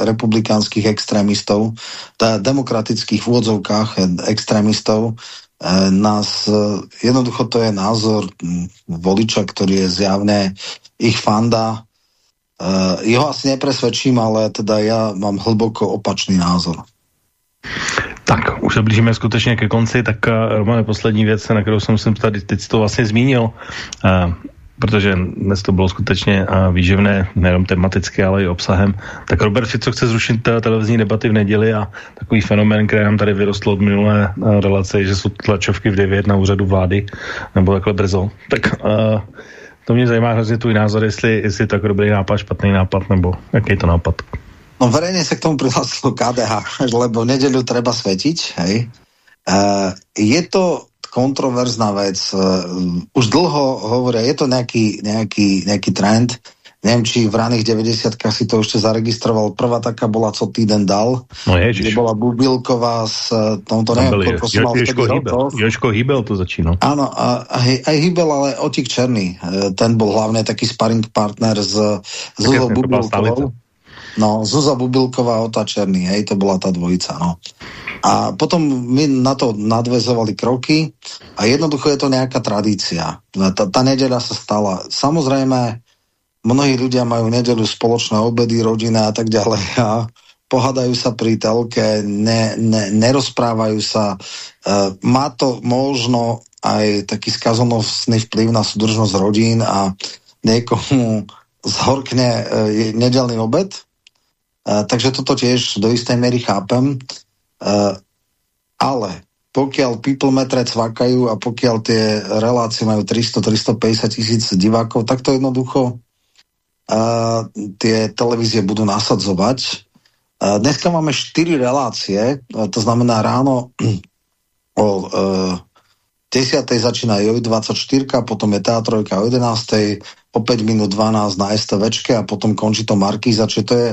republikánskych extrémistov, demokratických vôdzovkách extrémistov, e, nás, e, jednoducho to je názor voliča, ktorý je zjavne ich fanda. E, jeho asi nepresvedčím, ale teda ja mám hlboko opačný názor. Tak, už se blížíme skutečně ke konci, tak Romane, poslední věc, na kterou jsem si tady teď to vlastně zmínil. protože dnes to bylo skutečně výživné, nejenom tematicky, ale i obsahem. Tak Robert Fico chce zrušit televizní debaty v neděli a takový fenomén, který nám tady vyrostl od minulé relace, že jsou tlačovky v 9 na úřadu vlády, nebo takhle brzo. Tak uh, to mě zajímá hrozně tvůj názor, jestli, jestli to dobrý nápad, špatný nápad, nebo jaký to nápad. No verejne sa k tomu prihlásilo KDH, lebo nedeľu treba svetiť, hej. Uh, je to kontroverzná vec. Eh, už dlho hovoria, je to nejaký, nejaký, nejaký trend. Neviem, či v raných 90 si to ešte zaregistroval. Prvá taká bola, co týden dal. No ježiš. Kde bola Bubilková s eh, tomto, neviem, koľko som mal Jožko Hybel, Jožko Hybel to začínal. Áno, a, aj Hybel, ale Otik Černý. Ten bol hlavne taký sparring partner s Zuzou Bubilkovou. No, Zuza Bubilková Ota Černý, hej, to bola tá dvojica, no. A potom my na to nadvezovali kroky a jednoducho je to nejaká tradícia. Tá, tá nedeľa sa stala. Samozrejme, mnohí ľudia majú nedeľu spoločné obedy, rodina a tak ďalej a pohadajú sa pri telke, ne, ne, nerozprávajú sa. E, má to možno aj taký skazonosný vplyv na súdržnosť rodín a niekomu zhorkne e, nedelný obed. E, takže toto tiež do istej miery chápem. Uh, ale pokiaľ people metre cvakajú a pokiaľ tie relácie majú 300-350 tisíc divákov, tak to jednoducho uh, tie televízie budú nasadzovať. Uh, dneska máme 4 relácie, uh, to znamená ráno o uh, 10. začína JOJ24, potom je Teatrojka o 11. o 5 minút 12 na STVčke a potom končí to Markíza, čiže to je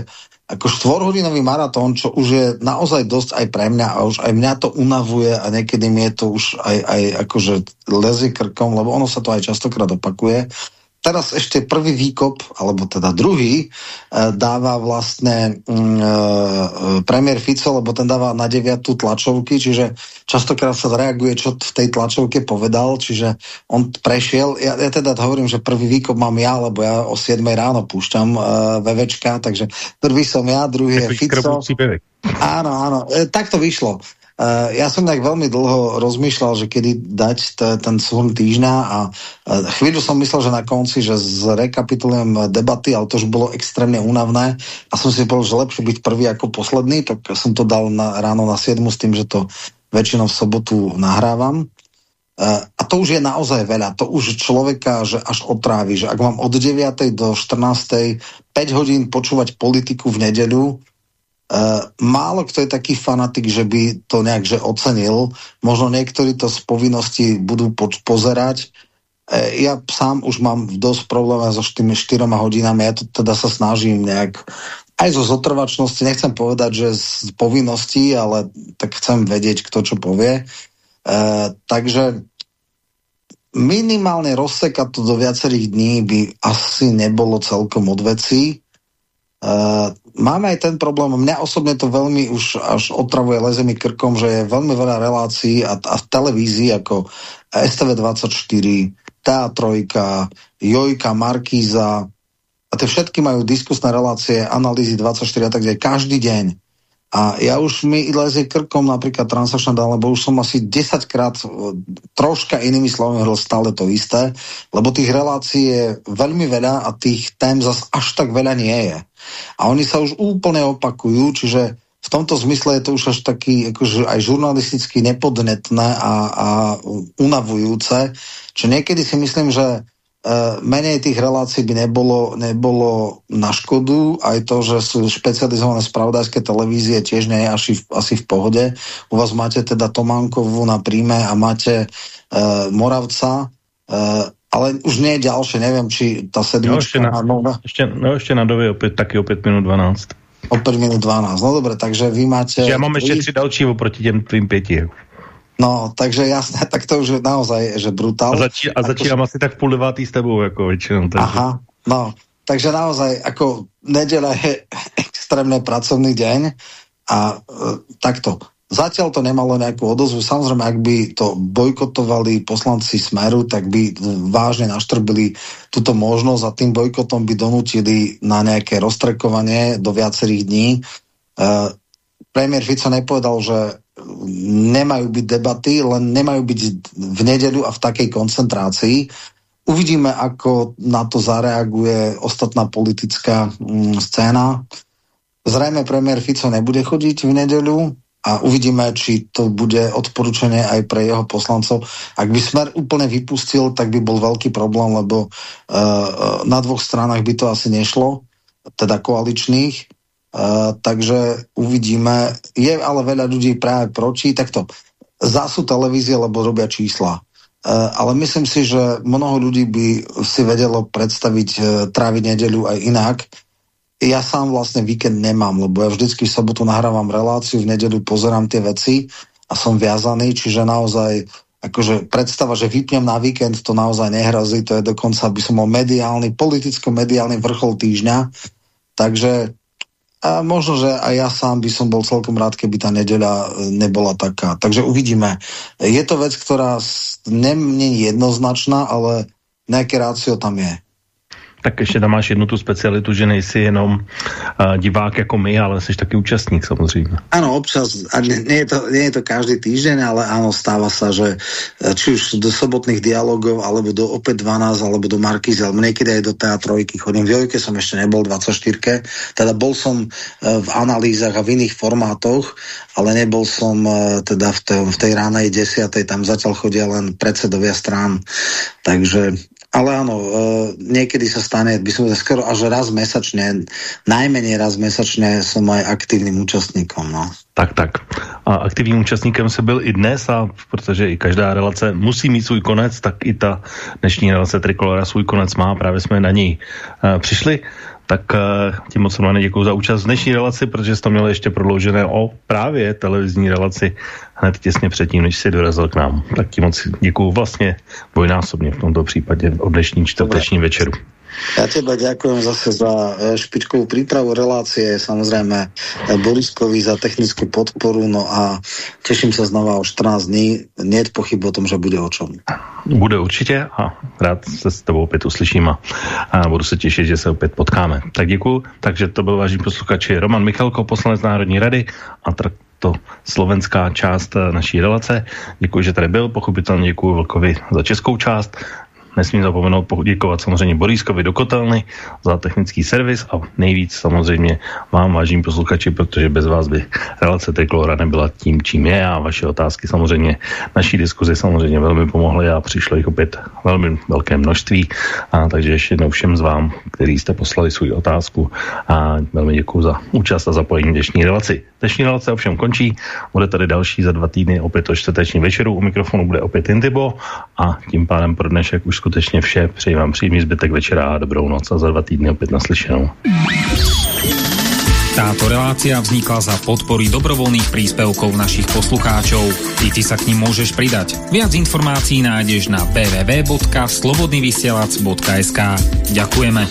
ako štvorhodinový maratón, čo už je naozaj dosť aj pre mňa a už aj mňa to unavuje a niekedy mi je to už aj, aj akože lezie krkom, lebo ono sa to aj častokrát opakuje teraz ešte prvý výkop, alebo teda druhý, e, dáva vlastne mm, e, e, premiér Fico, lebo ten dáva na deviatu tlačovky, čiže častokrát sa reaguje, čo v tej tlačovke povedal, čiže on prešiel. Ja, ja teda hovorím, že prvý výkop mám ja, lebo ja o 7 ráno púšťam VVčka, takže prvý som ja, druhý je Fico. Áno, áno, tak to vyšlo. Uh, ja som tak veľmi dlho rozmýšľal, že kedy dať ten súhrn týždňa a uh, chvíľu som myslel, že na konci, že zrekapitulujem debaty, ale to už bolo extrémne únavné a som si povedal, že lepšie byť prvý ako posledný, tak som to dal na, ráno na 7 s tým, že to väčšinou v sobotu nahrávam. a to už je naozaj veľa. To už človeka, že až otrávi, že ak mám od 9. do 14. 5 hodín počúvať politiku v nedeľu, Uh, málo kto je taký fanatik, že by to nejak že ocenil. Možno niektorí to z povinnosti budú po pozerať. Uh, ja sám už mám dosť problémov so tými 4 hodinami. Ja to teda sa snažím nejak aj zo zotrvačnosti, nechcem povedať, že z povinností, ale tak chcem vedieť, kto čo povie. Uh, takže minimálne rozsekať to do viacerých dní by asi nebolo celkom od veci. Uh, máme aj ten problém, mňa osobne to veľmi už až otravuje, leze krkom, že je veľmi veľa relácií a, a v televízii ako STV24, TA3, Jojka, Markíza a tie všetky majú diskusné relácie, analýzy 24 a tak ďalej, každý deň. A ja už mi lezie krkom napríklad transakčná dá, lebo už som asi 10 krát e, troška inými slovami hovoril stále to isté, lebo tých relácií je veľmi veľa a tých tém zas až tak veľa nie je. A oni sa už úplne opakujú, čiže v tomto zmysle je to už až taký akože aj žurnalisticky nepodnetné a, a unavujúce, čo niekedy si myslím, že menej tých relácií by nebolo, nebolo na škodu. Aj to, že sú špecializované spravodajské televízie, tiež nie je asi, asi v pohode. U vás máte teda Tománkovú na príjme a máte uh, Moravca, uh, ale už nie je ďalšie, neviem, či tá sedmička... No, ešte na, nové... ešte, no, ešte na dově opět, taky o 5 minut 12. O 5 minut 12, no dobre, takže vy máte... Čiže ja mám ešte tři další oproti těm tvým pěti. No, takže jasné, tak to už je naozaj, že brutál. A, začí, a začínám asi tak v půl devátý s tebou, jako většinou. Takže. Aha, no, takže naozaj, ako nedela je extrémne pracovný deň a e, takto. Zatiaľ to nemalo nejakú odozvu. Samozrejme, ak by to bojkotovali poslanci Smeru, tak by vážne naštrbili túto možnosť a tým bojkotom by donutili na nejaké roztrekovanie do viacerých dní. E, premiér Fico nepovedal, že nemajú byť debaty, len nemajú byť v nedeľu a v takej koncentrácii. Uvidíme, ako na to zareaguje ostatná politická mm, scéna. Zrejme premiér Fico nebude chodiť v nedeľu a uvidíme, či to bude odporúčanie aj pre jeho poslancov. Ak by Smer úplne vypustil, tak by bol veľký problém, lebo uh, na dvoch stranách by to asi nešlo, teda koaličných Takže uvidíme. Je ale veľa ľudí práve proti, takto zású televízie, lebo robia čísla. Uh, ale myslím si, že mnoho ľudí by si vedelo predstaviť uh, tráviť nedeľu aj inak. Ja sám vlastne víkend nemám, lebo ja vždycky v sobotu nahrávam reláciu, v nedeľu pozerám tie veci a som viazaný, čiže naozaj akože predstava, že vypnem na víkend, to naozaj nehrozí, to je dokonca, by som mal mediálny, politicko-mediálny vrchol týždňa, takže a možno, že aj ja sám by som bol celkom rád, keby tá nedeľa e, nebola taká. Takže uvidíme. Je to vec, ktorá je jednoznačná, ale nejaké rácio tam je tak ještě tam máš jednu tu specialitu, že nejsi jenom uh, divák jako my, ale jsi taky účastník samozřejmě. Ano, občas, a nie, nie, je to, nie je to každý týždeň, ale ano, stáva sa, že e, či už do sobotných dialogov, alebo do opäť 12, alebo do alebo niekedy aj do teatrojky chodím. V Jojke som ešte nebol, 24 teda bol som uh, v analýzach a v iných formátoch, ale nebol som uh, teda v, te, v tej ránej desiatej, tam zatiaľ chodia len predsedovia strán. Takže ale áno, e, niekedy sa stane, by som skoro až raz mesačne, najmenej raz mesačne som aj aktívnym účastníkom. No. Tak, tak. A aktivním účastníkem se byl i dnes a protože i každá relace musí mít svůj konec, tak i ta dnešní relace Trikolora svůj konec má. Právě jsme na ní uh, přišli. Tak uh, tím moc vám děkuji za účast v dnešní relaci, protože jste to měli ještě prodloužené o právě televizní relaci hned těsně předtím, než si dorazil k nám. Tak tím moc děkuji vlastně dvojnásobně v tomto případě o dnešní čtvrteční večeru. Ja teba ďakujem zase za e, špičkovú prípravu relácie, samozrejme e, Boriskovi za technickú podporu, no a teším sa znova o 14 dní. Nie je pochyb o tom, že bude o čom. Bude určitě a rád se s tebou opět uslyším a, a budu se těšit, že se opět potkáme. Tak děkuji. Takže to byl vážný posluchači Roman Michalko, poslanec Národní rady a to slovenská část e, naší relace. Děkuji, že tady byl, pochopitelně děkuji Vlkovi za českou část nesmím zapomenout poděkovat samozřejmě Borískovi do Kotelny za technický servis a nejvíc samozřejmě vám, vážím posluchači, protože bez vás by relace Trikolora nebyla tím, čím je a vaše otázky samozřejmě naší diskuzi samozřejmě velmi pomohly a přišlo jich opět velmi velké množství. A takže ještě jednou všem z vám, kteří jste poslali svou otázku a velmi děkuji za účast a zapojení dnešní relaci. Dnešní relace ovšem končí, bude tady další za dva týdny opět o čtvrteční večeru, u mikrofonu bude opět Intibo a tím pádem pro dnešek už skutečně vše. Přeji vám příjemný zbytek večera a dobrou noc a za dva týdny opět naslyšenou. Táto relácia vznikla za podpory dobrovoľných príspevkov našich poslucháčov. I ty sa k ním môžeš pridať. Viac informácií nájdeš na www.slobodnyvysielac.sk Ďakujeme.